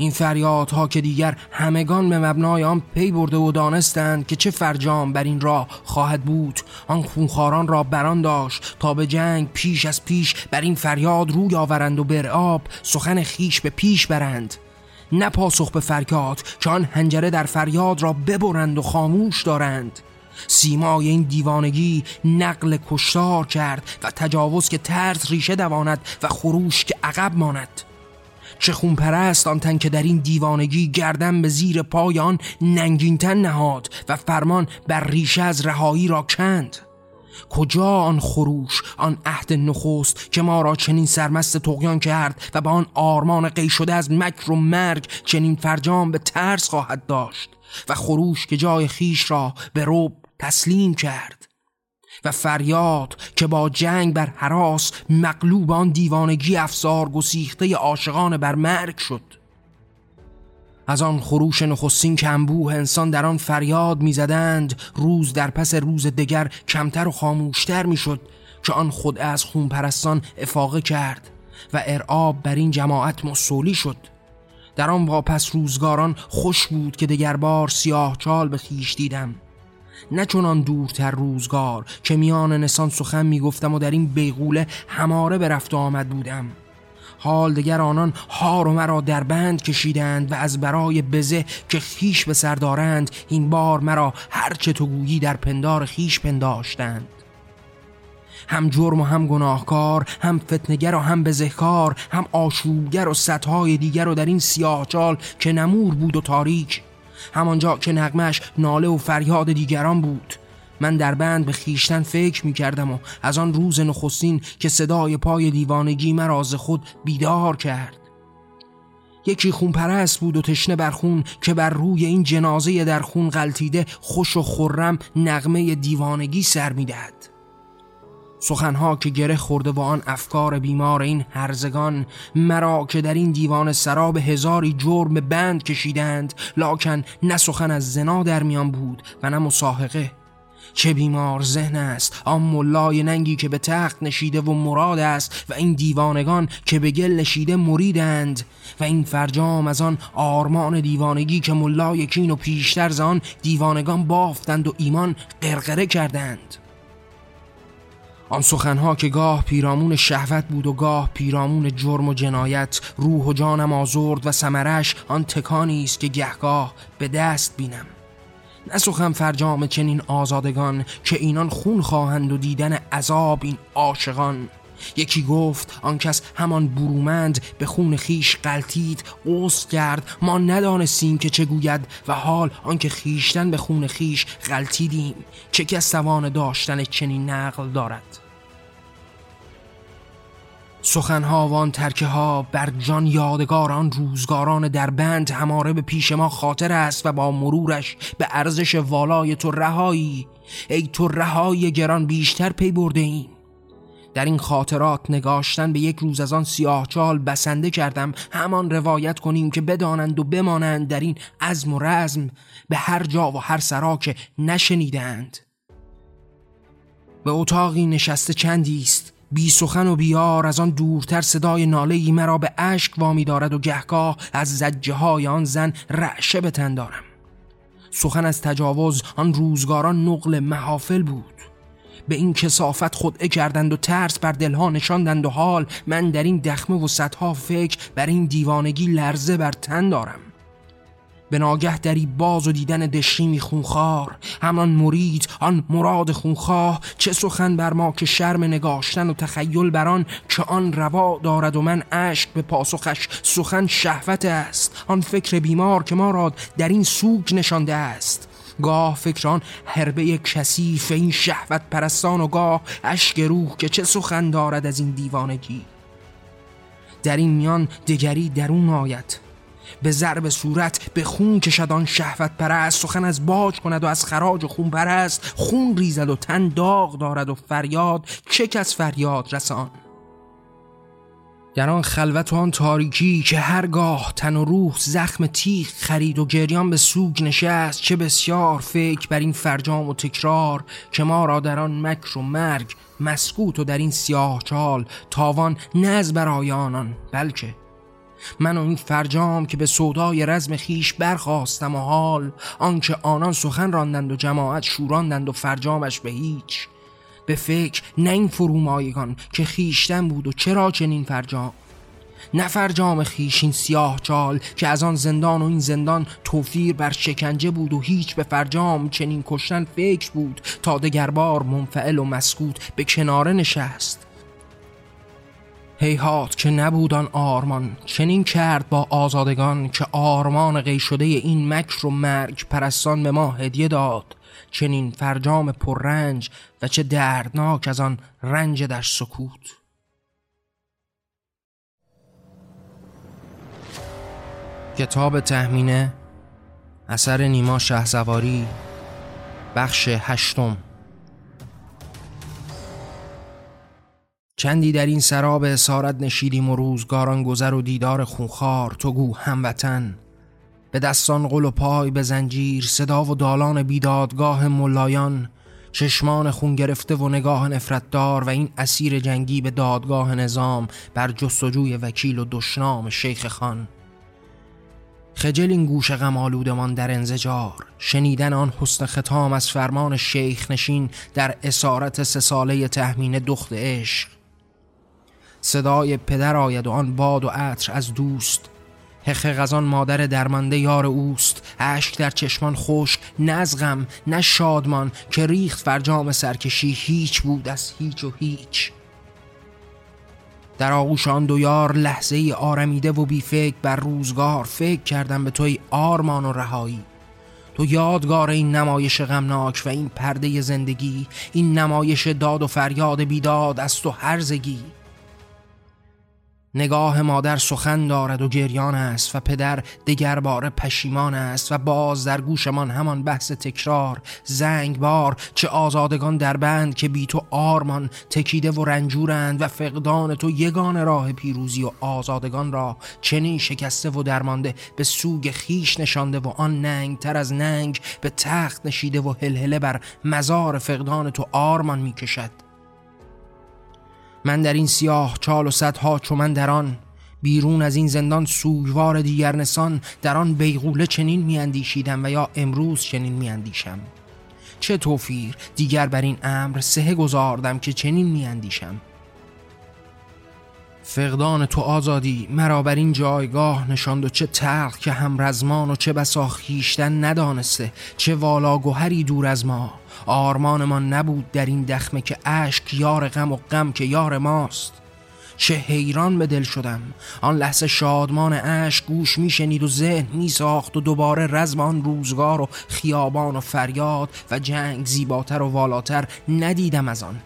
این فریادها که دیگر همگان به مبنای آن پی برده و دانستند که چه فرجام بر این راه خواهد بود. آن خونخاران را بران داشت تا به جنگ پیش از پیش بر این فریاد روی آورند و برعاب سخن خیش به پیش برند. نه پاسخ به فریاد که آن هنجره در فریاد را ببرند و خاموش دارند. سیمای این دیوانگی نقل کشتار کرد و تجاوز که ترس ریشه دواند و خروش که عقب ماند. چه خون پرست آن تن که در این دیوانگی گردن به زیر پای آن ننگینتن نهاد و فرمان بر ریشه از رهایی را کند. کجا آن خروش آن عهد نخست که ما را چنین سرمست تقیان کرد و به آن آرمان قی شده از مکر و مرگ چنین فرجام به ترس خواهد داشت و خروش که جای خیش را به روب تسلیم کرد؟ و فریاد که با جنگ بر حراس مغلوب آن دیوانگی افسار گسیخته عاشقان بر مرگ شد. از آن خروش نخستین که انبوه انسان در آن فریاد می‌زدند روز در پس روز دگر کمتر و خاموشتر می‌شد که آن خود از خون پرستان افاقه کرد و ارعاب بر این جماعت مسولی شد. در آن واپس روزگاران خوش بود که دگر بار سیاه چال به خیش دیدم. نه چونان دورتر روزگار که میان نسان سخن می‌گفتم و در این بیغوله هماره به رفت آمد بودم. حال دگر آنان هار و مرا در بند کشیدند و از برای بزه که خیش به سر دارند این بار مرا هرچه تو گویی در پندار خیش پنداشتند. هم جرم و هم گناهکار هم فتنگر و هم بزهکار هم آشوبگر و سطهای دیگر و در این سیاه چال که نمور بود و تاریک همانجا که نغمش ناله و فریاد دیگران بود. من در بند به خیشتن فکر می کردم و از آن روز نخستین که صدای پای دیوانگی مرا از خود بیدار کرد. یکی خون پرست بود و تشنه بر خون که بر روی این جنازه در خون غلطیده خوش و خرم نغمه دیوانگی سر می‌دهد. سخنها که گره خورده و آن افکار بیمار این هرزگان مرا که در این دیوان سراب هزاری جرم بند کشیدند لاکن نه سخن از زنا در میان بود و نه مساحقه. چه بیمار ذهن است آن ملای ننگی که به تخت نشیده و مراد است و این دیوانگان که به گل نشیده مریدند و این فرجام از آن آرمان دیوانگی که ملای کین و پیشتر آن دیوانگان بافتند و ایمان قرقره کردند. آن سخنها که گاه پیرامون شهوت بود و گاه پیرامون جرم و جنایت روح و جانم آزرد و سمرش آن تکانی است که گهگاه به دست بینم. نسخم فرجام چنین آزادگان که اینان خون خواهند و دیدن عذاب این عاشقان. یکی گفت آن کس همان برومند به خون خیش قلتید قصد کرد ما ندانستیم که چه گوید و حال آنکه خیشتن به خون خیش غلطیدیم چه کس توان داشتن چنین نقل دارد؟ سخنها وان ترکه ها بر جان یادگاران روزگاران در بند هماره به پیش ما خاطر است و با مرورش به ارزش والای تو رهایی. ای تو رهایی گران بیشتر پی برده ایم. در این خاطرات نگاشتن به یک روز از آن سیاه چال بسنده کردم. همان روایت کنیم که بدانند و بمانند در این عزم و رزم به هر جا و هر سرا که نشنیدند. به اتاقی نشسته چندی است. بی سخن و بیار از آن دورتر صدای ناله ای مرا به اشک وامی دارد و گهگاه از زجه های آن زن رعشه به تن دارم. سخن از تجاوز آن روزگاران نقل محافل بود. به این کسافت خودعه کردند و ترس بر دلها نشاندند و حال من در این دخمه و صدها فکر بر این دیوانگی لرزه بر تن دارم. به ناگه دری باز و دیدن دشیمی خونخوار. همان مرید آن مراد خونخواه. چه سخن بر ما که شرم نگاشتن و تخیل بر آن که آن روا دارد و من اشک به پاسخش. سخن شهوت است. آن فکر بیمار که ما را در این سوگ نشانده است. گاه فکران هربه کثیف این شهوت پرستان و گاه اشک روح که چه سخن دارد از این دیوانگی. در این میان دگری درون آید. به ضرب صورت به خون کشد آن شهوت پرست. سخن از باج کند و از خراج و خون پرست. خون ریزد و تن داغ دارد و فریاد. چه کس فریاد رسان در آن خلوت و آن تاریکی که هرگاه تن و روح زخم تیغ خرید و گریان به سوگ نشست چه بسیار فکر بر این فرجام و تکرار که ما را در آن مکر و مرگ مسکوت و در این سیاه چال تاوان نز برای آنان بلکه من و این فرجام که به سودای رزم خیش برخواستم و حال آنکه آنان سخن راندند و جماعت شوراندند و فرجامش به هیچ. به فکر نه این فرومایگان که خیشتن بود و چرا چنین فرجام؟ نه فرجام خیش این سیاه چال که از آن زندان و این زندان توفیر بر شکنجه بود و هیچ به فرجام چنین کشتن فکر بود تا دگربار منفعل و مسکوت به کناره نشست. هیهات که نبود آن آرمان چنین کرد با آزادگان که آرمان قی شده این مکر و مرگ پرستان به ما هدیه داد. چنین فرجام پررنج و چه دردناک از آن رنج در سکوت. کتاب تهمینه اثر نیما شهزواری بخش هشتم. چندی در این سراب اسارت نشیدیم و روزگاران گذر و دیدار خونخار تو گو هموطن. به دستان قل و پای به زنجیر صدا و دالان بیدادگاه ملایان. چشمان خون گرفته و نگاه نفرتدار و این اسیر جنگی به دادگاه نظام بر جستجوی وکیل و دشنام شیخ خان. خجل این گوش غم در انزجار. شنیدن آن حسن ختام از فرمان شیخ نشین در اسارت سه ساله تحمین دخت عشق. صدای پدر آید و آن باد و عطر از دوست. حق غزان مادر درمانده یار اوست. اشک در چشمان خوش نه از غم نه شادمان که ریخت فرجام سرکشی. هیچ بود از هیچ و هیچ. در آغوش آن دو یار لحظه ای آرمیده و بی فکر بر روزگار. فکر کردم به توی آرمان و رهایی. تو یادگار این نمایش غمناک و این پرده زندگی. این نمایش داد و فریاد بیداد از تو هرزگی نگاه مادر سخن دارد و گریان است و پدر دگرباره پشیمان است و باز در گوشمان همان بحث تکرار. زنگ بار چه آزادگان در بند که بی تو آرمان تکیده و رنجورند و فقدان تو یگان راه پیروزی و آزادگان را چنین شکسته و درمانده به سوگ خیش نشانده و آن ننگ تر از ننگ به تخت نشیده و هلهله بر مزار فقدان تو آرمان می کشد من در این سیاه چال و صدها چو من در آن بیرون از این زندان سوگوار دیگر نسان در آن بیغوله چنین میاندیشیدم و یا امروز چنین میاندیشم. چه توفیر دیگر بر این امر سه گذاردم که چنین میاندیشم. فقدان تو آزادی مرا بر این جایگاه نشاند و چه تلخ که هم رزمان و چه بسا خیشتن ندانسته چه والا گوهری دور از ما. آرمانمان نبود در این دخمه که اشک یار غم و غم که یار ماست. چه حیران به دل شدم. آن لحظه شادمان اشک گوش میشنید و ذهن میساخت و دوباره رزم آن روزگار و خیابان و فریاد و جنگ زیباتر و والاتر ندیدم از آن.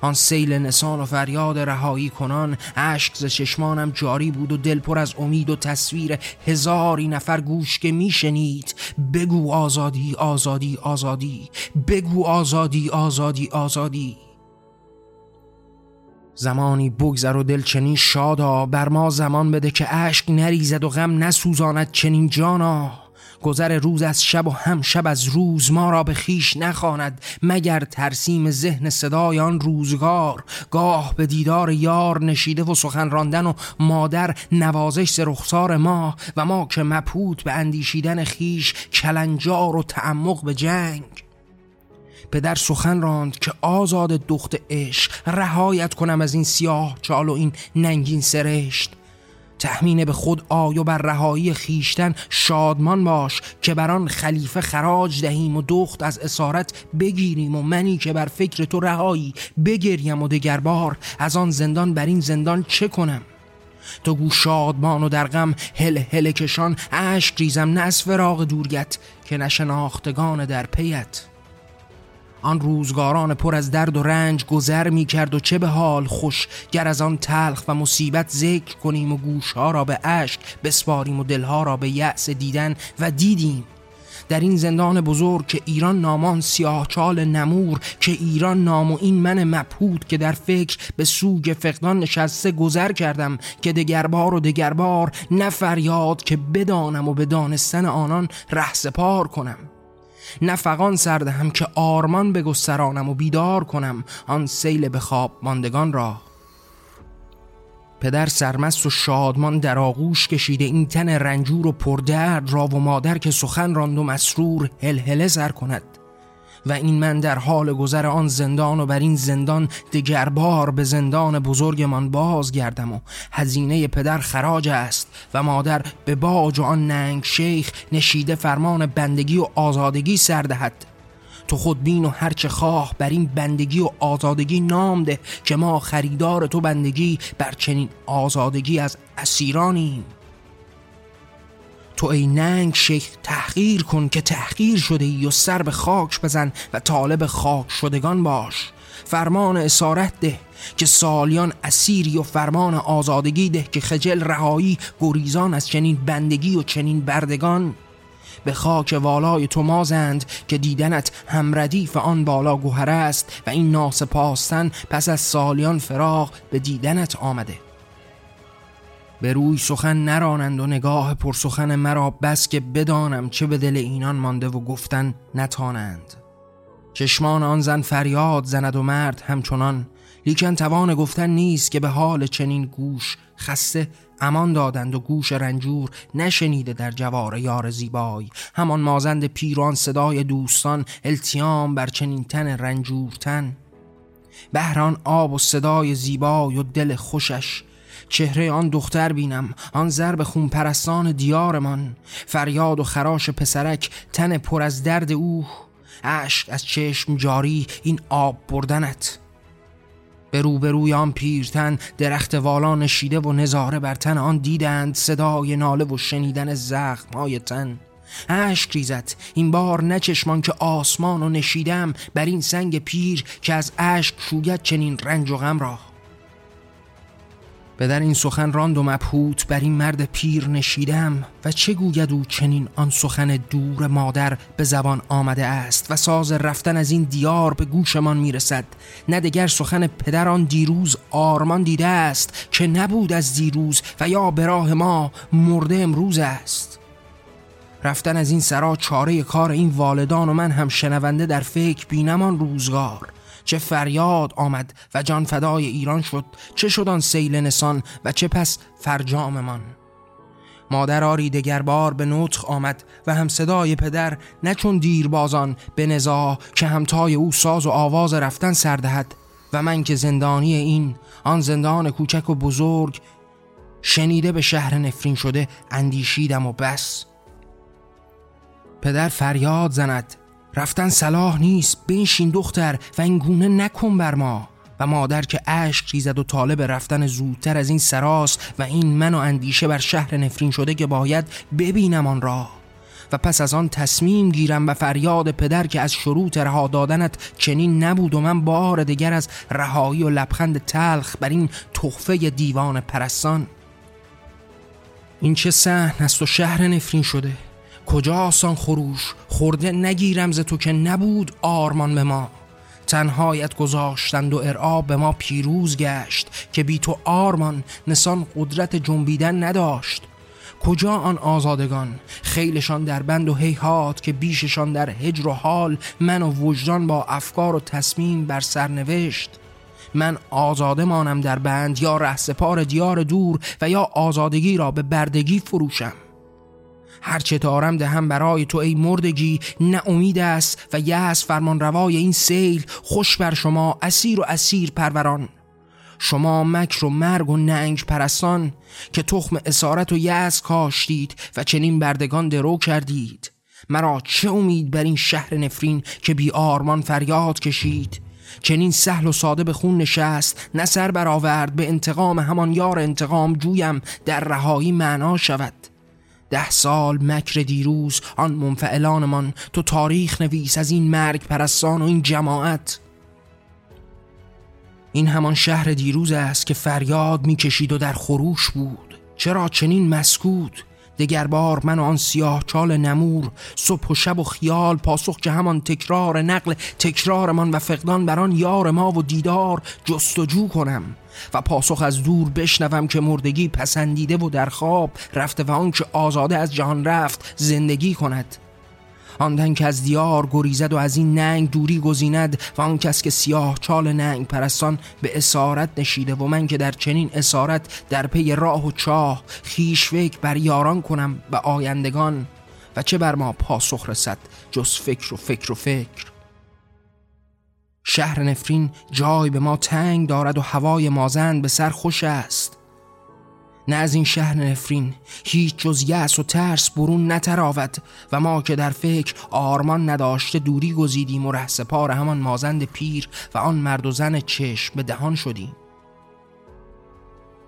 آن سیل نسان و فریاد رهایی کنان اشک ز چشمانم جاری بود و دل پر از امید و تصویر هزاری نفر گوش که میشنید بگو آزادی آزادی آزادی بگو آزادی آزادی آزادی. زمانی بگذر و دل چنین شادا بر ما زمان بده که اشک نریزد و غم نسوزاند چنین جانا. گذر روز از شب و هم شب از روز ما را به خیش نخواند مگر ترسیم ذهن صدای آن روزگار گاه به دیدار یار نشیده و سخن راندن و مادر نوازش رخسار ما و ما که مپوت به اندیشیدن خیش کلنجار و تعمق به جنگ. پدر سخن راند که آزاد دخت عشق رهایت کنم از این سیاه چال و این ننگین سرشت. تحمین به خود آی و بر رهایی خیشتن شادمان باش که بر آن خلیفه خراج دهیم و دخت از اسارت بگیریم و منی که بر فکر تو رهایی بگریم و دگربار از آن زندان بر این زندان چه کنم؟ تو گو شادمان و در غم هل هل کشان اشک ریزم نه از فراغ دورگت که نشناختگان در پیت. آن روزگاران پر از درد و رنج گذر می کرد و چه به حال خوش گر از آن تلخ و مصیبت ذکر کنیم و گوشها را به اشک بسپاریم و دلها را به یأس دیدن و دیدیم. در این زندان بزرگ که ایران نامان سیاه چال نمور که ایران نام و این من مبهود که در فکر به سوگ فقدان نشسته گذر کردم که دگربار و دگربار نه فریاد که بدانم و به دانستن آنان رهسپار کنم. نه فقان سردهم که آرمان بگسترانم و بیدار کنم آن سیل به خواب ماندگان را. پدر سرمست و شادمان در آغوش کشیده این تن رنجور و پردرد را و مادر که سخن راند و مسرور هلهله سر کند. و این من در حال گذر آن زندان و بر این زندان دگربار به زندان بزرگمان باز گردم و هزینه پدر خراج است و مادر به باج و آن ننگ شیخ نشیده فرمان بندگی و آزادگی سردهد تو خود بین و هرچه خواه بر این بندگی و آزادگی نام ده که ما خریدار تو بندگی بر چنین آزادگی از اسیرانیم. تو ای ننگ شیخ تحقیر کن که تحقیر شده ای و سر به خاک بزن و طالب خاک شدگان باش. فرمان اسارت ده که سالیان اسیری و فرمان آزادگی ده که خجل رهایی گریزان از چنین بندگی و چنین بردگان. به خاک والای تو مازند که دیدنت همردیف آن بالا گوهر است و این ناسپاستن پس از سالیان فراغ به دیدنت آمده. به روی سخن نرانند و نگاه پرسخن مرا بس که بدانم چه به دل اینان مانده و گفتن نتانند. چشمان آن زن فریاد زند و مرد همچنان لیکن توان گفتن نیست که به حال چنین گوش خسته امان دادند و گوش رنجور نشنیده در جوار یار زیبای. همان مازند پیران صدای دوستان التیام بر چنین تن رنجور تن. بهران آب و صدای زیبای و دل خوشش چهره آن دختر بینم آن ضرب خون پرستان دیارمان. فریاد و خراش پسرک تن پر از درد او. اشک از چشم جاری این آب بردنت. به روبروی آن پیرتن درخت والا نشیده و نظاره بر تن آن دیدند صدای ناله و شنیدن زخمهای تن. اشک ریزد این بار نچشمان که آسمان و نشیدم بر این سنگ پیر که از اشک شوید چنین رنج و غم را. در این سخن راند و مبهوت بر این مرد پیر نشیدم و چه گوید او چنین آن سخن دور مادر به زبان آمده است و ساز رفتن از این دیار به گوشمان می‌رسد؟ نه دگر سخن پدر آن دیروز آرمان دیده است که نبود از دیروز و یا به راه ما مرده امروز است. رفتن از این سرا چاره کار این والدان و من هم شنونده در فکر بینمان روزگار. چه فریاد آمد و جان فدای ایران شد چه شد آن سیل نسان و چه پس فرجاممان. مادر آری دگر بار به نطخ آمد و هم صدای پدر نه چون دیربازان به نزا که همتای او ساز و آواز رفتن سردهد و من که زندانی این آن زندان کوچک و بزرگ شنیده به شهر نفرین شده اندیشیدم و بس. پدر فریاد زند رفتن صلاح نیست بنشین دختر و این گونه نکن بر ما. و مادر که اشک ریزد و طالب رفتن زودتر از این سراس و این من و اندیشه بر شهر نفرین شده که باید ببینم آن را. و پس از آن تصمیم گیرم و فریاد پدر که از شروط رها دادنت چنین نبود و من بار دیگر از رهایی و لبخند تلخ بر این تحفه دیوان پرستان. این چه سحن است و شهر نفرین شده؟ کجا آسان خروش خورده نگیرم ز تو که نبود آرمان به ما؟ تنهایت گذاشتند و ارعاب به ما پیروز گشت که بی تو آرمان نسان قدرت جنبیدن نداشت. کجا آن آزادگان؟ خیلشان در بند و هیهات که بیششان در هجر و حال من و وجدان با افکار و تصمیم بر سرنوشت من آزاده مانم در بند یا رهسپار دیار دور و یا آزادگی را به بردگی فروشم. هرچه دارم دهم برای تو ای مردگی نه امید است و یس فرمان روای این سیل خوش بر شما اسیر و اسیر پروران. شما مکر و مرگ و ننگ پرستان که تخم اسارت و یأس کاشتید و چنین بردگان درو کردید. مرا چه امید بر این شهر نفرین که بی آرمان فریاد کشید؟ چنین سهل و ساده به خون نشست نه سر برآورد به انتقام همان یار انتقام جویم در رهایی معنا شود. ده سال مکر دیروز آن منفعلانمان تو تاریخ نویس از این مرگ پرستان و این جماعت. این همان شهر دیروز است که فریاد می‌کشید و در خروش بود. چرا چنین مسکوت؟ دگر بار من و آن سیاه چال نمور صبح و شب و خیال پاسخ که همان تکرار نقل تکرارمان و فقدان بر آن یار ما و دیدار جستجو کنم و پاسخ از دور بشنوم که مردگی پسندیده و در خواب رفته و آن که آزاده از جهان رفت زندگی کند. آن که از دیار گریزد و از این ننگ دوری گزیند و آن کس که سیاه چال ننگ پرستان به اسارت نشیده و من که در چنین اسارت در پی راه و چاه خیش فکر بر یاران کنم و آیندگان و چه بر ما پاسخ رسد جز فکر و فکر و فکر؟ شهر نفرین جای به ما تنگ دارد و هوای مازند به سر خوش است. نه از این شهر نفرین هیچ جز یأس و ترس برون نتراود و ما که در فکر آرمان نداشته دوری گزیدیم و ره سپار همان مازند پیر و آن مرد و زن چشم به دهان شدیم.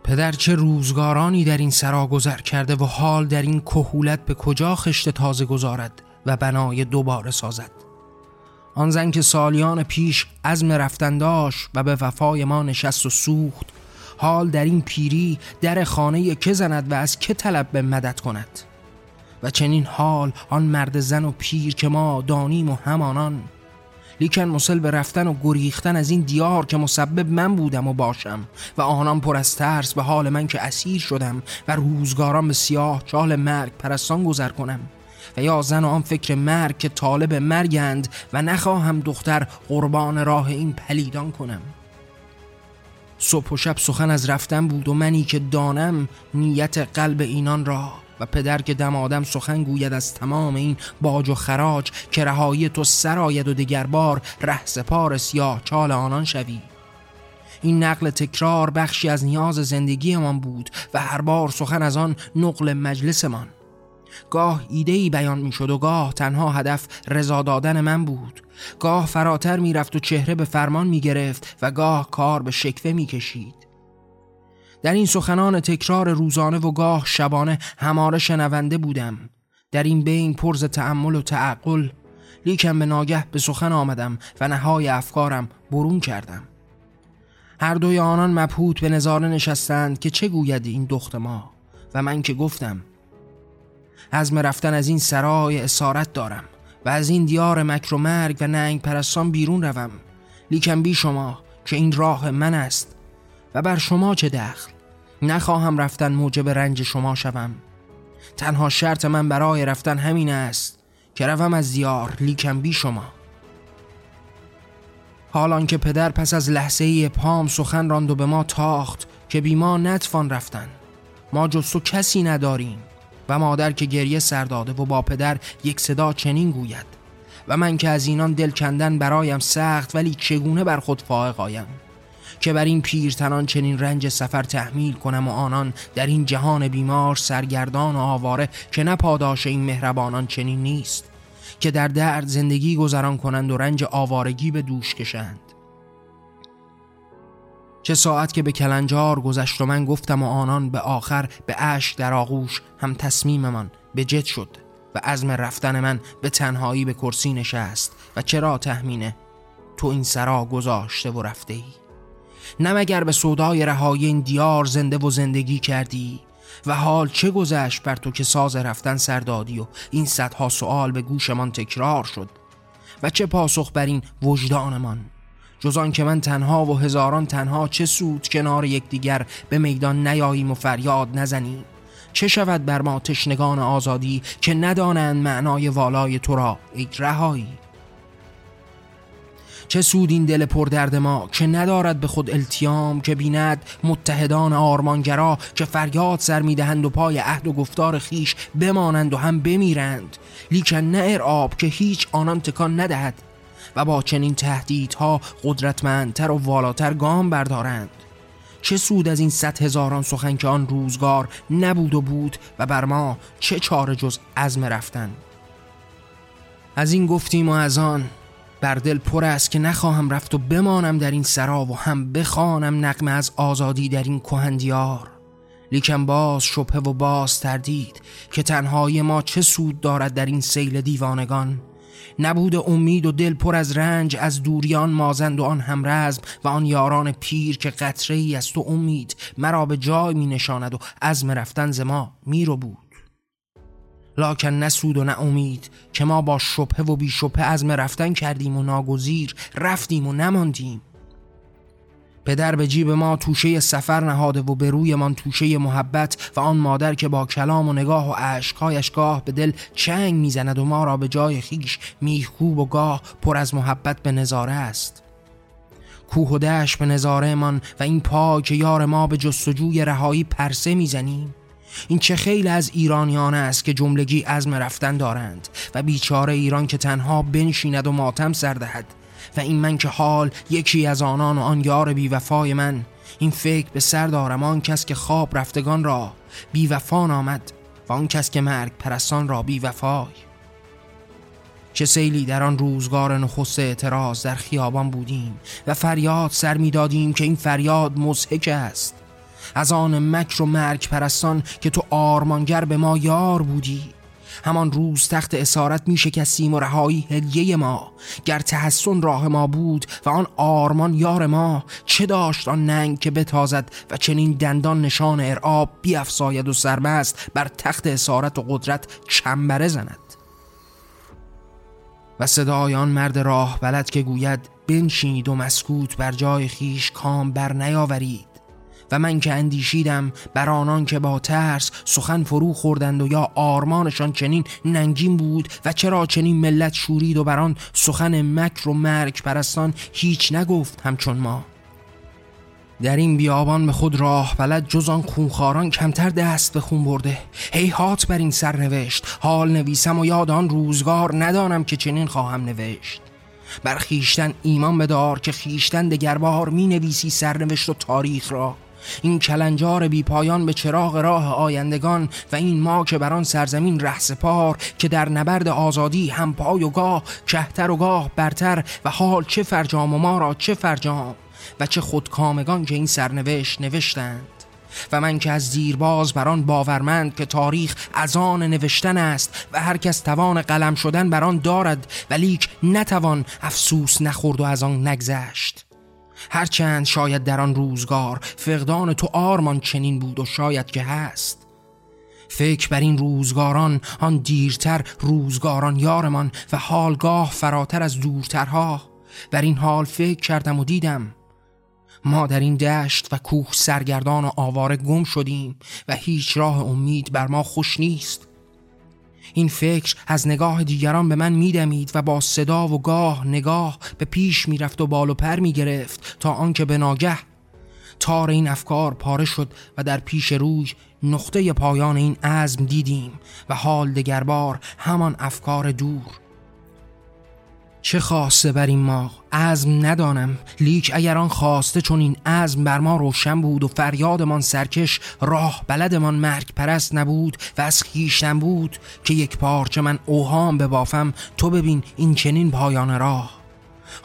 پدر چه روزگارانی در این سرا گذر کرده و حال در این کهولت به کجا خشت تازه گذارد و بنای دوباره سازد. آن زن که سالیان پیش عزم رفتن داشت و به وفای ما نشست و سوخت حال در این پیری در خانه که زند و از که طلب به مدد کند. و چنین حال آن مرد زن و پیر که ما دانیم و همانان. لیکن مسل به رفتن و گریختن از این دیار که مسبب من بودم و باشم و آنان پر از ترس به حال من که اسیر شدم و روزگاران به سیاه چال مرگ پرستان گذر کنم. و یا زن و آن فکر مرگ که طالب مرگند و نخواهم دختر قربان راه این پلیدان کنم. صبح و شب سخن از رفتن بود و منی که دانم نیت قلب اینان را. و پدر که دم آدم سخن گوید از تمام این باج و خراج که رهایی تو سراید و دگر بار ره سپار سیاه چال آنان شوی. این نقل تکرار بخشی از نیاز زندگیمان بود و هر بار سخن از آن نقل مجلسمان. گاه ایده ای بیان می شد و گاه تنها هدف رضا دادن من بود. گاه فراتر می رفت و چهره به فرمان می گرفت و گاه کار به شکوه می کشید در این سخنان تکرار روزانه و گاه شبانه هماره شنونده بودم. در این بین پرز تعمل و تعقل لیکن به ناگه به سخن آمدم و نهای افکارم برون کردم. هر دوی آنان مبهوت به نظاره نشستند که چه گوید این دخت ما و من که گفتم. عزم رفتن از این سرای اسارت دارم. و از این دیار مکر و مرگ و ننگ پرستان بیرون روم. لیکن بی شما که این راه من است و بر شما چه دخل؟ نخواهم رفتن موجب رنج شما شوم. تنها شرط من برای رفتن همین است که روم از دیار لیکن بی شما. حالان که پدر پس از لحظه ای پام سخن راند و به ما تاخت که بی ما نتفان رفتن. ما جز کسی نداریم. و مادر که گریه سر داده و با پدر یک صدا چنین گوید. و من که از اینان دل کندن برایم سخت ولی چگونه بر خود فائق آیم؟ که بر این پیرتنان چنین رنج سفر تحمیل کنم و آنان در این جهان بیمار سرگردان و آواره که نه پاداش این مهربانان چنین نیست که در درد زندگی گذران کنند و رنج آوارگی به دوش کشند. چه ساعت که به کلنجار گذشت و من گفتم و آنان به آخر به اشک در آغوش هم تصمیممان به جد شد و عزم رفتن من به تنهایی به کرسی نشست و چرا تهمینه تو این سرا گذاشته و رفته ای نمگر به صدای رهایی این دیار زنده و زندگی کردی و حال چه گذشت بر تو که ساز رفتن سردادی و این صدها سوال به گوشمان تکرار شد و چه پاسخ بر این وجدانمان؟ جز که من تنها و هزاران تنها چه سود کنار یکدیگر به میدان نیاییم و فریاد نزنیم؟ چه شود بر ما تشنگان آزادی که ندانند معنای والای تو را ای رهایی؟ چه سود این دل پردرد ما که ندارد به خود التیام که بیند متحدان آرمانگرا که فریاد سر می‌دهند و پای عهد و گفتار خیش بمانند و هم بمیرند؟ لیکن نه ارعاب که هیچ آنان تکان ندهد و با چنین تهدیدها قدرتمندتر و والاتر گام بردارند. چه سود از این صد هزاران سخن که آن روزگار نبود و بود و بر ما چه چاره جز عزم رفتن. از این گفتیم و از آن بر دل پر است که نخواهم رفت و بمانم در این سرا و هم بخوانم نقمه از آزادی در این کهندیار. لیکن باز شبه و باز تردید که تنهای ما چه سود دارد در این سیل دیوانگان. نبود امید و دل پر از رنج از دوریان مازند و آن همرزم و آن یاران پیر که قطره ای از تو امید مرا به جای می نشاند و عزم رفتن ز ما می رو بود. لاکن نسود و نه امید که ما با شبه و بی شبه عزم رفتن کردیم و ناگزیر رفتیم و نماندیم. پدر به جیب ما توشه سفر نهاده و به روی من توشه محبت و آن مادر که با کلام و نگاه و عشقهایش گاه به دل چنگ می‌زند و ما را به جای خیش میخوب و گاه پر از محبت به نظاره است. کوه و دشت به نظاره من و این پا که یار ما به جستجوی رهایی پرسه می‌زنیم. این چه خیلی از ایرانیان است که جملگی عزم رفتن دارند و بیچاره ایران که تنها بنشیند و ماتم سردهد و این من که حال یکی از آنان و آن یار بیوفای من. این فکر به سر دارم آن کس که خواب رفتگان را بیوفان آمد و آن کس که مرگ پرستان را بیوفای. چه سیلی در آن روزگار نخست اعتراض در خیابان بودیم و فریاد سر می‌دادیم که این فریاد مزهک است. از آن مکر و مرگ پرستان که تو آرمانگر به ما یار بودی. همان روز تخت اسارت می شکستیم و رهایی هدیه ما. گر تحسن راه ما بود و آن آرمان یار ما چه داشت آن ننگ که بتازد و چنین دندان نشان ارعاب بیافزاید و سرمست بر تخت اسارت و قدرت چنبره زند. و صدای آن مرد راه بلد که گوید بنشینید و مسکوت بر جای خیش کام بر نیاورید. و من که اندیشیدم بر آنان که با ترس سخن فرو خوردند و یا آرمانشان چنین ننگین بود و چرا چنین ملت شورید و بر آن سخن مکر و مرگ پرستان هیچ نگفت همچون ما؟ در این بیابان به خود راه بلد جز آن خونخاران کمتر دست به خون برده. هیهات بر این سر نوشت حال نویسم و یاد آن روزگار ندانم که چنین خواهم نوشت. بر خیشتن ایمان بدار که خیشتن دگربار می نویسی سرنوشت و تاریخ را. این کلنجار بی پایان به چراغ راه آیندگان و این ما که بر آن سرزمین رهسپار که در نبرد آزادی هم پای و گاه کهتر و گاه برتر و حال چه فرجام و ما را چه فرجام و چه خودکامگان که این سرنوشت نوشتند. و من که از دیرباز بر آن باورمند که تاریخ از آن نوشتن است و هر کس توان قلم شدن بر آن دارد ولیک نتوان افسوس نخورد و از آن نگذشت. هرچند شاید در آن روزگار فقدان تو آرمان چنین بود و شاید که هست. فکر بر این روزگاران آن دیرتر روزگاران یارمان و حالگاه فراتر از دورترها. بر این حال فکر کردم و دیدم. ما در این دشت و کوه سرگردان و آواره گم شدیم و هیچ راه امید بر ما خوش نیست. این فکر از نگاه دیگران به من میدمید و با صدا و گاه نگاه به پیش می‌رفت و بال و پر می‌گرفت تا آنکه به ناگه تار این افکار پاره شد و در پیش روی نقطه پایان این عزم دیدیم و حال دگربار همان افکار دور چه خواسته بر این ما عزم ندانم. لیک اگر آن خواسته چون این عزم بر ما روشن بود و فریادمان سرکش راه بلدمان مرگ پرست نبود و از خیشتن بود که یک پارچه من اوهام ببافم تو ببین این چنین پایان راه.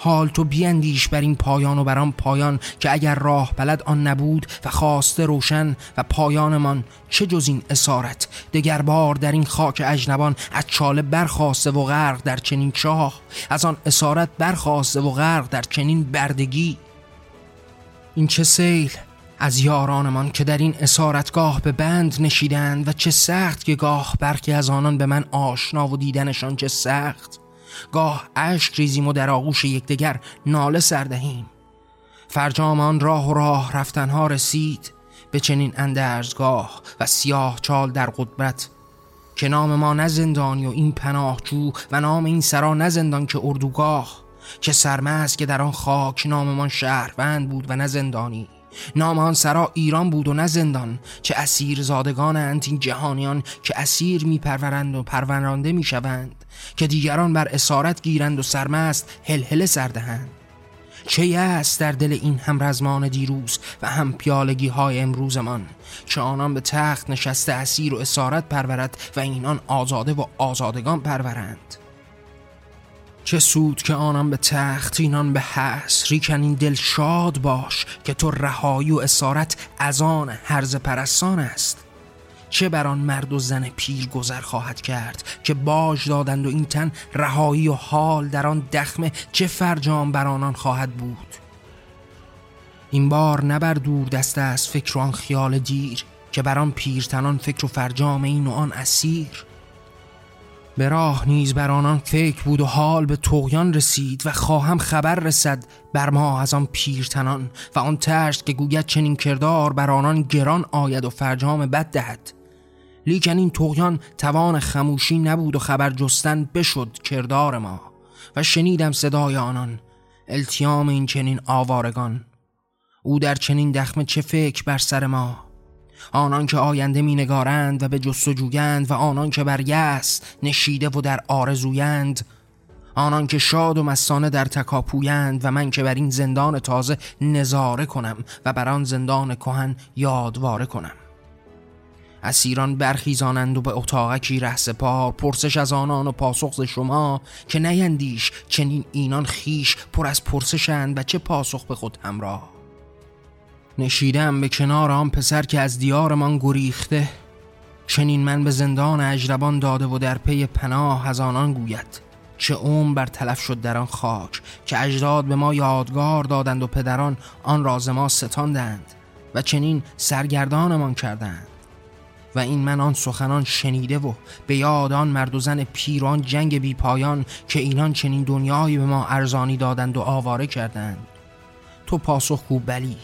حال تو بیندیش بر این پایان و بر آن پایان که اگر راه بلد آن نبود و خواسته روشن و پایانمان چه جز این اسارت؟ دگر بار در این خاک اجنبان از چاله برخواسته و غرق در چنین چاه از آن اسارت برخواسته و غرق در چنین بردگی. این چه سیل از یارانمان که در این اسارتگاه به بند نشیدند و چه سخت که گاه برخی از آنان به من آشنا و دیدنشان چه سخت؟ گاه اشک ریزیم و در آغوش یکدیگر ناله سردهیم فرجام آن راه و راه رفتنها رسید به چنین اندرزگاه و سیاه چال در قدرت که نام ما نه زندانی و این پناهجو و نام این سرا نه زندان که اردوگاه که سرمست که در آن خاک ناممان شهروند بود و نه زندانی. نام آن سرا ایران بود و نه زندان چه اسیر زادگانند این جهانیان که اسیر میپرورند و پرورانده می‌شوند. که دیگران بر اسارت گیرند و سرمست هلهله سردهند چه است در دل این هم رزمان دیروز و هم پیالگی های امروزمان؟ چه آنان به تخت نشسته اسیر و اسارت پرورد و اینان آزاده و آزادگان پرورند؟ چه سود که آنان به تخت اینان به حس ریکن دل شاد باش که تو رهایی و اسارت از آن هرز پرستان است. چه بر آن مرد و زن پیر گذر خواهد کرد؟ که باج دادند و این تن رهایی و حال در آن دخمه چه فرجام بر آنان خواهد بود؟ این بار نبر دور دسته از فکر و آن خیال دیر که بر آن پیرتنان فکر و فرجام این و آن اسیر. به راه نیز بر آنان فکر بود و حال به تویان رسید و خواهم خبر رسد بر ما از آن پیرتنان و آن ترس که گوید چنین کردار بر آنان گران آید و فرجام بد دهد. لیکن این توغیان توان خموشی نبود و خبر جستن بشد کردار ما. و شنیدم صدای آنان التیام این چنین آوارگان. او در چنین دخم چه فکر بر سر ما؟ آنان که آینده می نگارند و به جستجویند و آنان که بر یس نشیده و در آرزویند. آنان که شاد و مستانه در تکاپویند و من که بر این زندان تازه نظاره کنم و بر آن زندان کهن یادواره کنم. اسیران برخیزانند و به اتاقکی ره سپار پرسش از آنان و پاسخ شما که نیندیش چنین اینان خیش پر از پرسشند و چه پاسخ به خود همراه. نشیدم به کنار آن پسر که از دیارمان گریخته چنین من به زندان اجربان داده و در پی پناه از آنان گوید. چه اوم بر تلف شد در آن خاک که اجداد به ما یادگار دادند و پدران آن راز ما ستاندند و چنین سرگردانمان کردند. و این من آن سخنان شنیده و به یاد آن مرد و زن پیران جنگ بی پایان که اینان چنین دنیایی به ما ارزانی دادند و آواره کردند. تو پاسخ کو بلی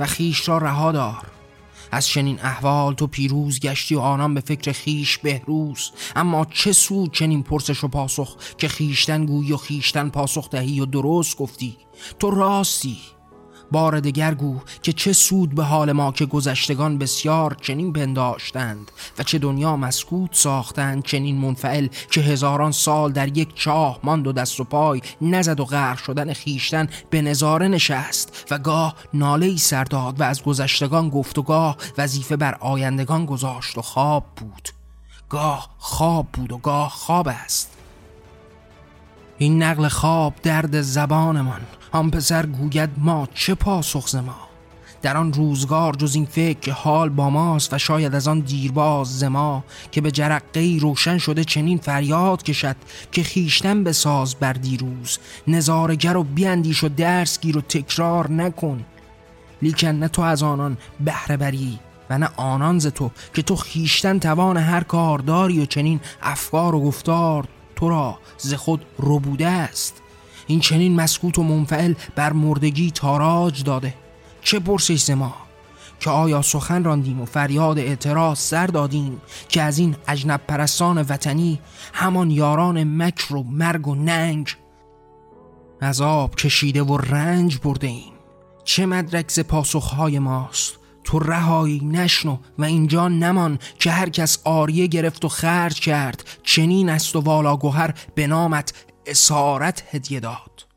و خیش را رها دار. از چنین احوال تو پیروز گشتی و آنان به فکر خیش بهروز. اما چه سود چنین پرسش و پاسخ که خیشتن گویی و خیشتن پاسخ دهی و درست گفتی؟ تو راستی بار دگر گو که چه سود به حال ما که گذشتگان بسیار چنین پنداشتند و چه دنیا مسکوت ساختند چنین منفعل که هزاران سال در یک چاه ماند و دست و پای نزد و غرق شدن خیشتن به نظاره نشست و گاه ناله ای سر داد و از گذشتگان گفت و گاه وظیفه بر آیندگان گذاشت و خواب بود. گاه خواب بود و گاه خواب است. این نقل خواب درد زبانمان. آن پسر گوید ما چه پاسخ ز ما؟ در آن روزگار جز این فکر که حال با ماست و شاید از آن دیرباز زما که به جرقه روشن شده چنین فریاد کشد که خیشتن بساز بر دیروز. نظارگر و بیندیش و درس گیر و تکرار نکن. لیکن نه تو از آنان بهره بری و نه آنان ز تو که تو خیشتن توان هر کار داری و چنین افکار و گفتار تو را ز خود ربوده است. این چنین مسکوت و منفعل بر مردگی تاراج داده. چه پرسش ز ما که آیا سخن راندیم و فریاد اعتراض سر دادیم که از این اجنب پرستان وطنی همان یاران مکر و مرگ و ننگ عذاب کشیده و رنج برده ایم. چه مدرک ز پاسخهای ماست؟ تو رهایی نشنو و اینجا نمان که هر کس آریه گرفت و خرج کرد. چنین است و والا گوهر به نامت اسارت هدیه داد.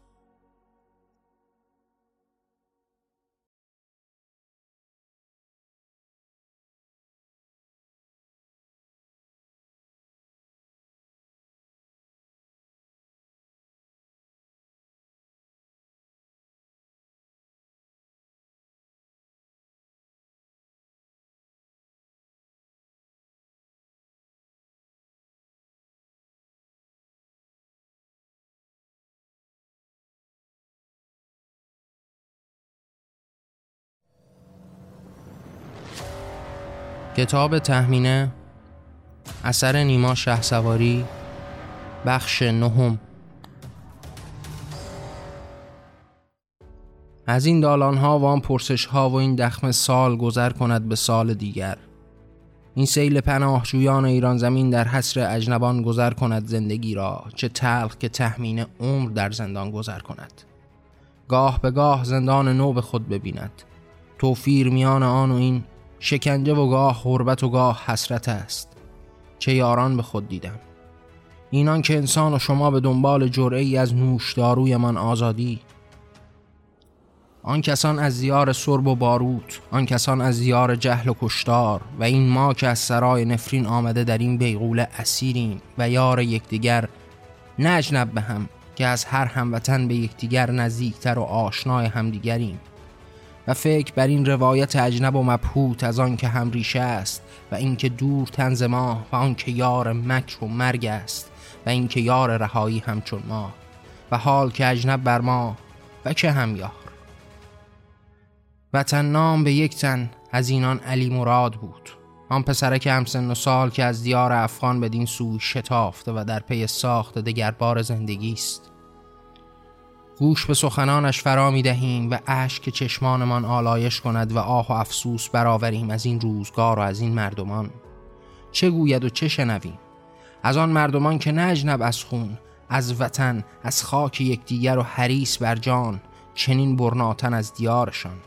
کتاب تهمینه اثر نیما شه بخش نهم. از این دالان ها و آن پرسش ها و این دخم سال گذر کند به سال دیگر. این سیل پناهجویان ایران زمین در حسر اجنبان گذر کند زندگی را چه تلخ که تهمین عمر در زندان گذر کند. گاه به گاه زندان نو به خود ببیند. توفیر میان آن و این شکنجه و گاه غربت و گاه حسرت است. چه یاران به خود دیدم. اینان که انسان و شما به دنبال جرعه ای از نوشداروی من آزادی. آن کسان از زیار سرب و باروت آن کسان از زیار جهل و کشتار و این ما که از سرای نفرین آمده در این بیغول اسیریم و یار یکدیگر نجنب به هم که از هر هموطن به یکدیگر نزدیکتر و آشنای همدیگریم. و فکر بر این روایت اجنب و مبهوت از آن که هم ریشه است و اینکه دور تنز ما و آن که یار مکر و مرگ است و اینکه یار رهایی همچون ما و حال که اجنب بر ما و که هم یار. وطن نام به یک تن از اینان علی مراد بود. آن پسرک همسن و سال که از دیار افغان بدین سوی شتافته و در پی ساخت دگربار زندگی است. گوش به سخنانش فرا می دهیم و اشک چشمانمان آلایش کند و آه و افسوس برآوریم از این روزگار و از این مردمان. چه گوید و چه شنویم؟ از آن مردمان که نجنب از خون از وطن از خاک یکدیگر و حریس بر جان چنین برناتن از دیارشان.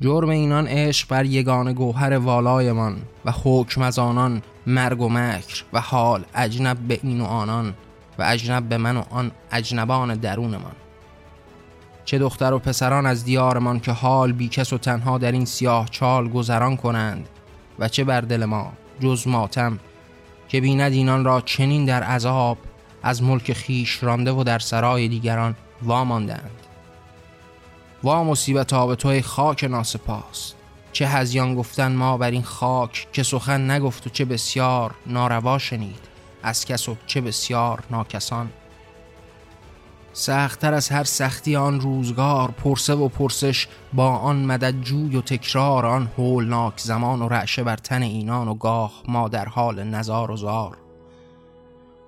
جرم اینان عشق بر یگان گوهر والایمان و حکم از آنان مرگ و مکر و حال اجنب به این و آنان. و اجنب به من و آن اجنبان درونمان. چه دختر و پسران از دیارمان که حال بیکس و تنها در این سیاه چال گذران کنند و چه بر دل ما جز ماتم که بیند اینان را چنین در عذاب از ملک خیش رانده و در سرای دیگران واماندند. وا مصیبت آب توی خاک ناسپاس. چه هزیان گفتن ما بر این خاک که سخن نگفت و چه بسیار ناروا شنید. از کس و چه بسیار ناکسان. سختتر از هر سختی آن روزگار پرسه و پرسش با آن مدد جوی و تکرار آن هولناک زمان و رعشه بر تن اینان و گاه ما در حال نزار و زار.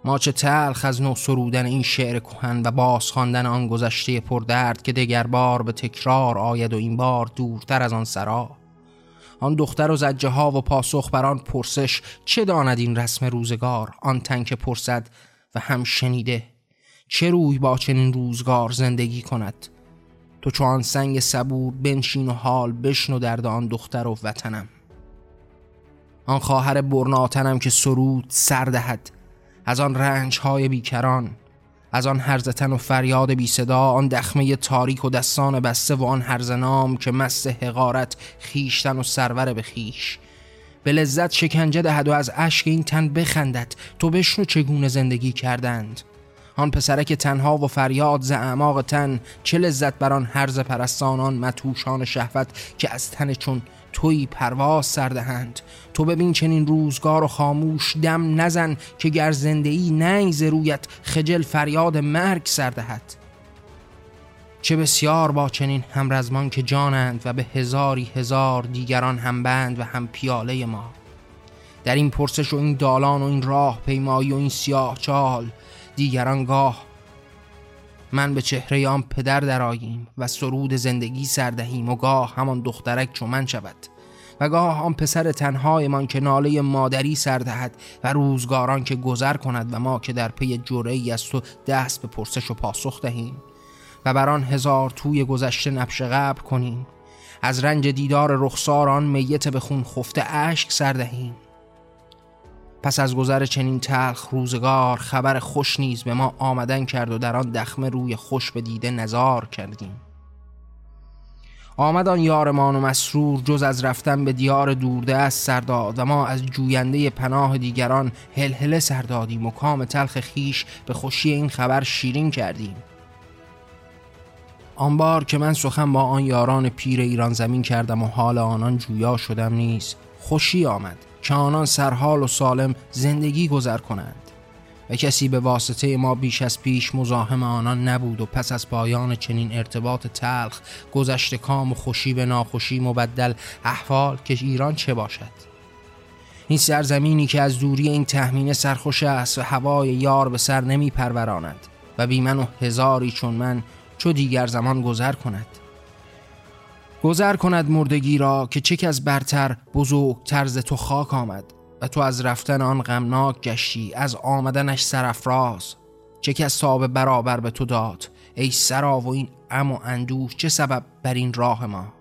ما چه تلخ از نو سرودن این شعر کهن و باز خواندن آن گذشته پردرد که دگر بار به تکرار آید و این بار دورتر از آن سرا. آن دختر و زجه ها و پاسخ بر آن پرسش چه داند این رسم روزگار؟ آن تن که پرسد و هم شنیده. چه روی با چنین روزگار زندگی کند؟ تو چون سنگ صبور بنشین و حال بشنو درد آن دختر و وطنم. آن خواهر برناتنم که سرود سر دهد. از آن رنج های بیکران از آن هرزتن و فریاد بی صدا آن دخمه تاریک و دستان بسته و آن هرزنام که مست حقارت خیشتن و سرور به خیش به لذت شکنجه دهد و از اشک این تن بخندد. تو بشنو چگونه زندگی کردند. آن پسرک تنها و فریاد ز اعماق تن چه لذت بر آن هرز پرستانان متوشان شهوت که از تن چون توی پرواز سردهند تو ببین چنین روزگار و خاموش دم نزن که گر زنده ای نیز رویت خجل فریاد مرگ سردهد چه بسیار با چنین همرزمان که جانند و به هزاری هزار دیگران هم بند و هم پیاله ما. در این پرسش و این دالان و این راه پیمایی و این سیاه چال دیگران گاه من به چهره آن پدر دراییم و سرود زندگی سردهیم و گاه همان دخترک چومن شود. و گاه آن پسر تنهایمان که ناله مادری سردهد و روزگاران که گذر کند و ما که در پی جوره ای از تو دست به پرسش و پاسخ دهیم. و بر آن هزار توی گذشته نبش قبر کنیم. از رنج دیدار رخسار آن میت به خون خفته اشک سردهیم پس از گذر چنین تلخ روزگار خبر خوش نیز به ما آمدن کرد و در آن دخمه روی خوش به دیده نزار کردیم. آمد آن یارمان و مسرور جز از رفتن به دیار دوردست سرداد و ما از جوینده پناه دیگران هلهله سردادیم و کام تلخ خیش به خوشی این خبر شیرین کردیم. آن بار که من سخن با آن یاران پیر ایران زمین کردم و حال آنان جویا شدم نیست خوشی آمد. که آنان سرحال و سالم زندگی گذر کنند. و کسی به واسطه ما بیش از پیش مزاحم آنان نبود و پس از پایان چنین ارتباط تلخ گذشت کام و خوشی به ناخوشی مبدل احوال که ایران چه باشد؟ این سرزمینی که از دوری این تهمینه سرخوش است و هوای یار به سر نمی پروراند و بی من و هزاری چون من چو دیگر زمان گذر کند. گذر کند مردگی را که چک از برتر بزرگ ترز تو خاک آمد و تو از رفتن آن غمناک گشتی از آمدنش سرفراز چه کس تاب برابر به تو داد؟ ای سرا و این ام و اندوه چه سبب بر این راه ما؟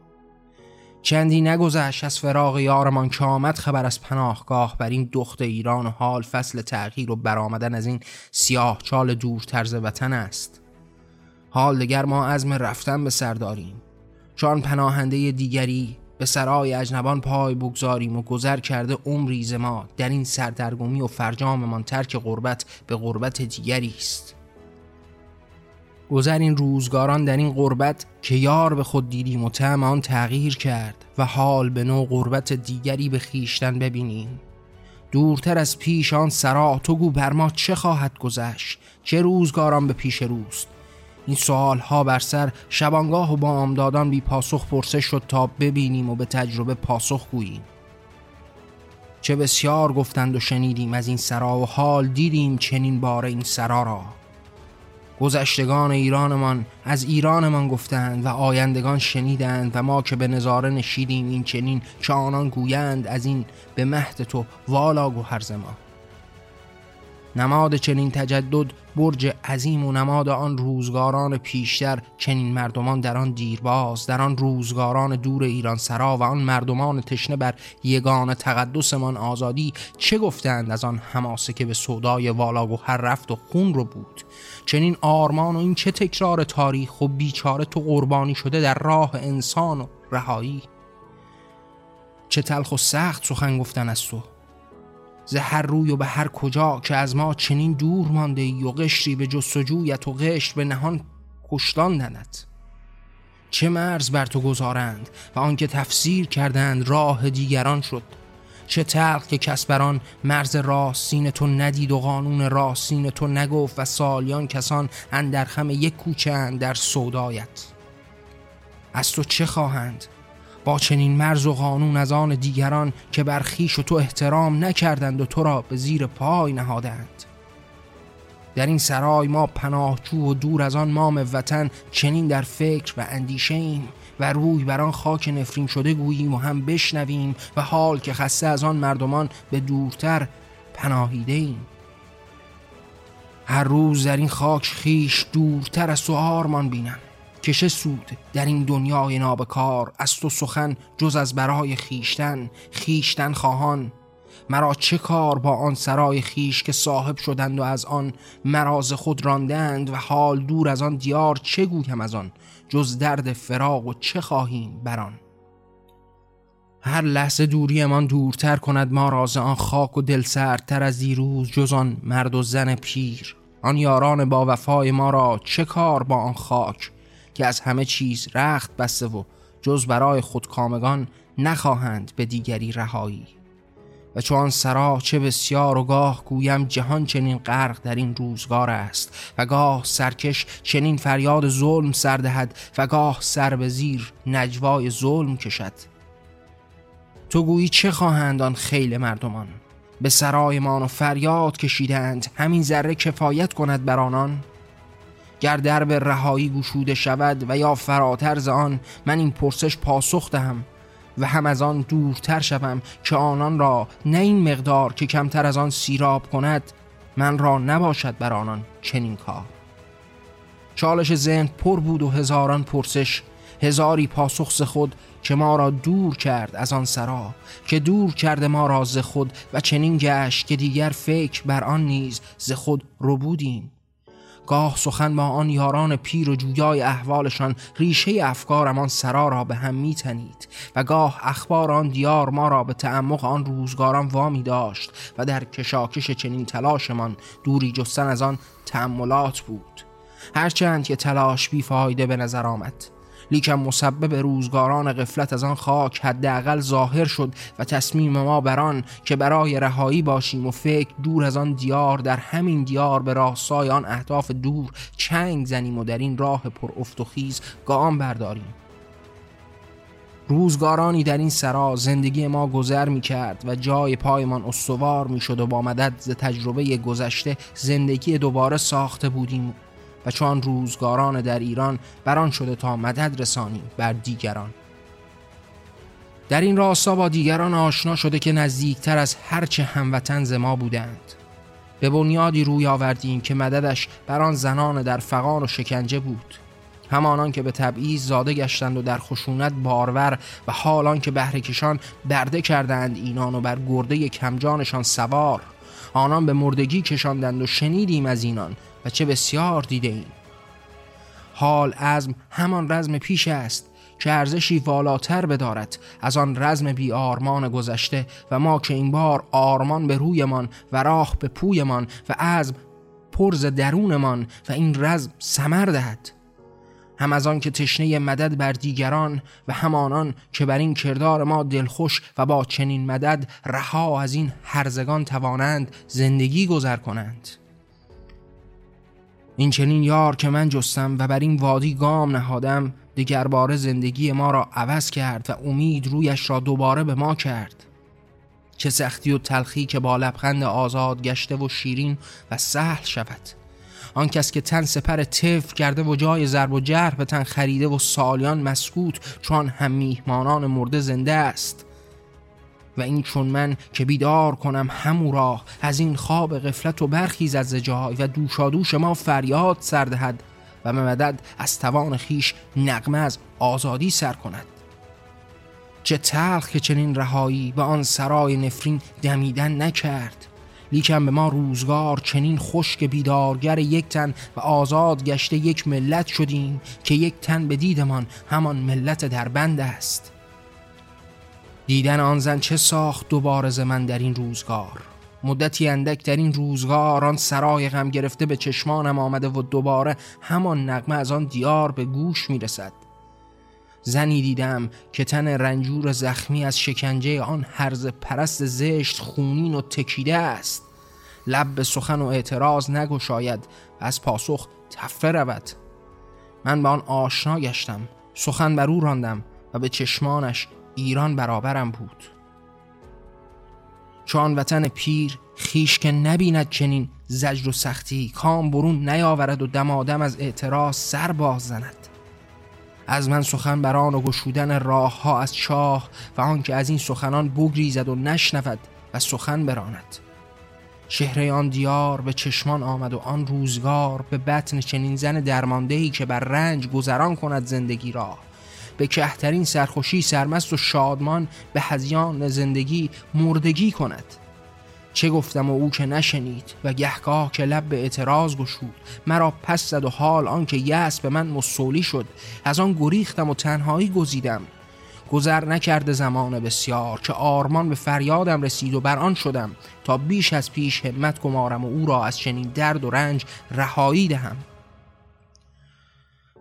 چندی نگذشت از فراغ یارمان که آمد خبر از پناهگاه بر این دخت ایران و حال فصل تغییر و برآمدن از این سیاه چال دور طرز وطن است. حال دگر ما عزم رفتن به سر داریم. چون پناهنده دیگری به سرای اجنبان پای بگذاریم و گذر کرده عمری ما در این سردرگمی و فرجاممان ترک غربت به غربت دیگری است. گذر این روزگاران در این غربت که یار به خود دیدیم و طعم آن تغییر کرد و حال به نوع غربت دیگری به خیشتن ببینیم. دورتر از پیش آن سرا تو گو بر ما چه خواهد گذشت؟ چه روزگاران به پیش روست؟ این سوال ها بر سر شبانگاه و با امدادان بی پاسخ پرسش شد تا ببینیم و به تجربه پاسخ گوییم. چه بسیار گفتند و شنیدیم از این سرا و حال دیدیم چنین بار این سرا را. گذشتگان ایرانمان از ایرانمان گفتند و آیندگان شنیدند و ما که به نظاره نشیدیم این چنین که آنان گویند از این به مهد تو والا گوهر ما نماد چنین تجدد برج عظیم و نماد آن روزگاران پیشتر. چنین مردمان در آن دیرباز در آن روزگاران دور ایران سرا و آن مردمان تشنه بر یگان تقدسمان آزادی. چه گفتند از آن حماسه که به صدای والاگو هر رفت و خون رو بود؟ چنین آرمان و این چه تکرار تاریخ و بیچاره تو قربانی شده در راه انسان و رهایی؟ چه تلخ و سخت سخن گفتن از تو. ز هر روی و به هر کجا که از ما چنین دور مانده ای و قشری به جستجویت و قشر به نهان کشتاندنت. چه مرز بر تو گذارند و آنکه تفسیر کردند راه دیگران شد. چه تلخ که کس بران مرز راستین تو ندید و قانون راستین تو نگفت و سالیان کسان اندر خم یک کوچه در سودایت. از تو چه خواهند با چنین مرز و قانون از آن دیگران که بر و تو احترام نکردند و تو را به زیر پای نهادند در این سرای ما پناهجو و دور از آن مام وطن چنین در فکر و اندیشه ایم و روی بر آن خاک نفرین شده گوییم و هم بشنویم و حال که خسته از آن مردمان به دورتر پناهیده ایم. هر روز در این خاک خیش دورتر از تو بینم. کشه سود در این دنیای نابکار از تو سخن جز از برای خیشتن خیشتن خواهان؟ مرا چه کار با آن سرای خیش که صاحب شدند و از آن مراز خود راندند و حال دور از آن دیار چه گویم از آن؟ جز درد فراق و چه خواهیم بران هر لحظه دوریمان دورتر کند ما راز آن خاک و دل سردتر از دیروز جز آن مرد و زن پیر. آن یاران با وفای ما را چه کار با آن خاک؟ که از همه چیز رخت بسته و جز برای خودکامگان نخواهند به دیگری رهایی. و چون سرا چه بسیار و گاه گویم جهان چنین غرق در این روزگار است و گاه سرکش چنین فریاد ظلم سردهد و گاه سر به زیر نجوای ظلم کشد. تو گویی چه خواهند آن خیل مردمان؟ به سرایمان و فریاد کشیدند همین ذره کفایت کند بر آنان؟ گر به رهایی گشوده شود و یا فراتر آن من این پرسش پاسخ دهم و هم از آن دورتر شوم که آنان را نه این مقدار که کمتر از آن سیراب کند من را نباشد بر آنان چنین کار. چالش ذهن پر بود و هزاران پرسش هزاری پاسخ ز خود که ما را دور کرد از آن سرا که دور کرده ما را ز خود و چنین گشت که دیگر فکر بر آن نیز ز خود رو بودیم گاه سخن با آن یاران پیر و جویای احوالشان ریشه افکارم آن سرا را به هم میتنید و گاه اخبار آن دیار ما را به تعمق آن روزگاران وامی داشت و در کشاکش چنین تلاشمان دوری جستن از آن تعملات بود. هرچند که تلاش بیفایده به نظر آمد. لیکن مسبب روزگاران غفلت از آن خاک حداقل ظاهر شد و تصمیم ما بر آن که برای رهایی باشیم و فکر دور از آن دیار در همین دیار به راستای آن اهداف دور چنگ زنیم و در این راه پر افت و خیز گام برداریم. روزگارانی در این سرا زندگی ما گذر می کرد و جای پایمان استوار می شد و با مدد ز تجربه گذشته زندگی دوباره ساخته بودیم. و چون روزگاران در ایران بران شده تا مدد رسانیم بر دیگران. در این راستا با دیگران آشنا شده که نزدیکتر از هرچه هموطن ز ما بودند. به بنیادی روی آوردیم که مددش بر آن زنان در فقان و شکنجه بود. همانان که به تبعیض زاده گشتند و در خشونت بارور و حالان که بهرهکشان برده کردند اینان و بر گرده کمجانشان سوار آنان به مردگی کشاندند و شنیدیم از اینان و چه بسیار دیده ایم. حال ازم همان رزم پیش است که ارزشی والاتر بدارد از آن رزم بی آرمان گذشته و ما که این بار آرمان به رویمان و راه به پویمان و عزم پرز درونمان و این رزم سمر دهد. هم از آن که تشنه مدد بر دیگران و همانان که بر این کردار ما دلخوش و با چنین مدد رها از این هرزگان توانند زندگی گذر کنند. این چنین یار که من جستم و بر این وادی گام نهادم دیگر بار زندگی ما را عوض کرد و امید رویش را دوباره به ما کرد. چه سختی و تلخی که با لبخند آزاد گشته و شیرین و سهل شود. آن کس که تن سپر تف کرده و جای ضرب و جرح به تن خریده و سالیان مسکوت چون هم میهمانان مرده زنده است. و این چون من که بیدار کنم همو را از این خواب غفلت و برخیز از جای و دوشادوش ما فریاد سردهد و به مدد از توان خیش نقمه از آزادی سر کند. چه تلخ که چنین رهایی به آن سرای نفرین دمیدن نکرد. لیکن به ما روزگار چنین خشک بیدارگر یک تن و آزاد گشته یک ملت شدیم که یک تن به دیدمان همان ملت دربند است. دیدن آن زن چه ساخت دوباره ز من در این روزگار؟ مدتی اندک در این روزگار آن سرای غم گرفته به چشمانم آمده و دوباره همان نغمه از آن دیار به گوش می‌رسد زنی دیدم که تن رنجور زخمی از شکنجه آن هرز پرست زشت خونین و تکیده است. لب به سخن و اعتراض نگشاید و از پاسخ تفره رود. من به آن آشنا گشتم. سخن بر او راندم و به چشمانش ایران برابرم بود. چون وطن پیر خیش که نبیند چنین زجر و سختی کام برون نیاورد و دمادم از اعتراض سر باز زند. از من سخن بران و گشودن راه ها از چاه و آنکه از این سخنان بگریزد و نشنود و سخن براند. چهره آن دیار به چشمان آمد و آن روزگار به بطن چنین زن درماندهی که بر رنج گذران کند زندگی را به کهترین سرخوشی سرمست و شادمان به هزیان زندگی مردگی کند. چه گفتم و او که نشنید و گهگاه که لب به اعتراض گشود. مرا پس زد و حال آنکه یأس به من مسولی شد. از آن گریختم و تنهایی گزیدم. گذر نکرده زمان بسیار که آرمان به فریادم رسید و بر آن شدم تا بیش از پیش همت گمارم و او را از چنین درد و رنج رهایی دهم.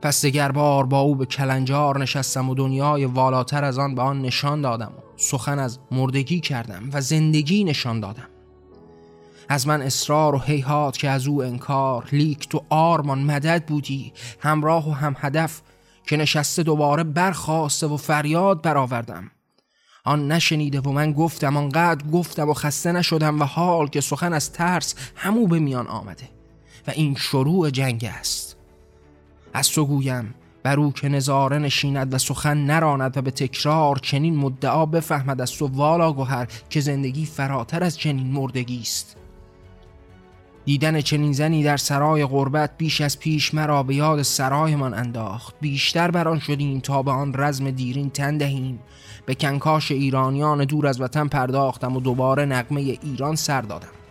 پس دگر بار با او به کلنجار نشستم و دنیای والاتر از آن به آن نشان دادم و سخن از مردگی کردم و زندگی نشان دادم. از من اصرار و هیهات که از او انکار لیک تو آرمان مدد بودی همراه و هم هدف که نشسته دوباره برخاسته و فریاد برآوردم. آن نشنیده و من گفتم آنقدر گفتم و خسته نشدم و حال که سخن از ترس همو به میان آمده و این شروع جنگ است. از تو گویم بر او که نظاره نشیند و سخن نراند و به تکرار چنین مدعا بفهمد از تو والا گوهر که زندگی فراتر از چنین مردگی است. دیدن چنین زنی در سرای غربت بیش از پیش مرا به یاد سرایمان انداخت. بیشتر بر آن شدیم تا به آن رزم دیرین تن دهیم. به کنکاش ایرانیان دور از وطن پرداختم و دوباره نقمه ایران سر دادم.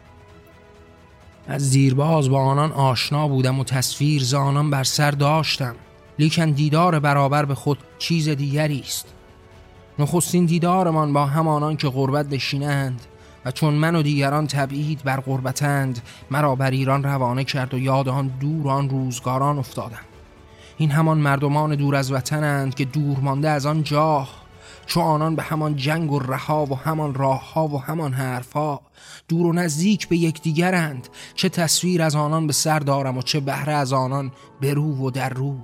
از دیرباز با آنان آشنا بودم و تصویر زانان بر سر داشتم. لیکن دیدار برابر به خود چیز دیگری است. نخستین دیدارمان با همانان که غربت نشینند و چون من و دیگران تبعید بر غربتند مرا بر ایران روانه کرد و یاد آن دور آن روزگاران افتادم. این همان مردمان دور از وطنند که دور مانده از آن جاه. چو آنان به همان جنگ و رها و همان راه ها و همان حرفها. دور و نزدیک به یکدیگرند. چه تصویر از آنان به سر دارم و چه بهره از آنان به رو و در رو.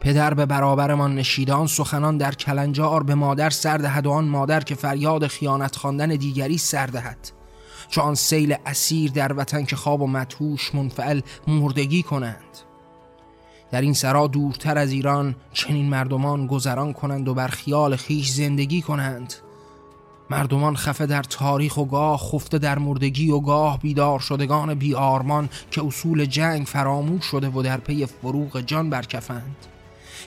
پدر به برابرمان نشیدان سخنان در کلنجار به مادر سردهد و آن مادر که فریاد خیانت خواندن دیگری سردهد چون آن سیل اسیر در وطن که خواب و مدهوش منفعل مردگی کنند. در این سرا دورتر از ایران چنین مردمان گذران کنند و بر خیال خیش زندگی کنند. مردمان خفه در تاریخ و گاه خفته در مردگی و گاه بیدار شدگان بی آرمان که اصول جنگ فراموش شده و در پی فروغ جان برکفند.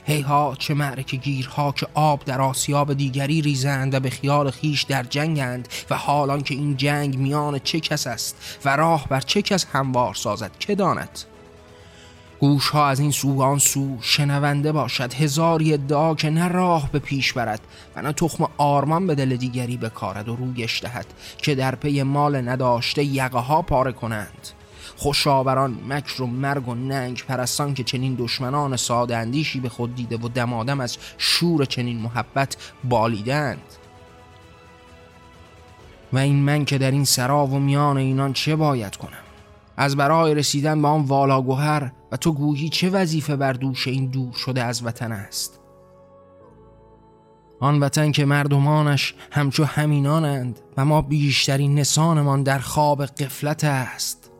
هیها چه معرک گیرها که آب در آسیاب دیگری ریزند و به خیال خیش در جنگند و حالان که این جنگ میان چه کس است و راه بر چه کس هموار سازد که داند؟ گوش ها از این سو آن سو شنونده باشد. هزاری ادعا که نه راه به پیش برد و نه تخم آرمان به دل دیگری بکارد و رویش دهد که در پی مال نداشته یقه ها پاره کنند. خوشاوران مکر و مرگ و ننگ پرستان که چنین دشمنان ساده اندیشی به خود دیده و دمادم از شور چنین محبت بالیدند. و این من که در این سرا و میان اینان چه باید کنم؟ از برای رسیدن به آن والاگوهر و تو گویی چه وظیفه بر دوش این دور شده از وطن است؟ آن وطن که مردمانش همچو همینانند و ما بیشترین نسانمان در خواب قفلت است.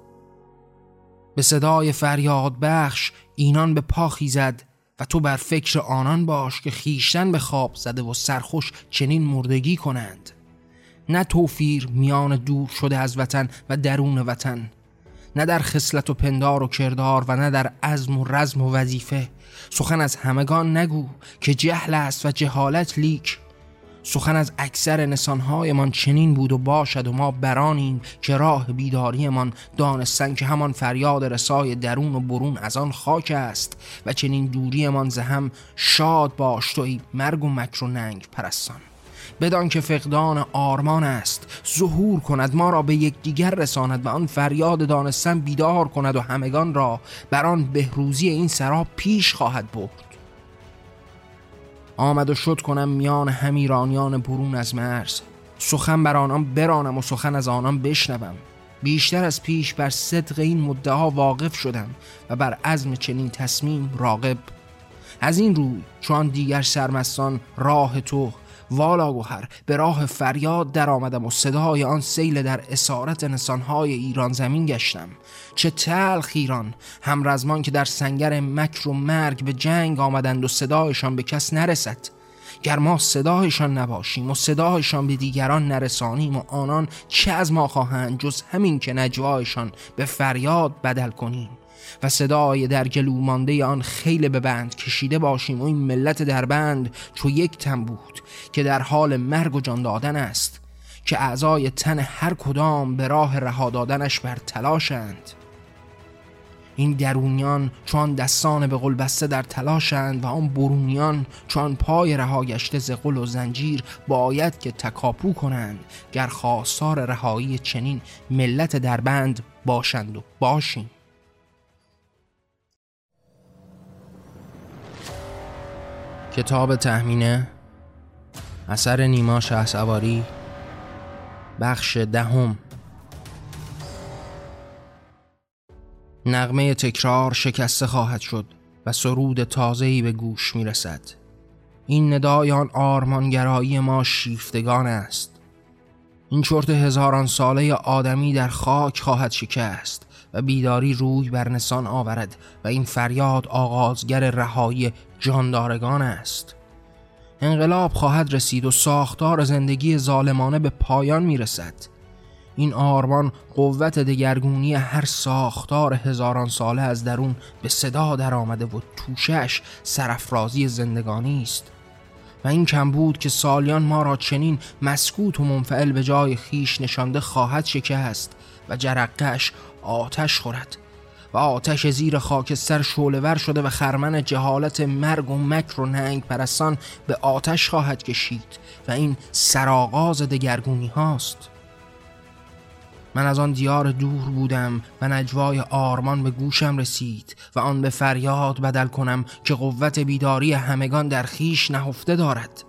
به صدای فریاد بخش اینان به پا خیزد و تو بر فکر آنان باش که خیشتن به خواب زده و سرخوش چنین مردگی کنند. نه توفیر میان دور شده از وطن و درون وطن نه در خصلت و پندار و کردار و نه در عزم و رزم و وظیفه. سخن از همگان نگو که جهل است و جهالت لیک. سخن از اکثر نسانهایمان چنین بود و باشد و ما برانیم که راه بیداریمان دانستن که همان فریاد رسای درون و برون از آن خاک است و چنین دوریمان زهم شاد باش توی مرگ و مکر و ننگ پرستان. بدان که فقدان آرمان است. ظهور کند ما را به یکدیگر رساند و آن فریاد دانستن بیدار کند و همگان را بر آن بهروزی این سرا پیش خواهد برد. آمد و شد کنم میان همیرانیان برون از مرز. سخن بر آنان برانم و سخن از آنان بشنوم. بیشتر از پیش بر صدق این مدعا واقف شدم و بر عزم چنین تصمیم راقب از این روی چون دیگر سرمستان راه تو والا گوهر. به راه فریاد در آمدم و صدای آن سیل در اسارت نسانهای ایران زمین گشتم. چه تلخ ایران. همرزمان که در سنگر مکر و مرگ به جنگ آمدند و صدایشان به کس نرسد. گر ما صدایشان نباشیم و صدایشان به دیگران نرسانیم و آنان چه از ما خواهند جز همین که نجوایشان به فریاد بدل کنیم. و صدای در گلو مانده آن خیلی به بند کشیده باشیم و این ملت در بند چو یک تن بود که در حال مرگ و جان دادن است که اعضای تن هر کدام به راه رها دادنش بر تلاشند. این درونیان چون دستان به قل بسته در تلاشند و آن برونیان چون پای رها گشته ز و زنجیر باید که تکاپو کنند گر خواستار رهایی چنین ملت دربند باشند و باشیم. کتاب تهمینه اثر نیما سواری بخش دهم نغمه تکرار شکسته خواهد شد و سرود تازه‌ای به گوش می رسد. این ندای آن آرمانگرایی ما شیفتگان است. این چرت هزاران ساله آدمی در خاک خواهد شکست و بیداری روی بر نسان آورد و این فریاد آغازگر رهایی جاندارگان است. انقلاب خواهد رسید و ساختار زندگی ظالمانه به پایان می رسد. این آرمان قوت دگرگونی هر ساختار هزاران ساله از درون به صدا در آمده و توشش سرفرازی زندگانی است و این کم بود که سالیان ما را چنین مسکوت و منفعل به جای خیش نشانده خواهد شکست و جرقش آتش خورد و آتش زیر خاکستر شولور شده و خرمن جهالت مرگ و مکر و ننگ پرستان به آتش خواهد کشید و این سرآغاز دگرگونی هاست. من از آن دیار دور بودم و نجوای آرمان به گوشم رسید و آن به فریاد بدل کنم که قوت بیداری همگان در خیش نهفته دارد.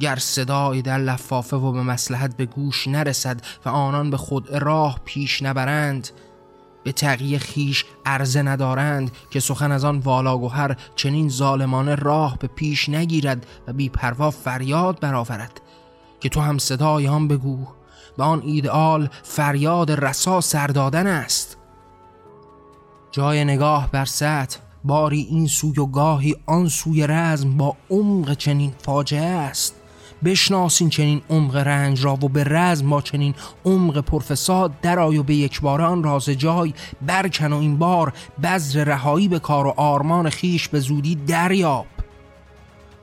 گر صدای در لفافه و به مسلحت به گوش نرسد و آنان به خود راه پیش نبرند به تقیه خیش عرضه ندارند که سخن از آن والاگوهر چنین ظالمانه راه به پیش نگیرد و بی پروا فریاد برآورد. که تو هم صدای آن بگو به آن ایدئال فریاد رسا سردادن است. جای نگاه بر سطح باری این سوی و گاهی آن سوی رزم با عمق چنین فاجعه است. بشناسین چنین عمق رنج را و به رزم با چنین عمق پرفساد درآی و به یک بار آن راز جای برکن و این بار بذر رهایی به کار و آرمان خیش به زودی دریاب.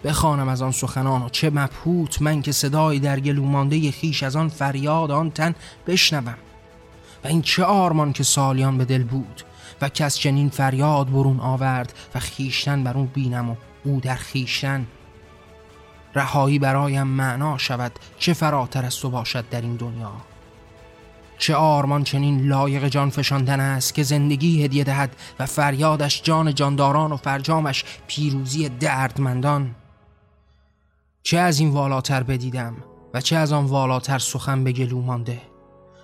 بخوانم از آن سخنان و چه مبهوت من که صدای در گلومانده خیش از آن فریاد آن تن بشنوم. و این چه آرمان که سالیان به دل بود و کس چنین فریاد برون آورد و خیشتن بر اون بینم و او در خیشتن رهایی برایم معنا شود چه فراتر از تو باشد در این دنیا. چه آرمان چنین لایق جان فشاندن است که زندگی هدیه دهد و فریادش جان جانداران و فرجامش پیروزی دردمندان. چه از این والاتر بدیدم و چه از آن والاتر سخن به گلو مانده.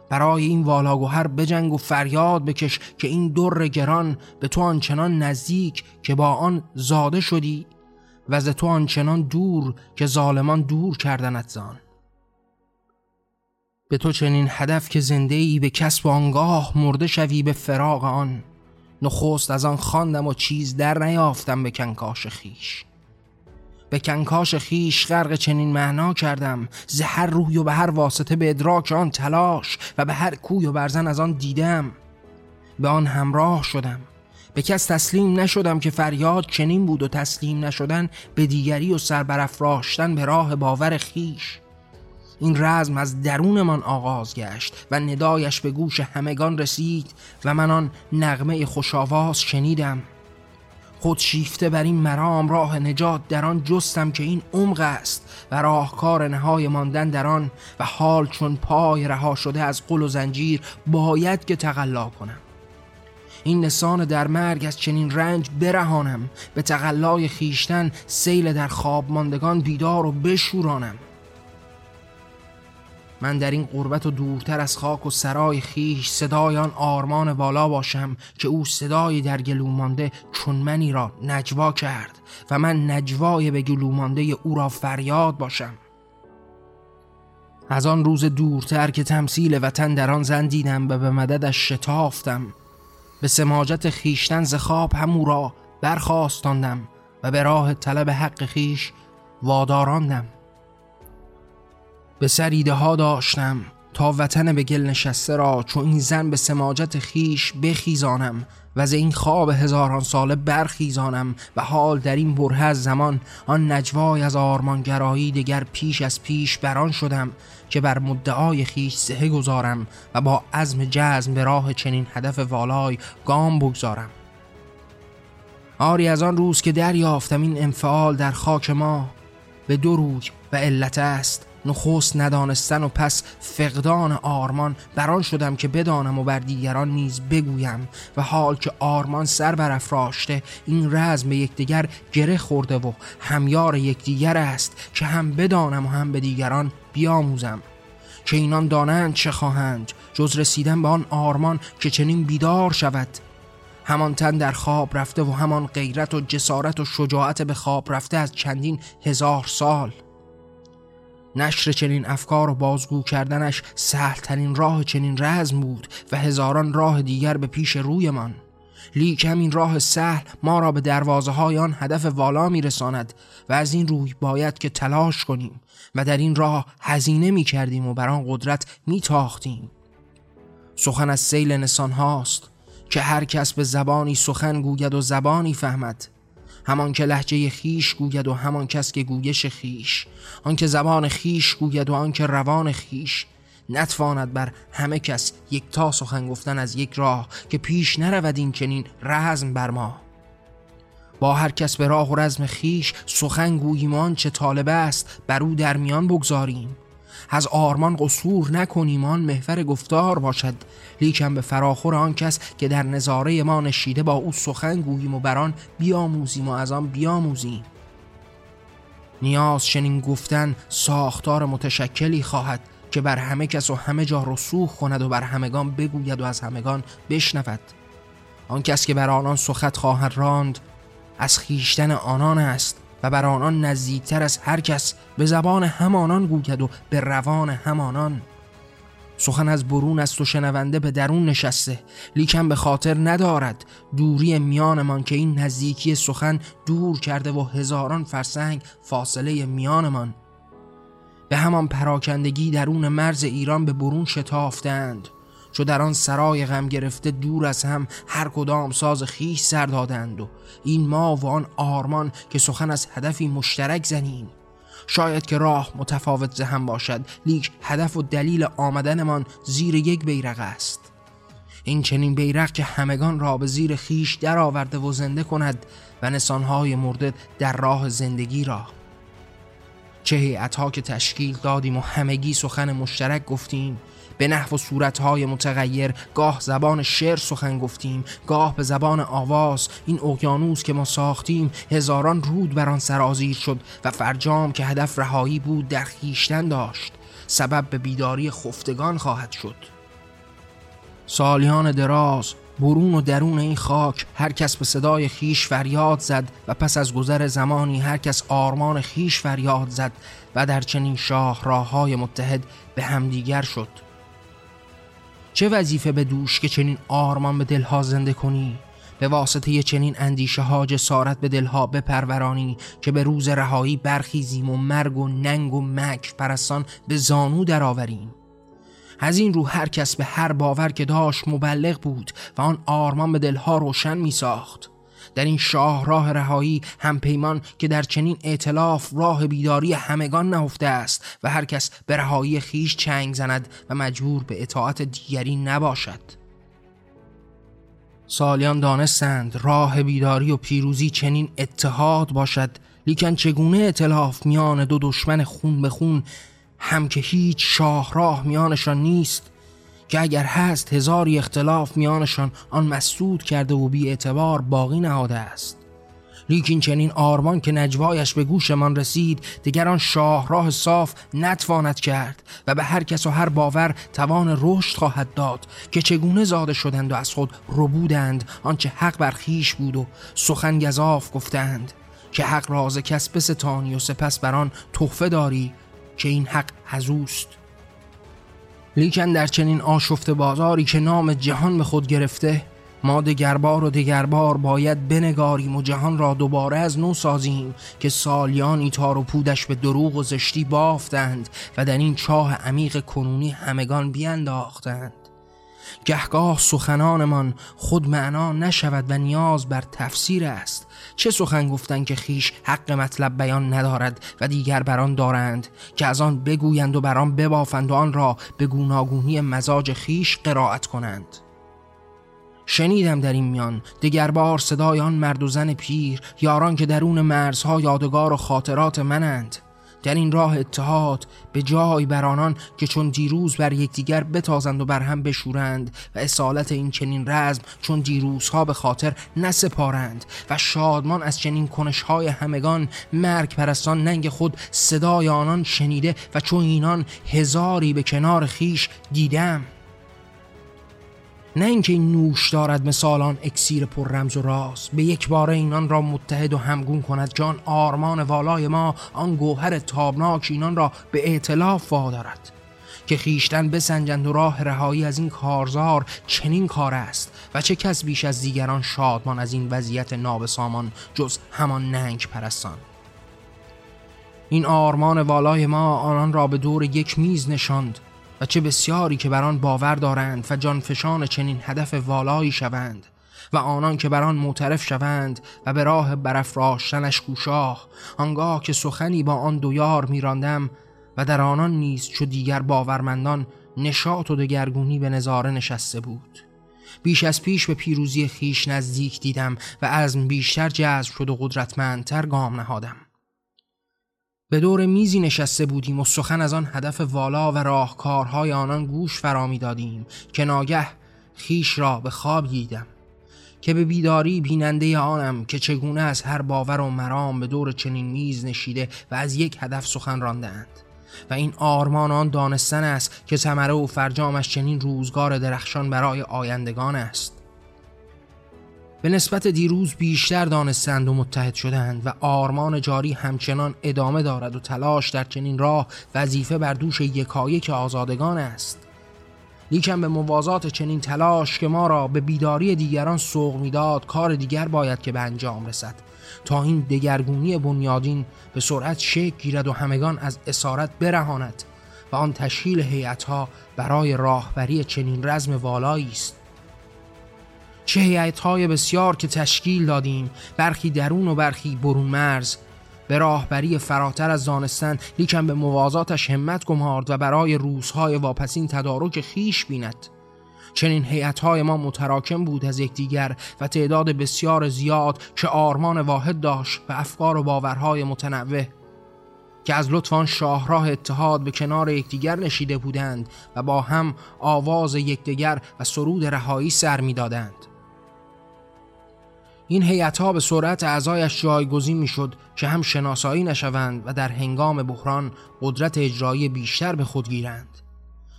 برای این والاگوهر بجنگ و فریاد بکش که این در گران به تو آنچنان نزدیک که با آن زاده شدی. و ز تو آنچنان دور که ظالمان دور کردنت زان. به تو چنین هدف که زنده ای به کسب آنگاه مرده شوی به فراغ آن نخست از آن خواندم و چیز در نیافتم به کنکاش خیش به کنکاش خیش غرق چنین معنا کردم زهر روی و به هر واسطه به ادراک آن تلاش و به هر کوی و برزن از آن دیدم. به آن همراه شدم. به کس تسلیم نشدم که فریاد چنین بود و تسلیم نشدن به دیگری و سربرافراشتن به راه باور خیش. این رزم از درونمان آغاز گشت و ندایش به گوش همگان رسید و من آن نغمه خوشاواز شنیدم. خود شیفته بر این مرام راه نجات در آن جستم که این عمق است و راهکار نهای ماندن در آن و حال چون پای رها شده از قل و زنجیر باید که تقلا کنم. این نسان در مرگ از چنین رنج برهانم. به تقلای خیشتن سیل در خواب ماندگان بیدار و بشورانم. من در این قربت و دورتر از خاک و سرای خیش صدای آن آرمان والا باشم که او صدای در گلو مانده چون منی را نجوا کرد و من نجوای به گلو مانده او را فریاد باشم. از آن روز دورتر که تمثیل وطن در آن زن دیدم و به مددش شتافتم. به سماجت خیشتن ز خواب همو را برخواستاندم و به راه طلب حق خیش واداراندم. به سریده ها داشتم تا وطن به گل نشسته را چون این زن به سماجت خیش بخیزانم و از این خواب هزاران ساله برخیزانم و حال در این بره از زمان آن نجوای از آرمانگرایی دگر پیش از پیش بران شدم که بر مدعای خیش سهه گذارم و با عزم جزم به راه چنین هدف والای گام بگذارم. آری از آن روز که دریافتم این انفعال در خاک ما به دو روی و علت است نخست ندانستن و پس فقدان آرمان بران شدم که بدانم و بر دیگران نیز بگویم و حال که آرمان سر برافراشته این رزم به یکدیگر گره خورده و همیار یکدیگر است که هم بدانم و هم به دیگران بیاموزم. که اینان دانند چه خواهند جز رسیدن به آن آرمان که چنین بیدار شود. همان تن در خواب رفته و همان غیرت و جسارت و شجاعت به خواب رفته از چندین هزار سال. نشر چنین افکار و بازگو کردنش ترین راه چنین رزم بود و هزاران راه دیگر به پیش رویمان لیک همین راه سهل ما را به دروازه های آن هدف والا می رساند و از این روی باید که تلاش کنیم و در این راه هزینه می کردیم و بر آن قدرت می تاختیم سخن از سیل انسان هاست که هر کس به زبانی سخن گوید و زبانی فهمد. همان که لهجه خویش گوید و همان کس که گویش خویش آنکه زبان خویش گوید و آنکه روان خویش نتواند بر همه کس یک تا سخن گفتن از یک راه که پیش نرود این چنین رزم بر ما. با هر کس به راه و رزم خیش سخن گوییم چه طالبه است بر او در میان بگذاریم. از آرمان قصور نکنیم آن محور گفتار باشد. لیکن به فراخور آن کس که در نظاره ما نشیده با او سخن گوییم و بران بیاموزیم و از آن بیاموزیم. نیاز چنین گفتن ساختار متشکلی خواهد که بر همه کس و همه جا رسوخ کند و بر همگان بگوید و از همگان بشنود. آن کس که بر آنان سخت خواهد راند از خیشتن آنان است. و بر آنان نزدیکتر از هر کس به زبان همانان گوید و به روان همانان. سخن از برون است و شنونده به درون نشسته لیکن به خاطر ندارد دوری میانمان که این نزدیکی سخن دور کرده و هزاران فرسنگ فاصله میانمان. به همان پراکندگی درون مرز ایران به برون شتافتند. چو در آن سرای غم گرفته دور از هم هر کدام ساز خیش سر دادند و این ما و آن آرمان که سخن از هدفی مشترک زنیم. شاید که راه متفاوت زهم باشد لیک هدف و دلیل آمدنمان زیر یک بیرق است. این چنین بیرق که همگان را به زیر خیش درآورده و زنده کند و نسانهای مردد در راه زندگی را. چه هیئتها که تشکیل دادیم و همگی سخن مشترک گفتیم به نحو صورتهای متغیر گاه زبان شعر سخن گفتیم گاه به زبان آواز این اقیانوس که ما ساختیم هزاران رود بر آن سرازیر شد و فرجام که هدف رهایی بود در خیشتن داشت. سبب به بیداری خفتگان خواهد شد. سالیان دراز برون و درون این خاک هر کس به صدای خیش فریاد زد و پس از گذر زمانی هر کس آرمان خیش فریاد زد و در چنین شاه راه های متحد به همدیگر شد. چه وظیفه به دوش که چنین آرمان به دلها زنده کنی؟ به واسطه چنین اندیشه ها جسارت به دلها بپرورانی که به روز رهایی برخیزیم و مرگ و ننگ و مکر پرستان به زانو درآوریم. از این رو هر کس به هر باور که داشت مبلغ بود و آن آرمان به دلها روشن می ساخت در این شاه راه رهایی هم پیمان که در چنین اعتلاف راه بیداری همگان نهفته است و هر کس به رهایی خیش چنگ زند و مجبور به اطاعت دیگری نباشد. سالیان دانستند راه بیداری و پیروزی چنین اتحاد باشد لیکن چگونه اطلاف میان دو دشمن خون به خون هم که هیچ شاه راه میانشان نیست که اگر هست هزاری اختلاف میانشان آن مسدود کرده و بی اعتبار باقی نهاده است. لیکن چنین آرمان که نجوایش به گوشمان رسید دیگر آن شاهراه صاف نتواند کرد و به هر کس و هر باور توان رشد خواهد داد که چگونه زاده شدند و از خود ربودند. آنچه حق بر خیش بود و سخن گذاف گفتند که حق راز کس بستانی و سپس بر آن تحفه داری که این حق هزوست لیکن در چنین آشفت بازاری که نام جهان به خود گرفته ما دگربار و دگربار باید بنگاریم و جهان را دوباره از نو سازیم که سالیانی تار و پودش به دروغ و زشتی بافتند و در این چاه عمیق کنونی همگان بینداختند. گهگاه سخنانمان خود معنا نشود و نیاز بر تفسیر است. چه سخن گفتن که خیش حق مطلب بیان ندارد و دیگر بران دارند که از آن بگویند و بران ببافند و آن را به گوناگونی مزاج خیش قرائت کنند. شنیدم در این میان دگربار صدای آن مرد و زن پیر یاران که درون مرزها یادگار و خاطرات منند. در این راه اتحاد به جای بر آنان که چون دیروز بر یکدیگر بتازند و بر هم بشورند و اصالت این چنین رزم چون دیروزها به خاطر نسپارند و شادمان از چنین کنشهای همگان مرگ پرستان ننگ خود صدای آنان شنیده و چون اینان هزاری به کنار خیش دیدم. نه اینکه این نوش دارد مثال آن اکسیر پر رمز و راز. به یک بار اینان را متحد و همگون کند. جان آرمان والای ما آن گوهر تابناک اینان را به اعتلاف وادارد. که خیشتن بسنجند و راه رهایی از این کارزار چنین کار است و چه کس بیش از دیگران شادمان از این وضعیت نابسامان جز همان ننگ پرستان. این آرمان والای ما آنان را به دور یک میز نشاند. و چه بسیاری که بر آن باور دارند و جانفشان چنین هدف والایی شوند و آنان که بر آن معترف شوند و به راه برافراشتنش کوشاه آنگاه که سخنی با آن دویار میراندم و در آنان نیز چو دیگر باورمندان نشاط و دگرگونی به نظاره نشسته بود. بیش از پیش به پیروزی خیش نزدیک دیدم و عزم بیشتر جذب شد و قدرتمندتر گام نهادم. به دور میزی نشسته بودیم و سخن از آن هدف والا و راهکارهای آنان گوش فرامی دادیم که ناگه خیش را به خواب دیدم که به بیداری بیننده آنم که چگونه از هر باور و مرام به دور چنین میز نشیده و از یک هدف سخن راندند و این آرمان آن دانستن است که ثمره و فرجامش چنین روزگار درخشان برای آیندگان است. به نسبت دیروز بیشتر دانستند و متحد شدند و آرمان جاری همچنان ادامه دارد و تلاش در چنین راه وظیفه بر دوش یکایک آزادگان است. لیکن به موازات چنین تلاش که ما را به بیداری دیگران سوق می‌داد کار دیگر باید که به انجام رسد. تا این دگرگونی بنیادین به سرعت شکل گیرد و همگان از اسارت برهاند و آن تشکیل هیئتها برای راهبری چنین رزم والایی است. چه های بسیار که تشکیل دادیم برخی درون و برخی برون مرز به راهبری فراتر از دانستن لیکن به موازاتش همت گمارد و برای روزهای واپسین تدارک خیش بیند چنین های ما متراکم بود از یکدیگر و تعداد بسیار زیاد که آرمان واحد داشت و افکار و باورهای متنوع که از لطفان شاهراه اتحاد به کنار یکدیگر نشیده بودند و با هم آواز یکدیگر و سرود رهایی سر می‌دادند. این هیئتها به سرعت اعضایش جایگزین می‌شد که هم شناسایی نشوند و در هنگام بحران قدرت اجرایی بیشتر به خود گیرند.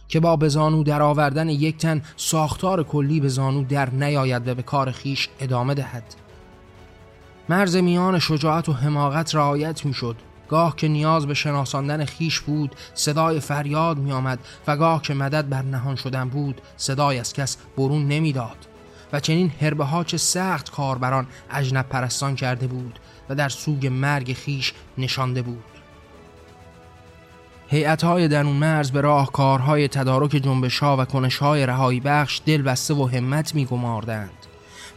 که با به زانو در آوردن یک تن ساختار کلی به زانو در نیاید و به کار خیش ادامه دهد. مرز میان شجاعت و حماقت رعایت می‌شد. گاه که نیاز به شناساندن خیش بود صدای فریاد می آمد و گاه که مدد بر نهان شدن بود صدای از کس برون نمی‌داد. و چنین هربه ها چه سخت کاربران اجنب پرستان کرده بود و در سوگ مرگ خیش نشانده بود. هیئت های درون مرز به راه کارهای تدارک جنبش و کنش های رهایی بخش دل بسته و همت می گماردند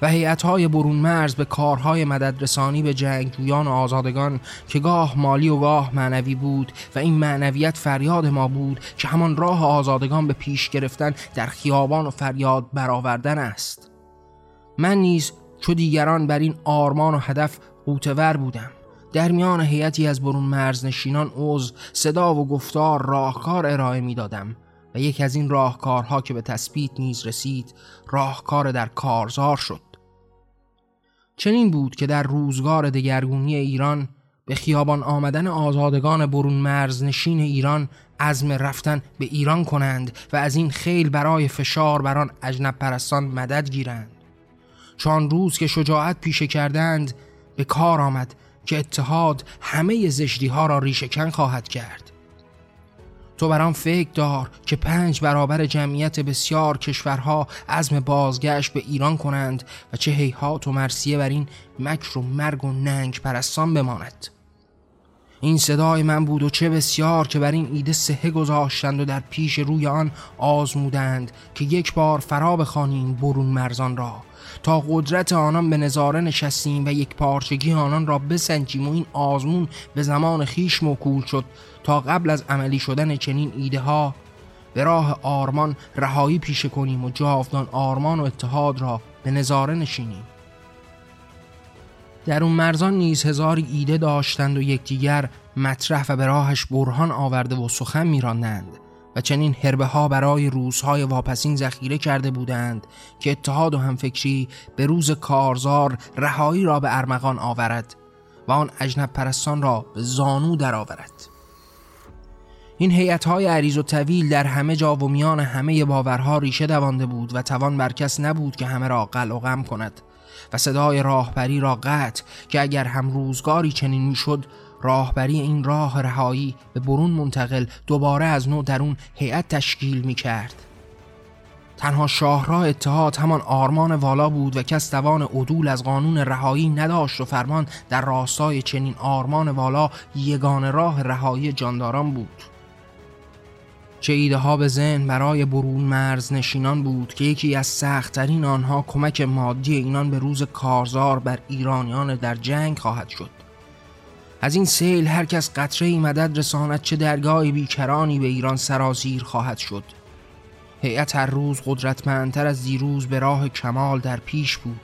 و هیئت های برون مرز به کارهای مددرسانی به جنگجویان و آزادگان که گاه مالی و گاه معنوی بود و این معنویت فریاد ما بود که همان راه آزادگان به پیش گرفتن در خیابان و فریاد برآوردن است. من نیز چو دیگران بر این آرمان و هدف قوتور بودم. در میان هیئتی از برون مرزنشینان عضو صدا و گفتار راهکار ارائه می دادم و یکی از این راهکارها که به تثبیت نیز رسید راهکار در کارزار شد. چنین بود که در روزگار دگرگونی ایران به خیابان آمدن آزادگان برون مرز نشین ایران عزم رفتن به ایران کنند و از این خیل برای فشار بر آن اجنب پرستان مدد گیرند. چون روز که شجاعت پیشه کردند به کار آمد که اتحاد همه زشتی ها را ریشکن خواهد کرد. تو برام فکر دار که پنج برابر جمعیت بسیار کشورها عزم بازگشت به ایران کنند و چه هیهات و مرسیه بر این مکر و مرگ و ننگ پرستان بماند. این صدای من بود و چه بسیار که بر این ایده سهه گذاشتند و در پیش روی آن آزمودند که یک بار فرا بخوانیم برون مرزان را. تا قدرت آنان به نظاره نشستیم و یک پارچگی آنان را بسنجیم و این آزمون به زمان خیش موکول شد تا قبل از عملی شدن چنین ایده ها به راه آرمان رهایی پیشه کنیم و جاودان آرمان و اتحاد را به نظاره نشینیم. در اون مرزان نیز هزاری ایده داشتند و یکدیگر مطرح و به راهش برهان آورده و سخن میراندند. و چنین هربه ها برای روزهای واپسین ذخیره کرده بودند که اتحاد و همفکری به روز کارزار رهایی را به ارمغان آورد و آن اجنب پرستان را به زانو درآورد. این هیئت های عریض و طویل در همه جا و میان همه باورها ریشه دوانده بود و توان بر نبود که همه را قل و غم کند و صدای راهبری را قطع که اگر هم روزگاری چنین می‌شد راهبری این راه رهایی به برون منتقل دوباره از نو در اون هیئت تشکیل می کرد. تنها شاهراه اتحاد همان آرمان والا بود و کس توان عدول از قانون رهایی نداشت و فرمان در راستای چنین آرمان والا یگان راه رهایی جانداران بود. چه ایده ها به ذهن برای برون مرز نشینان بود که یکی از سختترین آنها کمک مادی اینان به روز کارزار بر ایرانیان در جنگ خواهد شد از این سیل هر کس قطره ای مدد رساند چه درگاه بیکرانی به ایران سرازیر خواهد شد. هیئت هر روز قدرتمندتر از دیروز به راه کمال در پیش بود.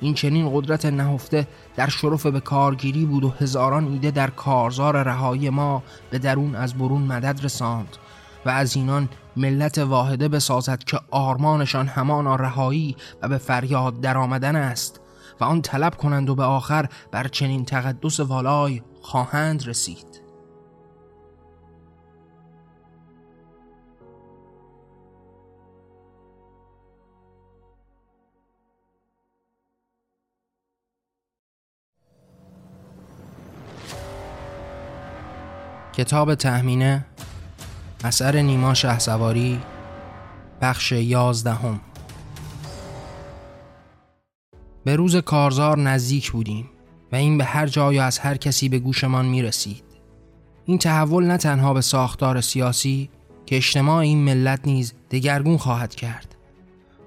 این چنین قدرت نهفته در شرف به کارگیری بود و هزاران ایده در کارزار رهایی ما به درون از برون مدد رساند و از اینان ملت واحده بسازد که آرمانشان همان رهایی و به فریاد درآمدن است. و آن طلب کنند و به آخر بر چنین تقدس والای خواهند رسید. کتاب تهمینه اثر نیما شهسواری بخش یازدهم. به روز کارزار نزدیک بودیم و این به هر جای از هر کسی به گوشمان می رسید. این تحول نه تنها به ساختار سیاسی که اجتماع این ملت نیز دگرگون خواهد کرد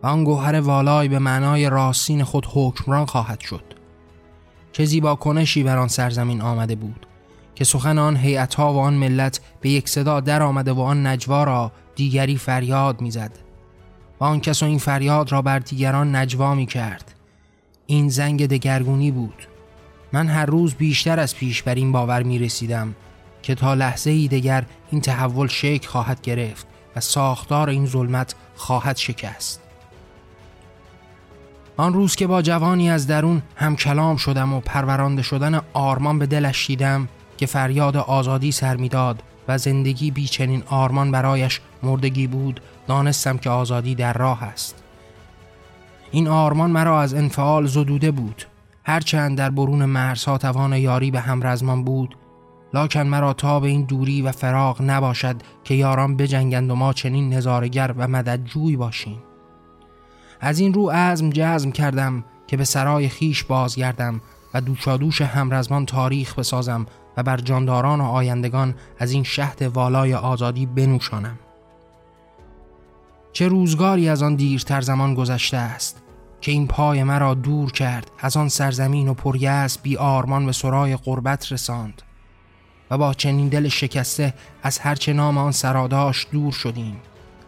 و آن گوهر والای به معنای راستین خود حکمران خواهد شد چه زیبا کنشی بر آن سرزمین آمده بود که سخن آن هیئتها و آن ملت به یک صدا در آمده و آن نجوا را دیگری فریاد می‌زد و آن کس و این فریاد را بر دیگران نجوا می کرد این زنگ دگرگونی بود. من هر روز بیشتر از پیش بر این باور می رسیدم که تا لحظه ای دگر این تحول شکل خواهد گرفت و ساختار این ظلمت خواهد شکست. آن روز که با جوانی از درون هم کلام شدم و پرورانده شدن آرمان به دلش دیدم که فریاد آزادی سر می‌داد و زندگی بیچنین آرمان برایش مردگی بود دانستم که آزادی در راه است. این آرمان مرا از انفعال زدوده بود. هرچند در برون مرزها توان یاری به همرزمان بود لاکن مرا تا به این دوری و فراغ نباشد که یاران بجنگند و ما چنین نظارگر و مددجوی باشیم. از این رو عزم جزم کردم که به سرای خیش بازگردم و دوشادوش همرزمان تاریخ بسازم و بر جانداران و آیندگان از این شهد والای آزادی بنوشانم. چه روزگاری از آن دیرتر زمان گذشته است که این پای مرا دور کرد از آن سرزمین و پریس بی آرمان به سرای غربت رساند و با چنین دل شکسته از هرچه نام آن سرا داشت دور شدیم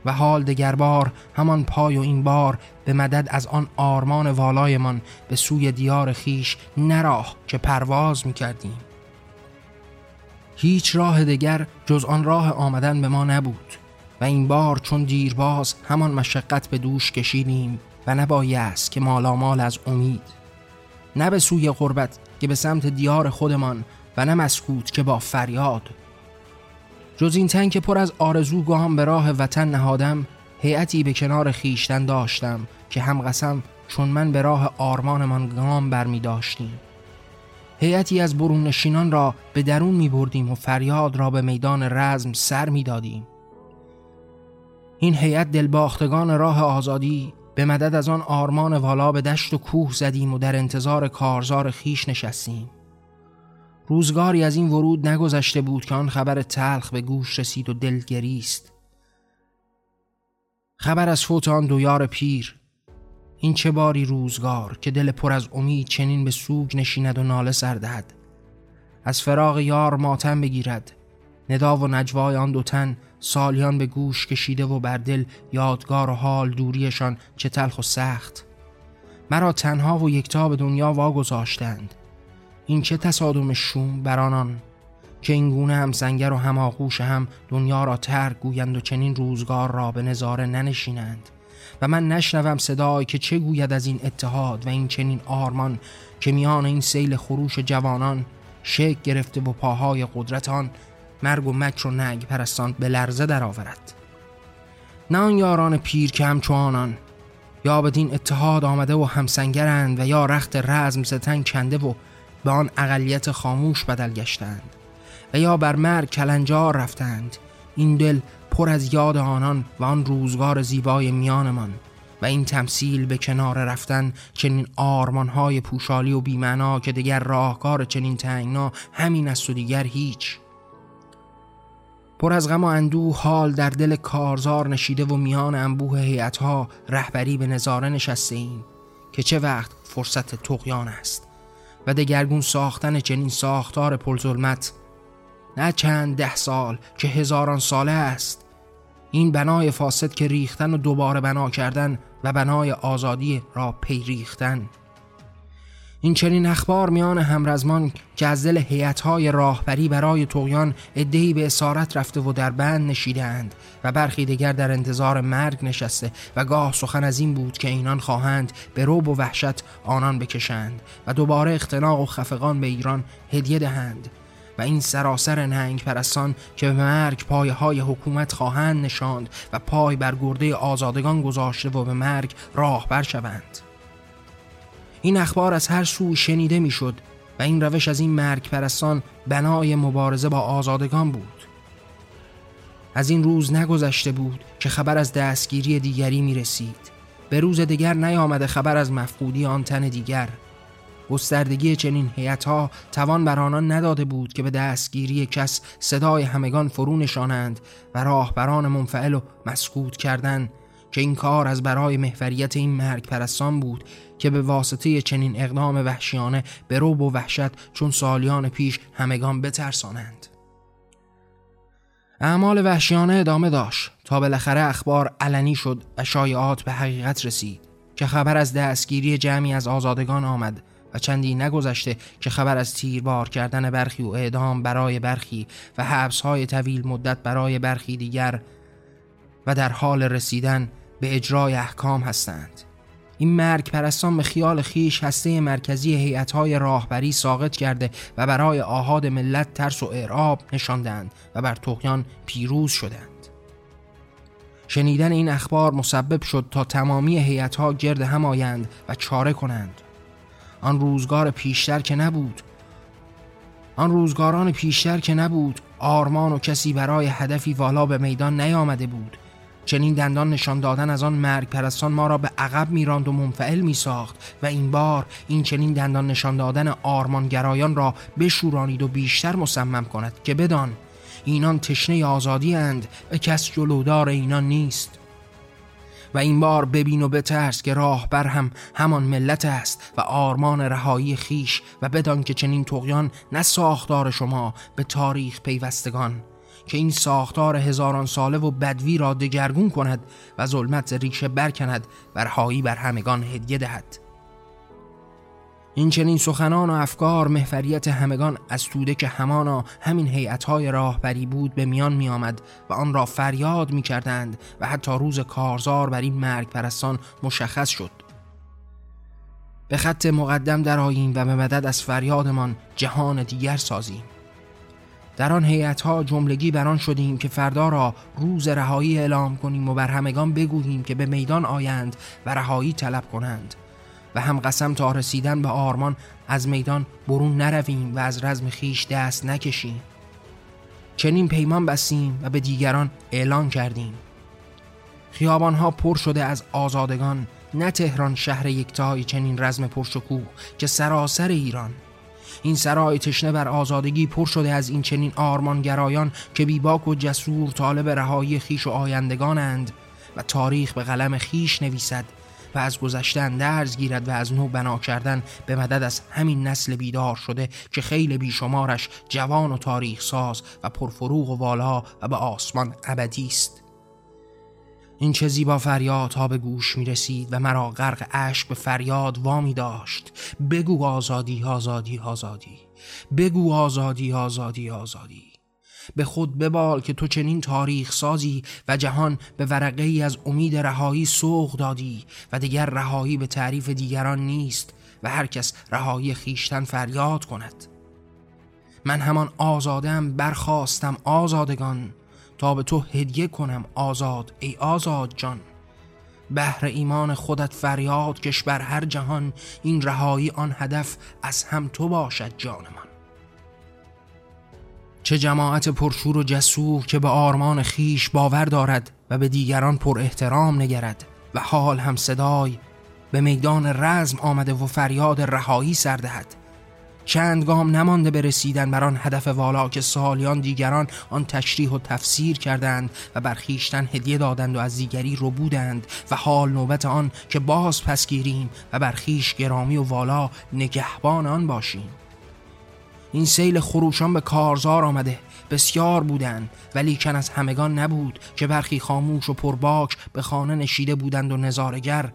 و حال دگربار همان پای و این بار به مدد از آن آرمان والایمان به سوی دیار خویش نه راه که پرواز می کردیم هیچ راه دیگر جز آن راه آمدن به ما نبود. و این بار چون دیرباز همان مشقت به دوش کشیدیم و نبایست که مالامال از امید. نه به سوی غربت که به سمت دیار خودمان و نه مسکوت که با فریاد. جز این تن که پر از آرزو گام به راه وطن نهادم هیئتی به کنار خیشتن داشتم که هم قسم چون من به راه آرمانمان گام برمی داشتیم هیئتی از برون نشینان را به درون می بردیم و فریاد را به میدان رزم سر می دادیم. این هیئت دلباختگان راه آزادی به مدد از آن آرمان والا به دشت و کوه زدیم و در انتظار کارزار خیش نشستیم. روزگاری از این ورود نگذشته بود که آن خبر تلخ به گوش رسید و دل گریست. خبر از فوت آن دو یار پیر این چه باری روزگار که دل پر از امید چنین به سوگ نشیند و ناله سردهد از فراغ یار ماتم بگیرد ندا و نجوای آن دو تن سالیان به گوش کشیده و بر دل یادگار و حال دوریشان چه تلخ و سخت. مرا تنها و یکتا به دنیا واگذاشتند. این چه تصادم شوم بر آنان؟ که این گونه هم سنگر و هم آغوش هم دنیا را ترک گویند و چنین روزگار را به نظاره ننشینند. و من نشنوم صدای که چه گوید از این اتحاد و این چنین آرمان که میان این سیل خروش جوانان شک گرفته و پاهای قدرتان مرگ و مکر و نگ پرستان به لرزه درآورد نه آن یاران پیر که همچوانان یا بدین اتحاد آمده و همسنگرند و یا رخت رزم ستن کنده و به آن اقلیت خاموش بدل گشتند و یا بر مرگ کلنجار رفتند. این دل پر از یاد آنان و آن روزگار زیبای میانمان و این تمثیل به کنار رفتن چنین آرمانهای پوشالی و بیمعنا که دیگر راهکار چنین تنگنا همین است و دیگر هیچ. پر از غم و اندوه حال در دل کارزار نشیده و میان انبوه هیئتها رهبری به نظاره نشسته ایم که چه وقت فرصت تقیان است و دگرگون ساختن چنین ساختار پلظلمت نه چند ده سال که هزاران ساله است. این بنای فاسد که ریختن و دوباره بنا کردن و بنای آزادی را پی ریختن این چنین اخبار میان همرزمان که از دل حیطهای راهبری برای تویان ادهی به اسارت رفته و در بند نشیدند و برخی دیگر در انتظار مرگ نشسته و گاه سخن از این بود که اینان خواهند به روب و وحشت آنان بکشند و دوباره اختناق و خفقان به ایران هدیه دهند و این سراسر ننگ پرستان که به مرگ پایه های حکومت خواهند نشاند و پای بر گرده آزادگان گذاشته و به مرگ راه بر شوند. این اخبار از هر سو شنیده می‌شد و این روش از این مرگ پرستان بنای مبارزه با آزادگان بود. از این روز نگذشته بود که خبر از دستگیری دیگری می رسید به روز دیگر نیامده خبر از مفقودی آن تن دیگر. گستردگی چنین هیئتها توان بر آنان نداده بود که به دستگیری کس صدای همگان فرو نشانند و راهبران منفعل و مسکوت کردن که این کار از برای محوریت این مرگ پرستان بود که به واسطه چنین اقدام وحشیانه به روب و وحشت چون سالیان پیش همگان بترسانند. اعمال وحشیانه ادامه داشت تا بالاخره اخبار علنی شد و شایعات به حقیقت رسید که خبر از دستگیری جمعی از آزادگان آمد و چندی نگذشته که خبر از تیربار کردن برخی و اعدام برای برخی و حبس های طویل مدت برای برخی دیگر و در حال رسیدن به اجرای احکام هستند. این مرگ پرستان به خیال خیش هسته مرکزی هیئت‌های راهبری ساقط کرده و برای آهاد ملت ترس و اعراب نشاندند و بر تقیان پیروز شدند. شنیدن این اخبار مسبب شد تا تمامی هیئت‌ها گرد هم آیند و چاره کنند. آن روزگار پیشتر که نبود آن روزگاران پیشتر که نبود آرمان و کسی برای هدفی والا به میدان نیامده بود. چنین دندان نشان دادن از آن مرگ پرستان ما را به عقب میراند و منفعل می ساخت و این بار این چنین دندان نشان دادن آرمانگرایان را بشورانید و بیشتر مصمم کند که بدان اینان تشنه آزادی اند و کس جلودار اینان نیست. و این بار ببین و بترس که راه بر هم همان ملت است و آرمان رهایی خیش و بدان که چنین تقیان نه ساختار شما به تاریخ پیوستگان. که این ساختار هزاران ساله و بدوی را دگرگون کند و ظلمت ریشه برکند و رهایی بر همگان هدیه دهد. این چنین سخنان و افکار محفریت همگان از توده که همانا همین هیئت‌های راهبری بود به میان می آمد و آن را فریاد می کردند و حتی روز کارزار بر این مرگ پرستان مشخص شد. به خط مقدم درآییم و به مدد از فریادمان جهان دیگر سازیم. در آن هیئت‌ها جملگی بران شدیم که فردا را روز رهایی اعلام کنیم و بر همگان بگوییم که به میدان آیند و رهایی طلب کنند. و هم قسم تا رسیدن به آرمان از میدان برون نرویم و از رزم خیش دست نکشیم. چنین پیمان بستیم و به دیگران اعلان کردیم. خیابانها پر شده از آزادگان نه تهران شهر یکتای چنین رزم پرشکوه که سراسر ایران این سرای تشنه بر آزادگی پر شده از این چنین آرمانگرایان که بیباک و جسور طالب رهایی خیش و آیندگانند و تاریخ به قلم خیش نویسد و از گذشتن درز گیرد و از نو بنا کردن به مدد از همین نسل بیدار شده که خیلی بیشمارش جوان و تاریخ ساز و پرفروغ و والا و به آسمان ابدی است. این چه زیبا فریاد ها به گوش می رسید و مرا غرق اشک به فریاد وامی داشت. بگو آزادی آزادی آزادی. بگو آزادی آزادی آزادی. به خود ببال که تو چنین تاریخ سازی و جهان به ورقه ای از امید رهایی سوق دادی و دیگر رهایی به تعریف دیگران نیست و هر کس رهایی خیشتن فریاد کند. من همان آزادم برخواستم آزادگان. تا به تو هدیه کنم آزاد. ای آزاد جان. بهر ایمان خودت فریاد کش بر هر جهان. این رهایی آن هدف از هم تو باشد جان من. چه جماعت پرشور و جسور که به آرمان خیش باور دارد و به دیگران پر احترام نگرد و حال هم صدای به میدان رزم آمده و فریاد رهایی سردهد چند گام نمانده برسیدن بر آن هدف والا که سالیان دیگران آن تشریح و تفسیر کردند و برخیشتن هدیه دادند و از دیگری بودند و حال نوبت آن که باز پس گیریم و برخیش گرامی و والا نگهبان آن باشیم. این سیل خروشان به کارزار آمده بسیار بودند ولی کن از همگان نبود که برخی خاموش و پرباک به خانه نشیده بودند و نظارگر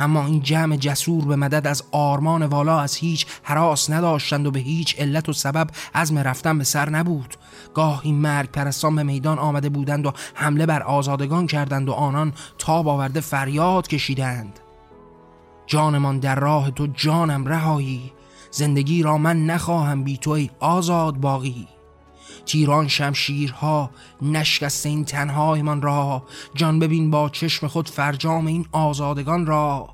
اما این جمع جسور به مدد از آرمان والا از هیچ حراس نداشتند و به هیچ علت و سبب عزم رفتن به سر نبود. گاه این مرگ پرستان به میدان آمده بودند و حمله بر آزادگان کردند و آنان تاب آورده فریاد کشیدند. جانمان در راه تو جانم رهایی زندگی را من نخواهم بی تو ای آزاد باقی. تیران شمشیرها نشکست این تنهایمان را. جان ببین با چشم خود فرجام این آزادگان را.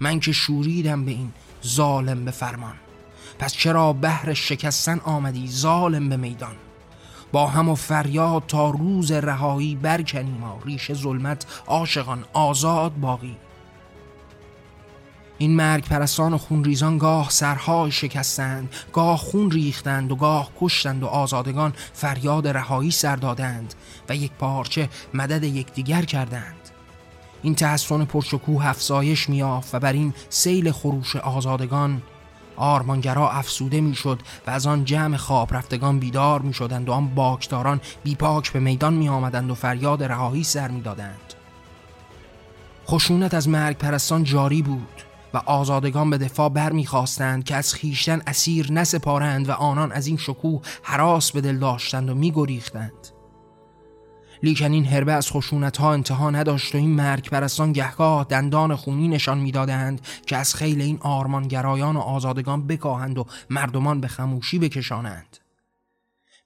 من که شوریدم به این ظالم به فرمان. پس چرا بهر شکستن آمدی ظالم به میدان؟ با هم و فریاد تا روز رهایی برکنیم و ریش ظلمت عاشقان آزاد باقی. این مرگ پرستان و خونریزان گاه سرهای شکستند گاه خون ریختند و گاه کشتند و آزادگان فریاد رهایی سر دادند و یک پارچه مدد یکدیگر کردند این تحسن پرشکوه افزایش میافت و بر این سیل خروش آزادگان آرمانگرا افسوده می‌شد و از آن جمع خواب رفتگان بیدار می شدند و آن باکداران بیپاک به میدان می آمدند و فریاد رهایی سر می دادند. خشونت از مرگ پرستان جاری بود و آزادگان به دفاع برمیخواستند که از خیشتن اسیر نسپارند و آنان از این شکوه حراس به دل داشتند و میگریختند. لیکن این هربه از خشونت ها انتها نداشت و این مرگ پرستان گهگاه دندان خونی نشان می‌دادند که از خیل این آرمانگرایان و آزادگان بکاهند و مردمان به خموشی بکشانند.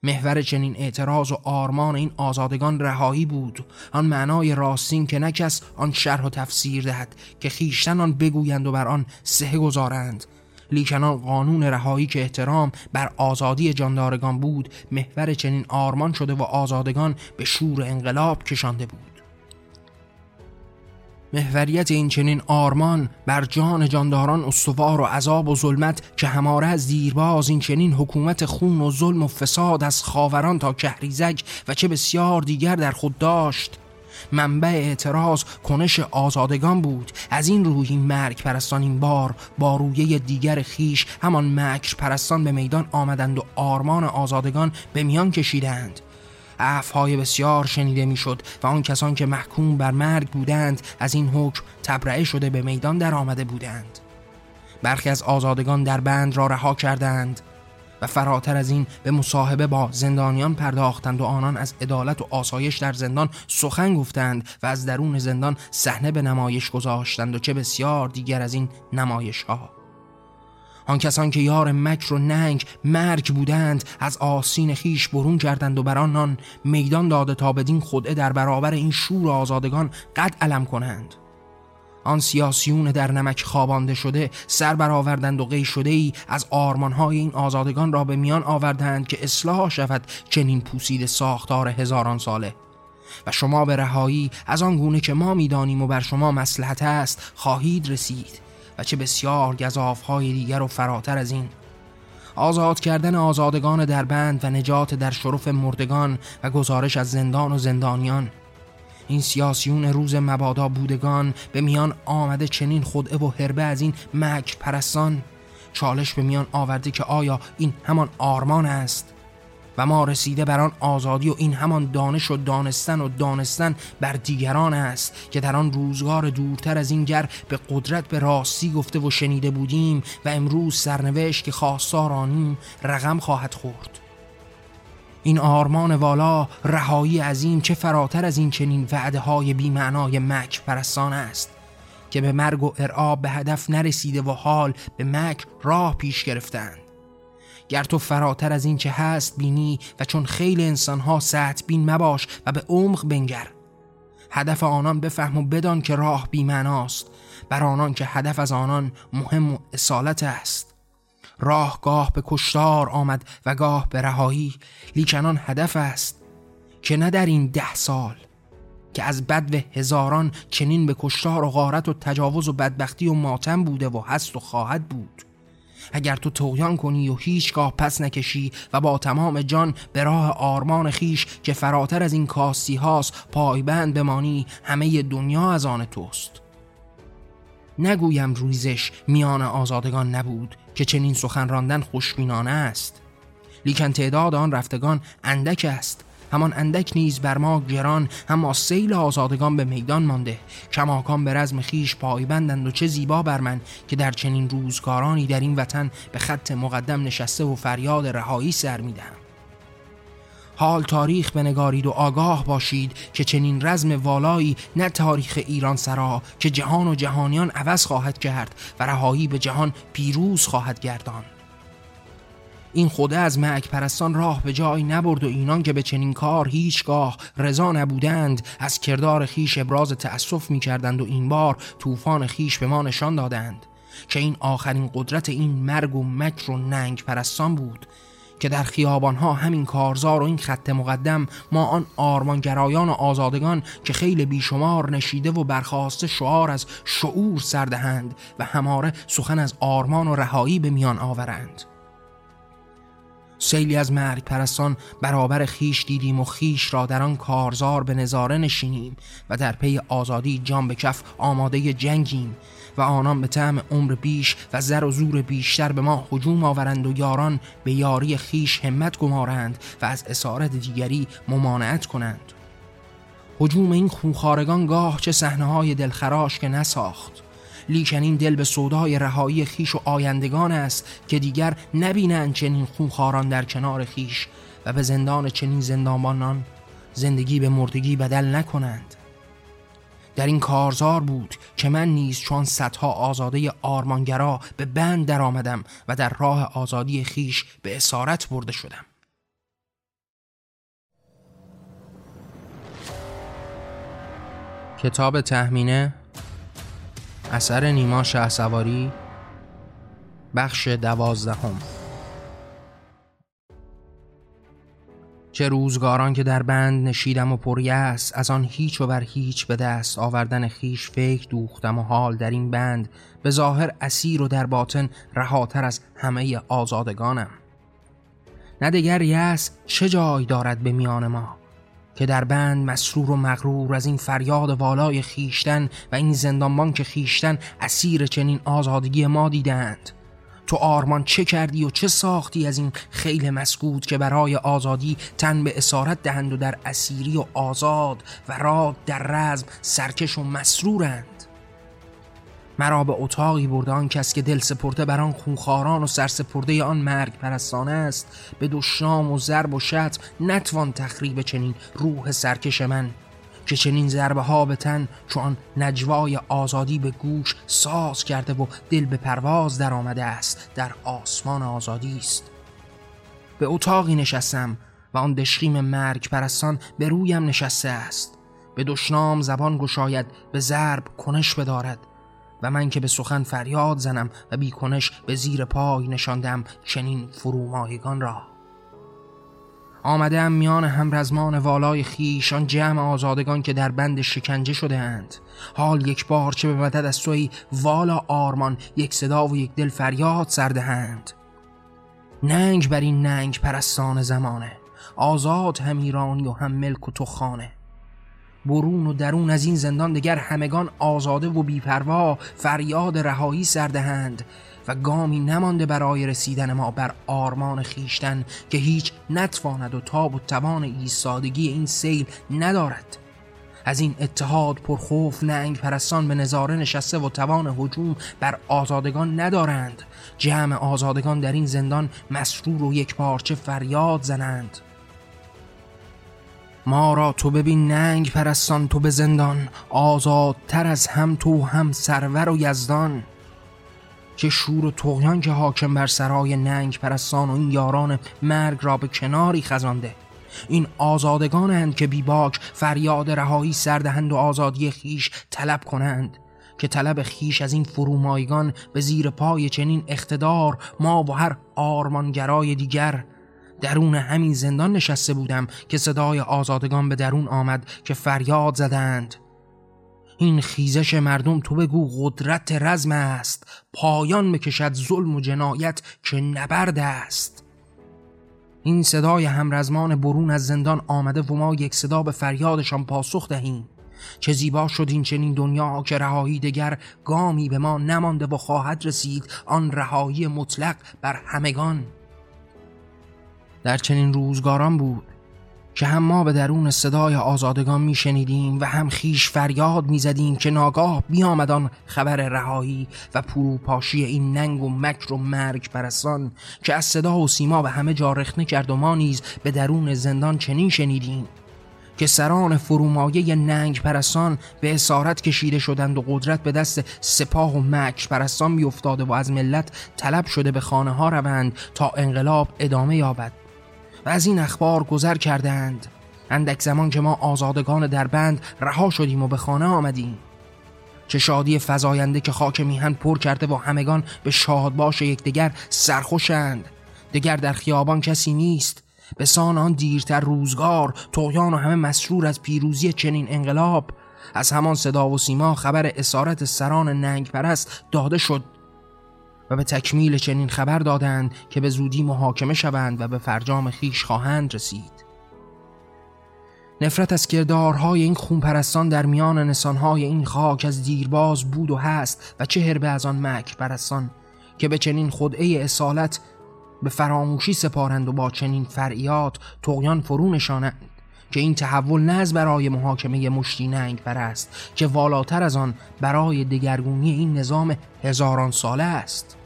محور چنین اعتراض و آرمان این آزادگان رهایی بود. آن معنای راستین که نکس آن شرح و تفسیر دهد که خیشتن آن بگویند و بر آن سه گذارند. لیکنان قانون رهایی که احترام بر آزادی جاندارگان بود محور چنین آرمان شده و آزادگان به شور انقلاب کشانده بود. محوریت این چنین آرمان بر جان جانداران استوار و عذاب و ظلمت که هماره از دیرباز این چنین حکومت خون و ظلم و فساد از خاوران تا کهریزک و چه بسیار دیگر در خود داشت. منبع اعتراض کنش آزادگان بود. از این روی این مرگ پرستان این بار با رویه دیگر خیش همان مکر پرستان به میدان آمدند و آرمان آزادگان به میان کشیدند. افهای بسیار شنیده می‌شد و آن کسان که محکوم بر مرگ بودند از این حکم تبرئه شده به میدان در آمده بودند. برخی از آزادگان در بند را رها کردند و فراتر از این به مصاحبه با زندانیان پرداختند و آنان از عدالت و آسایش در زندان سخن گفتند و از درون زندان صحنه به نمایش گذاشتند و چه بسیار دیگر از این نمایش ها آن کسان که یار مکر و ننگ مرگ بودند از آسین خیش برون کردند و بر آنان میدان داده تا بدین خدعه در برابر این شور آزادگان قد علم کنند. آن سیاسیون در نمک خوابانده شده سر برآوردند و قی شده ای از آرمانهای این آزادگان را به میان آوردند که اصلاح شود چنین پوسید ساختار هزاران ساله. و شما به رهایی از آن گونه که ما می‌دانیم و بر شما مسلحت است خواهید رسید. و چه بسیار گذافهای دیگر و فراتر از این. آزاد کردن آزادگان در بند و نجات در شرف مردگان و گزارش از زندان و زندانیان. این سیاسیون روز مبادا بودگان به میان آمده چنین خودعه و هربه از این مک پرستان چالش به میان آورده که آیا این همان آرمان است؟ و ما رسیده بر آن آزادی و این همان دانش و دانستن و دانستن بر دیگران است که در آن روزگار دورتر از این گر به قدرت به راستی گفته و شنیده بودیم و امروز سرنوشت که خواستار آنیم رقم خواهد خورد. این آرمان والا رهایی عظیم چه فراتر از این چنین وعده های بیمعنای مک پرستان است که به مرگ و ارعاب به هدف نرسیده و حال به مک راه پیش گرفتند. گر تو فراتر از این چه هست بینی و چون خیلی انسانها سطح بین مباش و به عمق بنگر. هدف آنان بفهم و بدان که راه بیمناست بر آنان که هدف از آنان مهم و اصالت است. راه گاه به کشتار آمد و گاه به رهایی لیکنان هدف است که نه در این ده سال که از بد و هزاران چنین به کشتار و غارت و تجاوز و بدبختی و ماتم بوده و هست و خواهد بود. اگر تو تویان کنی و هیچگاه پس نکشی و با تمام جان به راه آرمان خیش که فراتر از این کاستی هاست پایبند بمانی همه دنیا از آن توست. نگویم رویزش میان آزادگان نبود که چنین سخن راندن خوشبینانه است. لیکن تعداد آن رفتگان اندک است. همان اندک نیز بر ما گران اما سیل آزادگان به میدان مانده. کماکان به رزم خیش پایبندند و چه زیبا بر من که در چنین روزگارانی در این وطن به خط مقدم نشسته و فریاد رهایی سر می‌دهم حال تاریخ بنگارید و آگاه باشید که چنین رزم والایی نه تاریخ ایران سرا که جهان و جهانیان عوض خواهد کرد و رهایی به جهان پیروز خواهد گردان این خوده از معک پرستان راه به جای نبرد و اینان که به چنین کار هیچگاه رضا نبودند از کردار خیش ابراز تأسف می کردند و این بار طوفان خیش به ما نشان دادند که این آخرین قدرت این مرگ و مکر و ننگ پرستان بود که در خیابانها همین کارزار و این خط مقدم ما آن آرمانگرایان و آزادگان که خیلی بیشمار نشیده و برخواسته شعار از شعور سردهند و هماره سخن از آرمان و رهایی به میان آورند. سیلی از مرگ پرستان برابر خیش دیدیم و خیش را در آن کارزار به نظاره نشینیم و در پی آزادی جان به کف آماده جنگیم و آنان به طعم عمر بیش و زر و زور بیشتر به ما هجوم آورند و یاران به یاری خیش همت گمارند و از اسارت دیگری ممانعت کنند. هجوم این خونخارگان گاه چه صحنه های دلخراش که نساخت. لیکن این دل به سودای رهایی خیش و آیندگان است که دیگر نبینند چنین خونخاران در کنار خیش و به زندان چنین زندانبانان زندگی به مردگی بدل نکنند. در این کارزار بود که من نیز چون صدها آزاده آرمانگرا به بند در آمدم و در راه آزادی خیش به اسارت برده شدم. کتاب تهمینه اثر نیما شه سواری بخش دوازدهم. چه روزگاران که در بند نشیدم و پریس از آن هیچ و بر هیچ به دست آوردن خیش فکر دوختم و حال در این بند به ظاهر اسیر و در باطن رهاتر از همه آزادگانم. نه دگر یس چه جای دارد به میان ما؟ که در بند مسرور و مغرور از این فریاد والای خیشتن و این زندانبان که خیشتن اسیر چنین آزادگی ما دیدند تو آرمان چه کردی و چه ساختی از این خیل مسکوت که برای آزادی تن به اسارت دهند و در اسیری و آزاد و راد در رزم سرکش و مسرورند؟ مرا به اتاقی برده آن کس که دل سپرده بر آن خونخواران و سرسپرده آن مرگ پرستانه است. به دشنام و ضرب و شتم نتوان تخریب چنین روح سرکش من. که چنین ضربه ها به تن چون نجوای آزادی به گوش ساز کرده و دل به پرواز در آمده است در آسمان آزادی است. به اتاقی نشستم و آن دشخیم مرگ پرستان به رویم نشسته است. به دشنام زبان گشاید به ضرب کنش بدارد. و من که به سخن فریاد زنم و بیکنش به زیر پای نشاندم چنین فرومایگان را. آمده میان همرزمان والای خیشان جمع آزادگان که در بند شکنجه شده اند. حال یک بار چه به مدد از توی والا آرمان یک صدا و یک دل فریاد سردهند ننگ بر این ننگ پرستان زمانه. آزاد هم ایرانی و هم ملک و تخانه برون و درون از این زندان دگر همگان آزاده و بیپروا فریاد رهایی سردهند و گامی نمانده برای رسیدن ما بر آرمان خیشتن که هیچ نتواند و تاب و توان ایستادگی این سیل ندارد. از این اتحاد پرخوف ننگ پرستان به نظاره نشسته و توان هجوم بر آزادگان ندارند. جمع آزادگان در این زندان مسرور و یک پارچه فریاد زنند. ما را تو ببین ننگ پرستان تو به زندان. آزادتر از هم تو هم سرور و یزدان. چه شور و تغیان که حاکم بر سرای ننگ پرستان و این یاران مرگ را به کناری خزانده. این آزادگانند که بیباک فریاد رهایی سردهند و آزادی خیش طلب کنند. که طلب خیش از این فرومایگان به زیر پای چنین اقتدار ما و هر آرمانگرای دیگر درون همین زندان نشسته بودم که صدای آزادگان به درون آمد که فریاد زدند. این خیزش مردم تو بگو قدرت رزم است. پایان بکشد ظلم و جنایت که نبرد است. این صدای همرزمان برون از زندان آمده و ما یک صدا به فریادشان پاسخ دهیم. چه زیبا شد این چنین دنیا که رهایی دگر گامی به ما نمانده و خواهد رسید. آن رهایی مطلق بر همگان. در چنین روزگاران بود که هم ما به درون صدای آزادگان میشنیدیم و هم خیش فریاد می‌زدیم که ناگاه بیامدان خبر رهایی و پروپاشی این ننگ و مکر و مرگ پرستان که از صدا و سیما به همه جا رخنه کرد و ما نیز به درون زندان چنین شنیدیم که سران فرومایه ننگ پرستان به اسارت کشیده شدند و قدرت به دست سپاه و مکر پرستان بیافتاده و از ملت طلب شده به خانه ها روند تا انقلاب ادامه یابد. و از این اخبار گذر کردند. اندک زمان که ما آزادگان در بند رها شدیم و به خانه آمدیم. چه شادی فزاینده که خاک میهن پر کرده و همگان به شادباش یکدیگر سرخوشند. دگر در خیابان کسی نیست. به سان آن دیرتر روزگار تویان و همه مسرور از پیروزی چنین انقلاب. از همان صدا و سیما خبر اسارت سران ننگ پرست داده شد. و به تکمیل چنین خبر دادند که به زودی محاکمه شوند و به فرجام خیش خواهند رسید. نفرت از کردارهای این خونپرستان در میان نسانهای این خاک از دیرباز بود و هست و چه هربه از آن مکر پرستان که به چنین خدعه اصالت به فراموشی سپارند و با چنین فرعیات تقیان فرو نشانند که این تحول نه برای محاکمه مشتی ننگ پرست که والاتر از آن برای دگرگونی این نظام هزاران ساله است.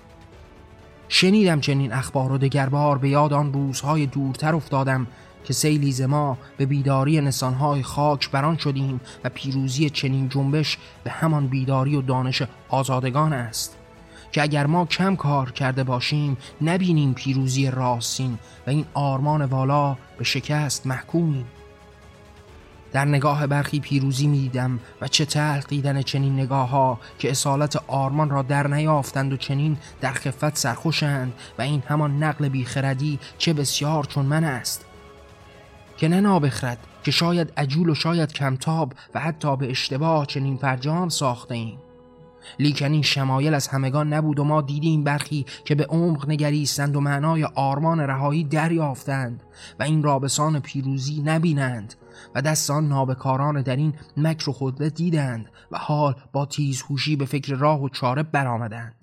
شنیدم چنین اخبار و دگربار به یاد آن روزهای دورتر افتادم که سیلی ما به بیداری نسانهای خاک بران شدیم و پیروزی چنین جنبش به همان بیداری و دانش آزادگان است که اگر ما کم کار کرده باشیم نبینیم پیروزی راستین و این آرمان والا به شکست محکومیم. در نگاه برخی پیروزی می‌دیدم و چه تلخ دیدن چنین نگاه ها که اصالت آرمان را در نیافتند و چنین در خفت سرخوشند و این همان نقل بیخردی چه بسیار چون من است. که نه نابخرد که شاید عجول و شاید کمتاب و حتی به اشتباه چنین فرجام ساخته ایم لیکن این شمایل از همگان نبود و ما دیدیم برخی که به عمق نگریستند و معنای آرمان رهایی دریافتند و این رابسان پیروزی نبینند. و دست آن نابکاران در این مکر و خودله دیدند و حال با تیزهوشی به فکر راه و چاره برآمدند.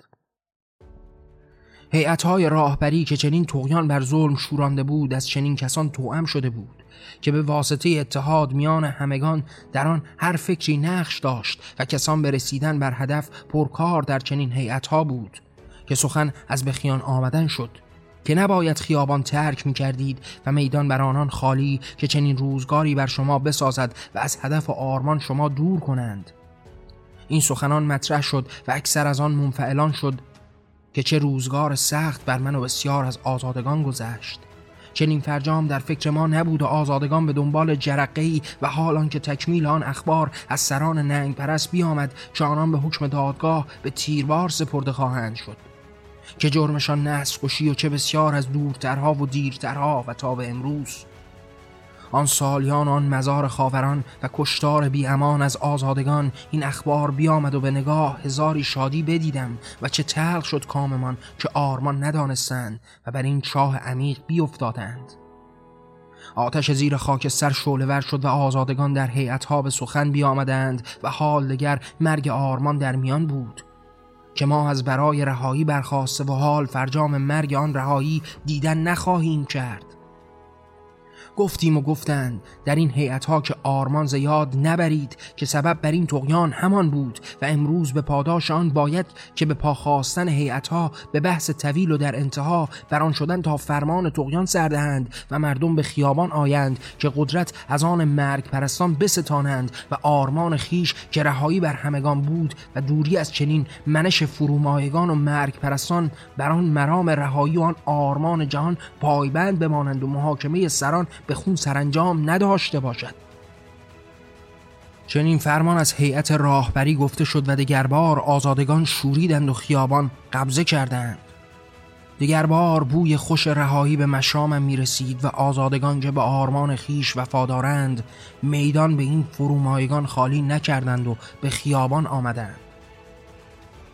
های راهبری که چنین توغیان بر ظلم شورانده بود از چنین کسان توأم شده بود که به واسطه اتحاد میان همگان در آن هر فکری نقش داشت و کسان به رسیدن بر هدف پرکار در چنین ها بود که سخن از بخیان آمدن شد. که نباید خیابان ترک می کردید و میدان بر آنان خالی که چنین روزگاری بر شما بسازد و از هدف و آرمان شما دور کنند. این سخنان مطرح شد و اکثر از آن منفعلان شد که چه روزگار سخت بر من و بسیار از آزادگان گذشت. چنین فرجام در فکر ما نبود و آزادگان به دنبال جرقهی و حال که تکمیل آن اخبار از سران ننگ پرست بیامد که آنان به حکم دادگاه به تیربار سپرده خواهند شد. که جرمشان نسل کشی و چه بسیار از دورترها و دیرترها و تا به امروز. آن سالیان آن مزار خاوران و کشتار بی امان از آزادگان این اخبار بیامد و به نگاه هزاری شادی بدیدم و چه تلخ شد کاممان که آرمان ندانستند و بر این چاه عمیق بیافتادند. آتش زیر خاکستر شعله ور شد و آزادگان در هیئتها به سخن بیامدند و حال دگر مرگ آرمان در میان بود. که ما از برای رهایی برخواسته و حال فرجام مرگ آن رهایی دیدن نخواهیم کرد. گفتیم و گفتند در این هیئت ها که آرمان زیاد نبرید که سبب بر این تقیان همان بود و امروز به پاداش آن باید که به پاخواستن هیئت ها به بحث طویل و در انتها بر آن شدن تا فرمان تقیان سردهند و مردم به خیابان آیند که قدرت از آن مرگ پرستان بستانند و آرمان خیش که رهایی بر همگان بود و دوری از چنین منش فرومایگان و مرگ پرستان بر آن مرام رهایی و آن آرمان جهان پایبند بمانند و محاکمه سران به خون سرانجام نداشته باشد. چنین فرمان از هیئت راهبری گفته شد و دگربار آزادگان شوریدند و خیابان قبضه کردند. دگربار بوی خوش رهایی به مشامم می رسید و آزادگان که به آرمان خیش وفادارند میدان به این فرومایگان خالی نکردند و به خیابان آمدند.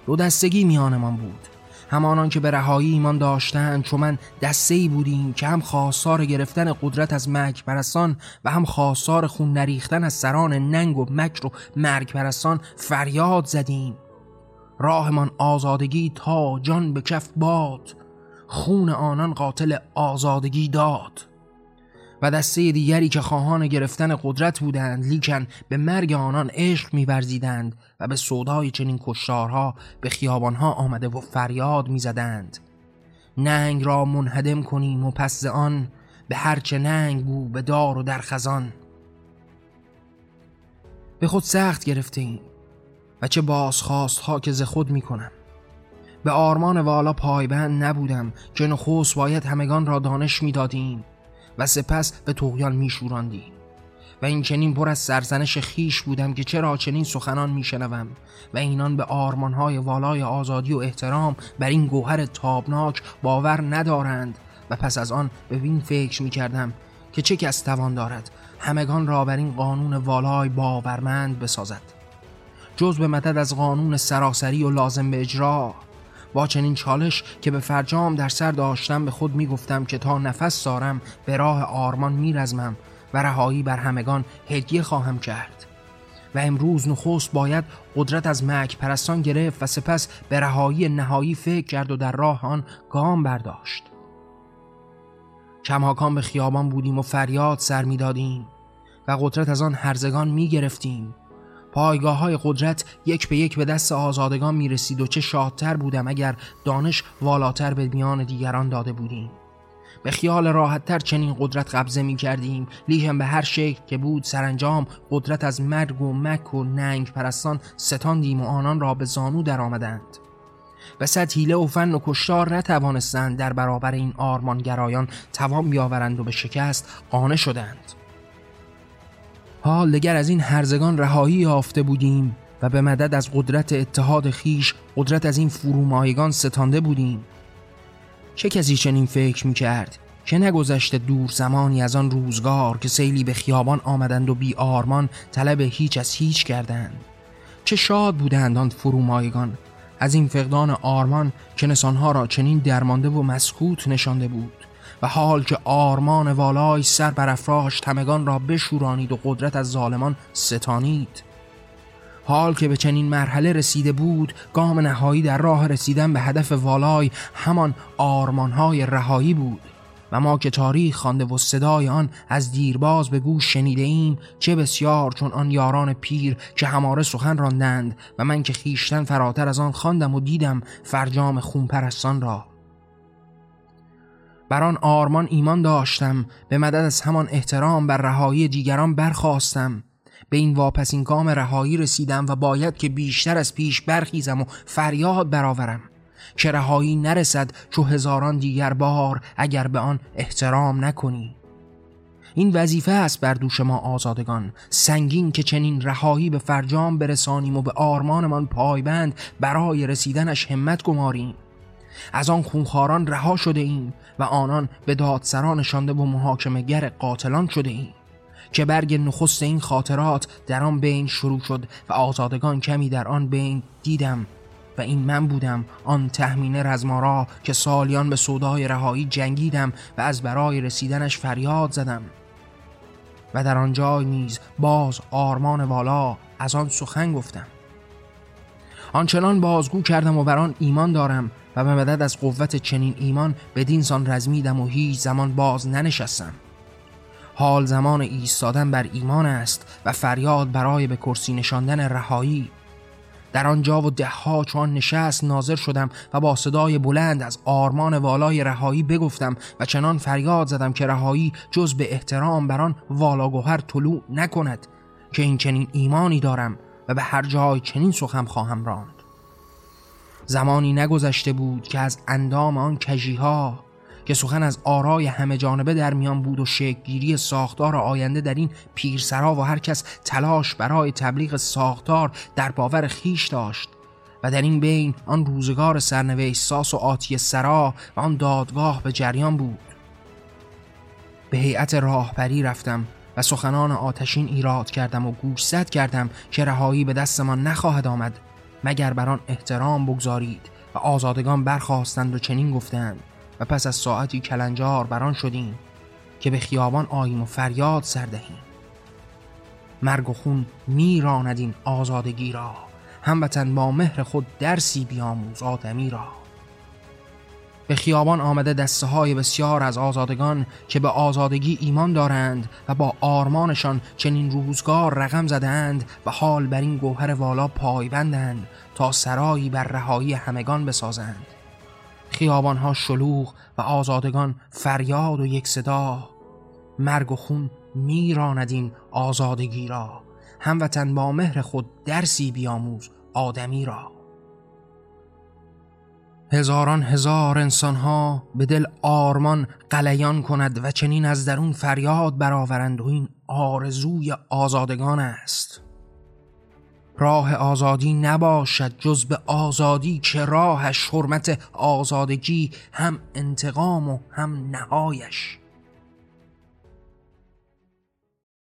دو دستگی میانمان بود. همانان که به رهایی ایمان داشتند چون من دسته ای بودیم که هم خواستار گرفتن قدرت از مرگ پرستان و هم خواستار خون نریختن از سران ننگ و مکر و مرگ پرستان فریاد زدیم. راهمان آزادگی تا جان به کف باد خون آنان قاتل آزادگی داد. و دسته دیگری که خواهان گرفتن قدرت بودند لیکن به مرگ آنان عشق میورزیدند و به سودای چنین کشتارها به خیابانها آمده و فریاد می‌زدند. ننگ را منهدم کنیم و پس آن به هرچه ننگ بو به دار و در خزان. به خود سخت گرفتیم و چه بازخواست ها که ز خود می‌کنم. به آرمان والا پایبند نبودم که نخوص باید همگان را دانش می‌دادیم. و سپس به توغیان میشوراندیم و این چنین پر از سرزنش خیش بودم که چرا چنین سخنان میشنوم. و اینان به آرمانهای والای آزادی و احترام بر این گوهر تابناک باور ندارند. و پس از آن به این فکر می‌کردم که چه کس توان دارد همگان را بر این قانون والای باورمند بسازد. جز به مدد از قانون سراسری و لازم به اجرا با چنین چالش که به فرجام در سر داشتم به خود می‌گفتم که تا نفس سارم به راه آرمان میرزمم و رهایی بر همگان هدیه خواهم کرد. و امروز نخست باید قدرت از مک پرستان گرفت و سپس به رهایی نهایی فکر کرد و در راه آن گام برداشت. کمهاکان به خیابان بودیم و فریاد سر می‌دادیم و قدرت از آن هرزگان می گرفتیم پایگاه های قدرت یک به یک به دست آزادگان می رسید و چه شادتر بودم اگر دانش والاتر به میان دیگران داده بودیم. به خیال راحتتر چنین قدرت قبضه می کردیم لیکن به هر شکل که بود سرانجام قدرت از مرگ و مک و ننگ پرستان ستاندیم و آنان را به زانو در آمدند و صد حیله و فن و کشتار نتوانستند در برابر این آرمانگرایان توان بیاورند و به شکست قانه شدند. حال دگر از این هرزگان رهایی یافته بودیم و به مدد از قدرت اتحاد خیش قدرت از این فرومایگان ستانده بودیم. چه کسی چنین فکر می کرد که نگذشته دور زمانی از آن روزگار که سیلی به خیابان آمدند و بی آرمان طلب هیچ از هیچ کردند؟ چه شاد بودند آن فرومایگان. از این فقدان آرمان که نسانها را چنین درمانده و مسکوت نشانده بود. و حال که آرمان والای سر برافراشت همگان را بشورانید و قدرت از ظالمان ستانید. حال که به چنین مرحله رسیده بود گام نهایی در راه رسیدن به هدف والای همان آرمانهای رهایی بود. و ما که تاریخ خوانده و صدای آن از دیرباز به گوش شنیده ایم چه بسیار چون آن یاران پیر که هماره سخن راندند و من که خیشتن فراتر از آن خواندم و دیدم فرجام خونپرستان را. بر آن آرمان ایمان داشتم به مدد از همان احترام بر رهایی دیگران برخواستم به این واپسین کام رهایی رسیدم و باید که بیشتر از پیش برخیزم و فریاد برآورم. که رهایی نرسد چو هزاران دیگر بار اگر به آن احترام نکنی. این وظیفه است بر دوش ما آزادگان. سنگین که چنین رهایی به فرجام برسانیم و به آرمانمان پایبند برای رسیدنش همت گماریم. از آن خونخواران رها شده ایم. و آنان به دادسران نشانده و محاکمه گر قاتلان شده ایم. که برگ نخست این خاطرات در آن بین شروع شد و آزادگان کمی در آن بین دیدم و این من بودم آن تهمین رزمارا که سالیان به صدای رهایی جنگیدم و از برای رسیدنش فریاد زدم. و در آنجا نیز باز آرمان والا از آن سخن گفتم. آنچنان بازگو کردم و بر آن ایمان دارم و به مدد از قوت چنین ایمان به سان رزمیدم و هیچ زمان باز ننشستم. حال زمان ایستادن بر ایمان است و فریاد برای به کرسی نشاندن رهایی. در آنجا و دهها چون نشست ناظر شدم و با صدای بلند از آرمان والای رهایی بگفتم و چنان فریاد زدم که رهایی جز به احترام بر آن والاگوهر طلوع نکند که این چنین ایمانی دارم و به هر جای چنین سخم خواهم راند. زمانی نگذشته بود که از اندام آن کجیها که سخن از آرای همه جانبه در میان بود و شکلگیری ساختار آینده در این پیرسرا و هر کس تلاش برای تبلیغ ساختار در باور خیش داشت و در این بین آن روزگار سرنوشت ساس و آتی سرا و آن دادگاه به جریان بود. به هیئت راهبری رفتم و سخنان آتشین ایراد کردم و گوشزد کردم که رهایی به دستمان نخواهد آمد. مگر بر آن احترام بگذارید و آزادگان برخواستند و چنین گفتند و پس از ساعتی کلنجار بران شدیم که به خیابان آییم و فریاد سردهیم مرگ و خون میراند این آزادگی را. هموطن با مهر خود درسی بیاموز آدمی را. به خیابان آمده دسته های بسیار از آزادگان که به آزادگی ایمان دارند و با آرمانشان چنین روزگار رقم زدند و حال بر این گوهر والا پایبندند تا سرایی بر رهایی همگان بسازند. خیابانها شلوغ و آزادگان فریاد و یک صدا مرگ و خون میراند این آزادگی را. هموطن با مهر خود درسی بیاموز آدمی را. هزاران هزار انسانها به دل آرمان قلیان کند و چنین از درون فریاد برآورند و این آرزوی آزادگان است. راه آزادی نباشد جز به آزادی که راهش حرمت آزادگی هم انتقام و هم نهایش.